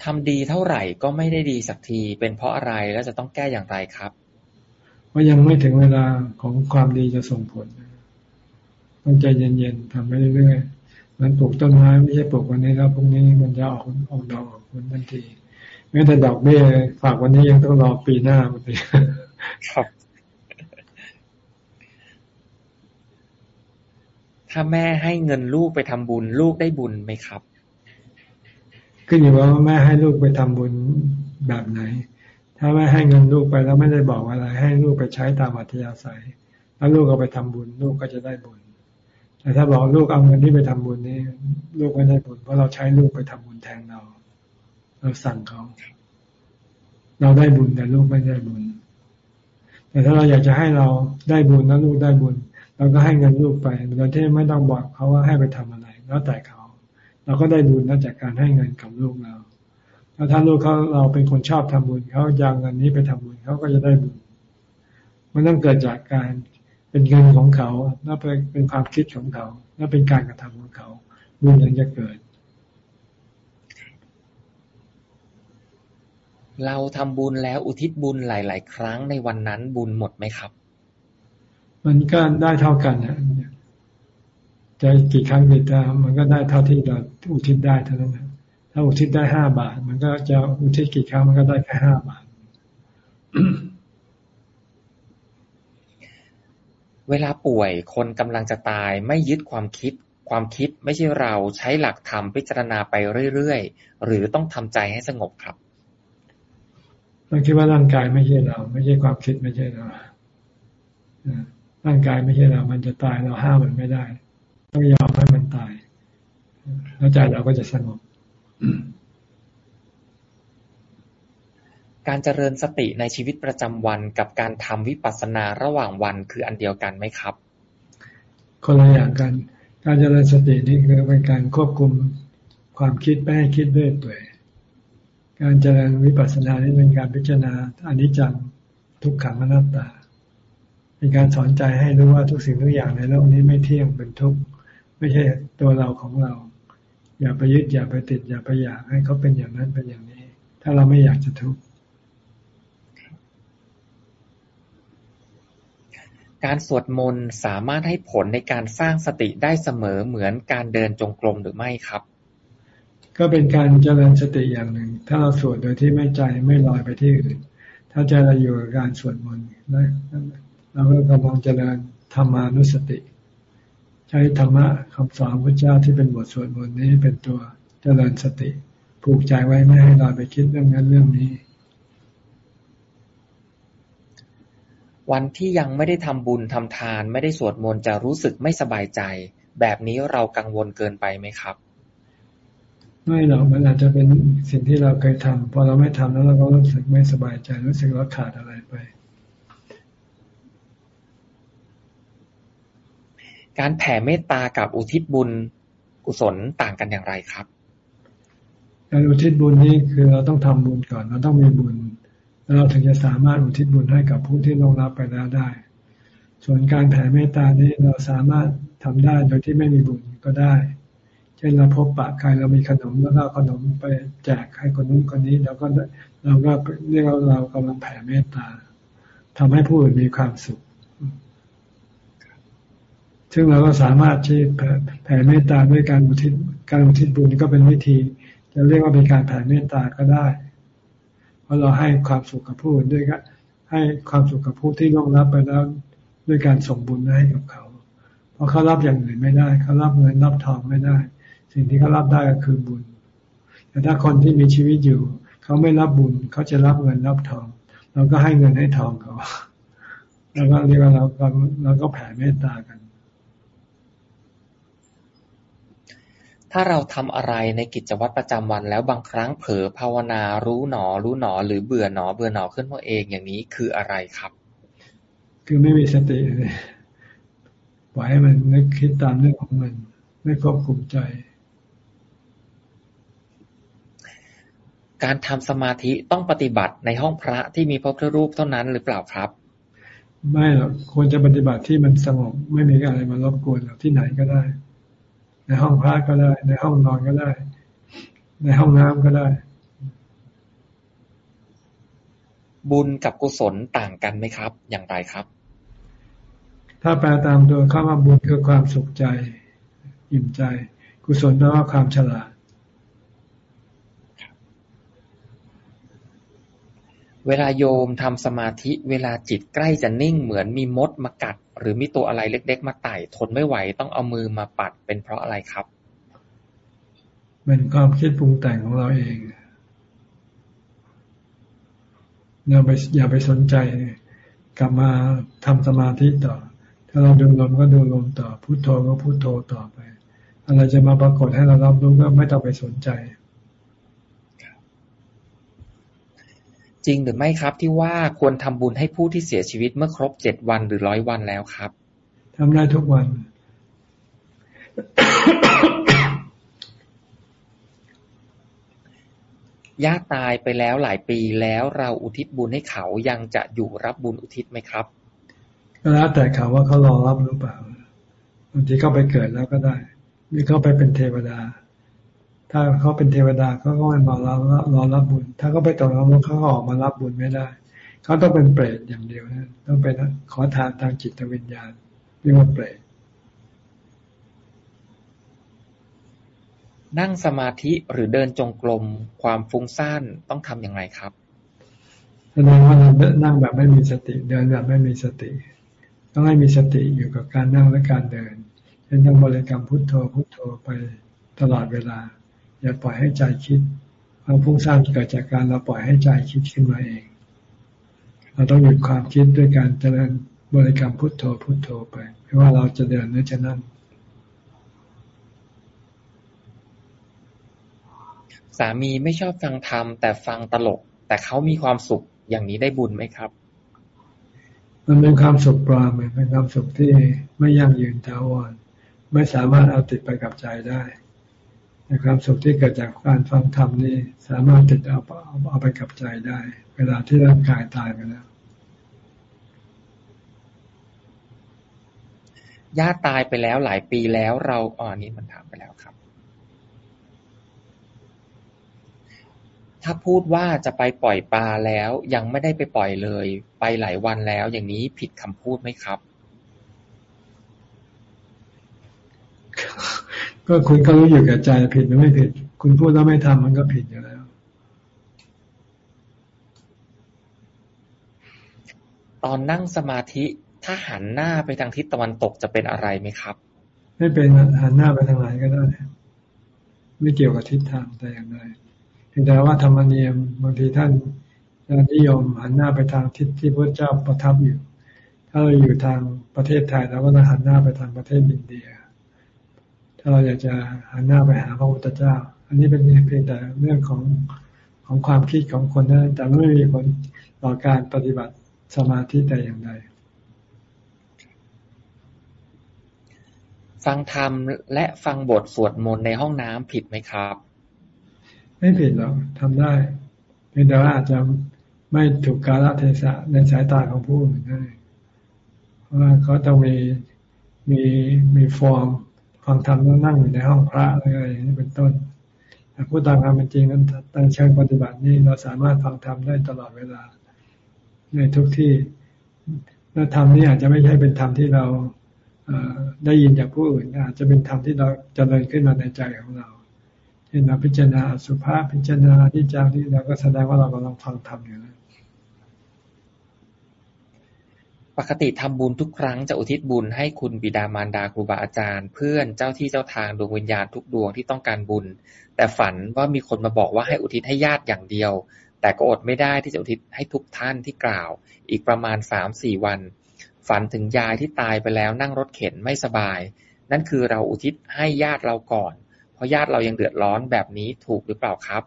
[SPEAKER 1] ทำดีเท่าไหร่ก็ไม่ได้ดีสักที เป็นเพราะอะไรและจะต้องแก้อย่างไรครับ
[SPEAKER 2] ว่ายังไม่ถึงเวลาของความดีจะส่งผลต้องใจเย็นๆทำไปเรื่อยๆ มันปลูกต้นไม้ไม่ใช่ปลูกวันนี้แล้วพรุ่งนี้มันจะออกออกดอกออกผลทันทีแม้แต่ดอกเบี้ยฝากวันนี้ยังต้องรอปีหน้าบางทีครับ
[SPEAKER 1] ถ้าแม่ให้เงินลูกไปทำบุญ ลูกได้บุญไหมครับ
[SPEAKER 2] ขึ้นอยู่ว่าแม่ให้ลูกไปทำบุญแบบไหน ถ้าไม่ให้เงินลูกไปแล้วไม่ได้บอกอะไร ให้ลูกไปใช้ตามอัธยาศัย แล้วลูกเอาไปทำบุญ ลูกก็จะได้บุญ แต่ถ้าบอกลูกเอาเงินนี้ไปทำบุญนี้ลูกไม่ได้บุญเพราะเราใช้ลูกไปทำบุญแทนเรา เราสั่งเขา เราได้บุญแต่ลูกไม่ได้บุญ แต่ถ้าเราอยากจะให้เราได้บุญแล้วลูกได้บุญเราก็ให้เงินลูกไปโดยที่ไม่ต้องบอกเขาว่าให้ไปทำอะไร แล้วแต่เขา เราก็ได้บุญแล้วจากการให้เงินกับลูกเราแล้วถ้าลูกเขาเราเป็นคนชอบทำบุญเขาอยางเงินนี้ไปทำบุญเขาก็จะได้บุญมันต้องเกิดจากการ เป็นเงินของเขาแล้วเป็นความคิดของเขา แล้วเป็นการกระทำของเขาบุญยังจะเกิด
[SPEAKER 1] เราทำบุญแล้วอุทิศบุญหลาย ๆ ครั้งในวันนั้นบุญหมดไหมครับ
[SPEAKER 2] มันก็ได้เท่ากันนะจะกี่ครั้งกี่ตามันก็ได้เท่าที่เราอุทิศได้เท่านั้นนะถ้าอุทิศได้ห้าบาท มันก็จะอุทิศกี่ครั้งมันก็ได้แค่ห้าบาท
[SPEAKER 1] เวลาป่วยคนกำลังจะตายไม่ยึดความคิด ความคิดไม่ใช่เราใช้หลักธรรมพิจารณาไปเรื่อยๆ หรือต้องทำใจให้สงบครับ
[SPEAKER 2] ต้องคิดว่าร่างกายไม่ใช่เรา ไม่ใช่ความคิดไม่ใช่เราร่างกายไม่ใช่เรา มันจะตายเราห้ามมันไม่ได้ ต้องยอมให้มันตาย แล้วใจเราก็จะสงบ
[SPEAKER 1] การเจริญสติในชีวิตประจำวันกับการทำวิปัสสนาระหว่างวันคืออันเดียวกันไหมครับ
[SPEAKER 2] คนละอย่างกัน การเจริญสตินี่คือเป็นการควบคุมความคิดไม่ให้คิดด้วยเปื่อยการเจริญวิปัสสนานี่เป็นการพิจารณาอนิจจังทุกขังอนัตตา เป็นการสอนใจให้รู้ว่าทุกสิ่งทุกอย่างในโลกนี้ไม่เที่ยงเป็นทุกข์ไม่ใช่ตัวเราของเรา อย่าไปยึดอย่าไปติดอย่าไปอยากให้เขาเป็นอย่างนั้นเป็นอย่างนี้ ถ้าเราไม่อยากจะทุกข์
[SPEAKER 1] การสวดมนต์สามารถให้ผลในการสร้างสติได้เสมอเหมือนการเดินจงกรมหรือไม่ครับ
[SPEAKER 2] ก็เป็นการเจริญสติอย่างหนึ่ง ถ้าเราสวดโดยที่ไม่ใจไม่ลอยไปที่อื่น ถ้าใจเราอยู่กับการสวดมนต์เราก็กำลังเจริญธรรมานุสติ ใช้ธรรมะคำสอนพระเจ้าที่เป็นบทสวดมนต์นี้เป็นตัวเจริญสติ ผูกใจไว้ไม่ให้ลอยไปคิดเรื่องนั้นเรื่องนี้
[SPEAKER 1] วันที่ยังไม่ได้ทำบุญทำทาน ไม่ได้สวดมนต์ จะรู้สึกไม่สบายใจ แบบนี้เรากังวลเกินไปไหมครับ
[SPEAKER 2] ไม่หรอกมันอาจจะเป็นสิ่งที่เราเคยทำพอเราไม่ทำแล้วเราก็รู้สึกไม่สบายใจ รู้สึกว่าขาดอะไรไป
[SPEAKER 1] การแผ่เมตตากับอุทิศบุญกุศลต่างกันอย่างไรครับ
[SPEAKER 2] การอุทิศบุญนี่คือเราต้องทำบุญก่อน เราต้องมีบุญ แล้วเราถึงจะสามารถอุทิศบุญให้กับผู้ที่ลงรับไปแล้วได้ ส่วนการแผ่เมตตานี้เราสามารถทำได้โดยที่ไม่มีบุญก็ได้ เช่นเราพบปะใครเรามีขนมแล้วก็ขนมไปแจกให้คนนู้นคนนี้เราก็เราก็เรียกว่าเรากำลังแผ่เมตตาทำให้ผู้อื่นมีความสุข ซึ่งเราก็สามารถที่แผ่เมตตาด้วยการอุทิศการอุทิศบุญก็เป็นวิธี จะเรียกว่าเป็นการแผ่เมตตาก็ได้ เพราะเราให้ความสุขกับผู้อื่นด้วยก็ให้ความสุขกับผู้ที่ร่วงรับไปแล้วด้วยการส่งบุญให้กับเขา เพราะเขารับอย่างอื่นไม่ได้เขารับเงินรับทองไม่ได้ สิ่งที่เขารับได้ก็คือบุญ แต่ถ้าคนที่มีชีวิตอยู่ เขาไม่รับบุญเขาจะรับเงินรับทองเราก็ให้เงินให้ทองเขาแล้วก็เรียกว่าเราเราก็แผ่เมตตากัน
[SPEAKER 1] ถ้าเราทำอะไรในกิจวัตรประจำวันแล้วบางครั้งเผลอภาวนารู้หนอ รู้หนอ หรือเบื่อหนอ เบื่อหนอขึ้นมาเองอย่างนี้คืออะไรครับ
[SPEAKER 2] คือไม่มีสติเลยปล่อยให้มันนึกคิดตามเรื่องของมัน ไม่ควบคุมใจ
[SPEAKER 1] การทำสมาธิต้องปฏิบัติในห้องพระที่มีพระพุทธรูปเท่านั้นหรือเปล่าครับ
[SPEAKER 2] ไม่หรอกควรจะปฏิบัติที่มันสงบไม่มีอะไรมารบกวนหรอกที่ไหนก็ได้ ในห้องพักก็ได้ ในห้องนอนก็ได้ ในห้องน้ำก็ได้
[SPEAKER 1] บุญกับกุศลต่างกันไหมครับ อย่างไรครับ
[SPEAKER 2] ถ้าแปลตามตัวคำว่าบุญคือความสุขใจ อิ่มใจ กุศลแปลว่าความฉลาด
[SPEAKER 1] เวลาโยมทำสมาธิเวลาจิตใกล้จะนิ่งเหมือนมีมดมากัด หรือมีตัวอะไรเล็ก ๆ มาไต่ทนไม่ไหวต้องเอามือมาปัดเป็นเพราะอะไรครับ
[SPEAKER 2] เป็นความคิดปรุงแต่งของเราเองอย่าไปอย่าไปสนใจ กลับมาทำสมาธิต่อ ถ้าเราดูลมก็ดูลมต่อพุโทโธก็พุโทโธต่อไป อะไรจะมาปรากฏให้เรารับรู้ก็ไม่ต้องไปสนใจ
[SPEAKER 1] จริงหรือไม่ครับที่ว่าควรทำบุญให้ผู้ที่เสียชีวิตเมื่อครบเจ็ดวันหรือร้อยวันแล้วครับ
[SPEAKER 2] ทำได้ทุกวัน
[SPEAKER 1] ญาติตายไปแล้วหลายปีแล้วเราอุทิศบุญให้เขายังจะอยู่รับบุญอุทิศไหมครับ
[SPEAKER 2] ก็แล้วแต่เขาว่าเขารอรับหรือเปล่าบางทีเขาไปเกิดแล้วก็ได้มีเขาไปเป็นเทวดา ถ้าเขาเป็นเทวดาเขาก็ไม่มารอรอรับบุญ ถ้าเขาไปตกนรกเขาก็ออกมารับบุญไม่ได้เขาต้องเป็นเปรตอย่างเดียวนะต้องเป็นขอทานทางจิตวิญญาณเรียกว่าเปรต
[SPEAKER 1] นั่งสมาธิหรือเดินจงกรมความฟุ้งซ่านต้องทำอย่างไรครับ
[SPEAKER 2] แสดงว่าเรานั่งแบบไม่มีสติ เดินแบบไม่มีสติ ต้องให้มีสติอยู่กับการนั่งและการเดินเช่นต้องบริกรรมพุทโธพุทโธไปตลอดเวลา อย่าปล่อยให้ใจคิดความฟุ้งซ่านเกิดจากการเราปล่อยให้ใจคิดขึ้นมาเอง เราต้องหยุดความคิดด้วยการเจริญบริกรรมพุทโธพุทโธไปไม่ว่าเราจะเดินหรือจะนั่ง
[SPEAKER 1] สามีไม่ชอบฟังธรรมแต่ฟังตลก แต่เขามีความสุขอย่างนี้ได้บุญไหมครับ
[SPEAKER 2] มันเป็นความสุขปลอมเป็นความสุขที่ไม่ยั่งยืนถาวรไม่สามารถเอาติดไปกับใจได้ ในความสุขที่เกิดจากการฟังธรรมนี่สามารถติดเอาเอาไปกับใจได้ เวลาที่ร่างกายตายไปแล้ว
[SPEAKER 1] ญาติตายไปแล้วหลายปีแล้วเราอ๋อนี้มันถามไปแล้วครับ ถ้าพูดว่าจะไปปล่อยปลาแล้วยังไม่ได้ไปปล่อยเลย ไปหลายวันแล้วอย่างนี้ผิดคำพูดไหมครับ
[SPEAKER 2] ก็คุณก็รู้อยู่กับใจผิดหรือไม่ผิด คุณพูดแล้วไม่ทำมันก็ผิดอยู่แล้ว
[SPEAKER 1] ตอนนั่งสมาธิถ้าหันหน้าไปทางทิศตะวันตกจะเป็นอะไรไหมครับ
[SPEAKER 2] ไม่เป็นหันหน้าไปทางไหนก็ได้ ไม่เกี่ยวกับทิศทางแต่อย่างใดแต่ว่าธรรมเนียมบางทีท่านนิยมหันหน้าไปทางทิศที่พระเจ้าประทับอยู่ ถ้าเราอยู่ทางประเทศไทยเราก็ต้องหันหน้าไปทางประเทศอินเดีย ถ้าเราอยากจะหันหน้าไปหาพระพุทธเจ้า อันนี้เป็นเพียงแต่เรื่องของของความคิดของคนนั้นแต่ไม่มีผลต่อการปฏิบัติสมาธิแต่อย่างใด
[SPEAKER 1] ฟังธรรมและฟังบทสวดมนต์ในห้องน้ำผิดไหมครับ
[SPEAKER 2] ไม่ผิดหรอกทำได้เพียงแต่ว่าอาจจะไม่ถูกกาลเทศะในสายตาของผู้อื่นนั่นเองเพราะว่าเขาต้องมีมีมีฟอร์ม ฟังธรรมต้องนั่งอยู่ในห้องพระอะไรอย่างนี้เป็นต้นแต่พูดตามความเป็นจริงนั้นตั้งเชิงปฏิบัตินี่เราสามารถฟังธรรมได้ตลอดเวลา ในทุกที่แล้วธรรมนี่อาจจะไม่ใช่เป็นธรรมที่เราได้ยินจากผู้อื่นอาจจะเป็นธรรมที่เราจเจริญขึ้นมาในใจของเราเช่นเราพิจารณาสุภาพพิจารณาที่จางที่เราก็แสดงว่าเรากำลังฟังธรรมอยู่นะ
[SPEAKER 1] ปกติทำบุญทุกครั้งจะอุทิศบุญให้คุณบิดามารดาครูบาอาจารย์ เพื่อนเจ้าที่เจ้าทางดวงวิญญาณทุกดวงที่ต้องการบุญ แต่ฝันว่ามีคนมาบอกว่าให้อุทิศให้ญาติอย่างเดียว แต่ก็อดไม่ได้ที่จะอุทิศให้ทุกท่านที่กล่าว อีกประมาณสามสี่วัน ฝันถึงยายที่ตายไปแล้วนั่งรถเข็นไม่สบาย นั่นคือเราอุทิศให้ญาติเราก่อน เพราะญาติเรายังเดือดร้อนแบบนี้ถูกหรือเปล่าครับ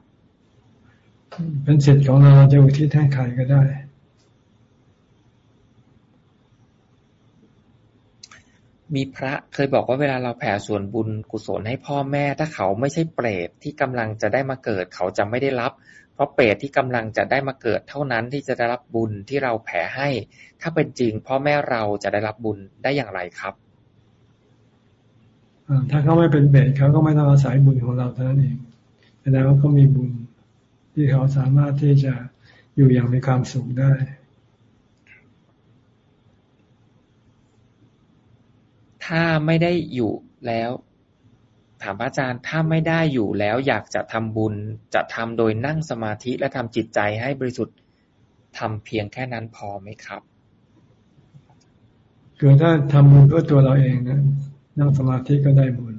[SPEAKER 2] เป็นสิทธิ์ของเราจะอุทิศให้ใครก็ได้
[SPEAKER 1] มีพระเคยบอกว่าเวลาเราแผ่ส่วนบุญกุศลให้พ่อแม่ ถ้าเขาไม่ใช่เปรตที่กำลังจะได้มาเกิด เขาจะไม่ได้รับ เพราะเปรตที่กำลังจะได้มาเกิด เท่านั้นที่จะได้รับบุญที่เราแผ่ให้ ถ้าเป็นจริง พ่อแม่เราจะได้รับบุญได้อย่างไรครับ
[SPEAKER 2] ถ้าเขาไม่เป็นเบสเขาก็ไม่ต้องอาศัยบุญของเราเท่านั้นเองแสดงว่าเขามีบุญที่เขาสามารถที่จะอยู่อย่างมีความสุขได้
[SPEAKER 1] ถ้าไม่ได้อยู่แล้ว ถามพระอาจารย์ถ้าไม่ได้อยู่แล้ว อยากจะทำบุญจะทำโดยนั่งสมาธิและทำจิตใจให้บริสุทธิ์ทำเพียงแค่นั้นพอไหมครับ
[SPEAKER 2] คือถ้าทำบุญเพื่อตัวเราเองนะนั่งสมาธิก็ได้บุญ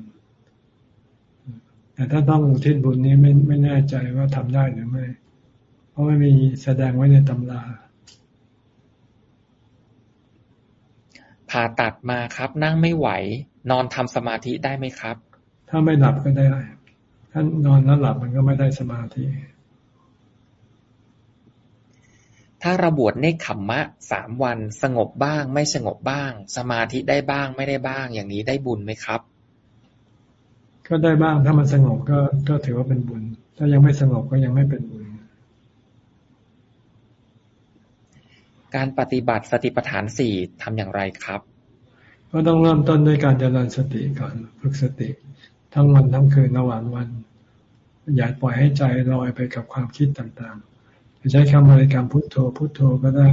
[SPEAKER 2] แต่ถ้าต้องอุทิศบุญนี้ไม่ไม่แน่ใจว่าทำได้หรือไม่ เพราะราะไม่มีแสดงไว้ในตำรา
[SPEAKER 1] ผ่าตัดมาครับ นั่งไม่ไหว นอนทำสมาธิได้ไหมครับ
[SPEAKER 2] ถ้าไม่หลับก็ได้ ถ้านอนแล้วหลับมันก็ไม่ได้สมาธิ
[SPEAKER 1] ถ้าระบวชเนคขมมะสามวันสงบบ้าง ไม่สงบบ้าง สมาธิได้บ้างไม่ได้บ้าง อย่างนี้ได้บุญไหมครับ
[SPEAKER 2] ก็ได้บ้างถ้ามันสงบก็ก็ถือว่าเป็นบุญ ถ้ายังไม่สงบก็ยังไม่เป็นบุญ
[SPEAKER 1] การปฏิบัติสติปัฏฐานสี่ทำอย่างไรครับ
[SPEAKER 2] ก็ต้องเริ่มต้นด้วยการเจริญสติก่อนฝึกสติ ทั้งวันทั้งคืนระหว่างวัน อย่าปล่อยให้ใจลอยไปกับความคิดต่างๆจะใช้คำบริกรรมพุทโธพุทโธก็ได้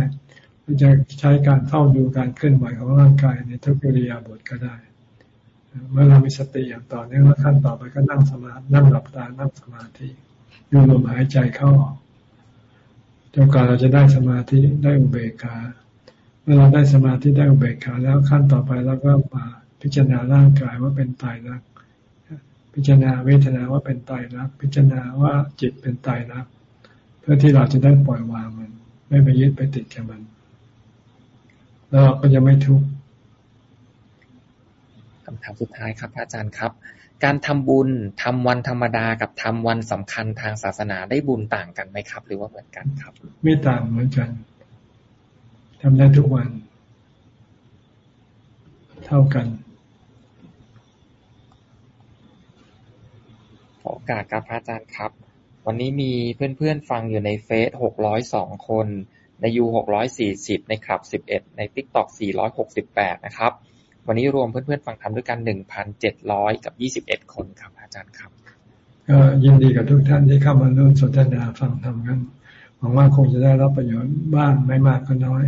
[SPEAKER 2] หรือจะใช้การเฝ้าดูการเคลื่อนไหวของร่างกายในทุกิริยาบถก็ได้ เมื่อเรามีสติอย่างต่อเนื่องแล้วขั้นต่อไปก็นั่งสมาธินั่งหลับตานั่งสมาธิดูลมหายใจเข้าออก จนกว่าเราจะได้สมาธิได้อุเบกขาเมื่อเราได้สมาธิได้อุเบกขาแล้วขั้นต่อไปเราก็มาพิจารณาร่างกายว่าเป็นตายรัก พิจารณาเวทนาว่าเป็นตายรัก พิจารณาว่าจิตเป็นตายรัก เพื่อที่เราจะได้ปล่อยวางมัน ไม่ไปยึดไปติดกับมัน แล้วเราก็จะไม่ทุกข์
[SPEAKER 1] คำถามสุดท้ายครับอาจารย์ครับ การทำบุญทำวันธรรมดากับทำวันสำคัญทางศาสนาได้บุญต่างกันไหมครับ หรือว่าเหมือนกันครับ
[SPEAKER 2] ไม่ต่างเหมือนกันทำได้ทุกวัน เท่ากัน
[SPEAKER 1] ขอโอกาสครับพระอาจารย์ครับ วันนี้มีเพื่อนๆฟังอยู่ในเฟซหกร้อยสองคน ในยูหกร้อยสี่สิบในคลับสิบเอ็ดในติ๊กต็อกสี่ร้อยหกสิบแปดนะครับ วันนี้รวมเพื่อนๆฟังธรรมด้วยกันหนึ่งพันเจ็ดร้อยกับยี่สิบเอ็ดคนครับ อาจารย์ครับ
[SPEAKER 2] ก็ยินดีกับทุกท่านที่เข้ามาร่วมสนทนาฟังธรรมกันหวังว่าคงจะได้รับประโยชน์บ้างไม่มากก็น้อย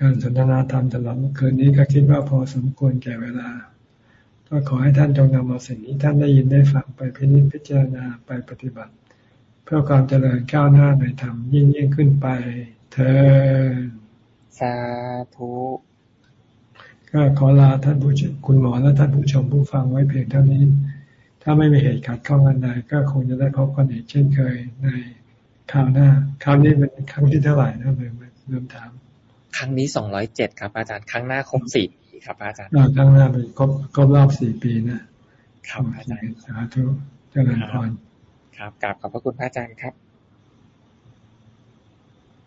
[SPEAKER 2] การสนทนาธรรมตลอดคืนนี้ก็คิดว่าพอสมควรแก่เวลา ก็ขอให้ท่านจงนำเอาสิ่งที่ท่านได้ยินได้ฟังไปพิจิตพิจารณาไปปฏิบัติ เพื่อความเจริญก้าวหน้าในธรรมยิ่งยิ่งขึ้นไป เธอ
[SPEAKER 1] สาธุ
[SPEAKER 2] ก็ขอลาท่านผู้ชมคุณหมอและท่านผู้ชมผู้ฟังไว้เพียงเท่านี้ ถ้าไม่มีเหตุขัดข้องอันใดก็คงจะได้พบกันอีกเช่นเคยในคราวหน้า คราวนี้เป็นครั้งที่เท่าไหร่นะเลืมลืมถาม
[SPEAKER 1] ครั้งนี้สองร้อยเจ็ดครับ อาจารย์ครั้งหน้าครบสี่ปีครับอาจารย์
[SPEAKER 2] ครั้งหน้าเป็นครบครบรอบสี่ปีนะครับอาจารย์สาธุเจริญพร
[SPEAKER 1] ครับกราบขอบพระคุณพระอาจารย์ครับ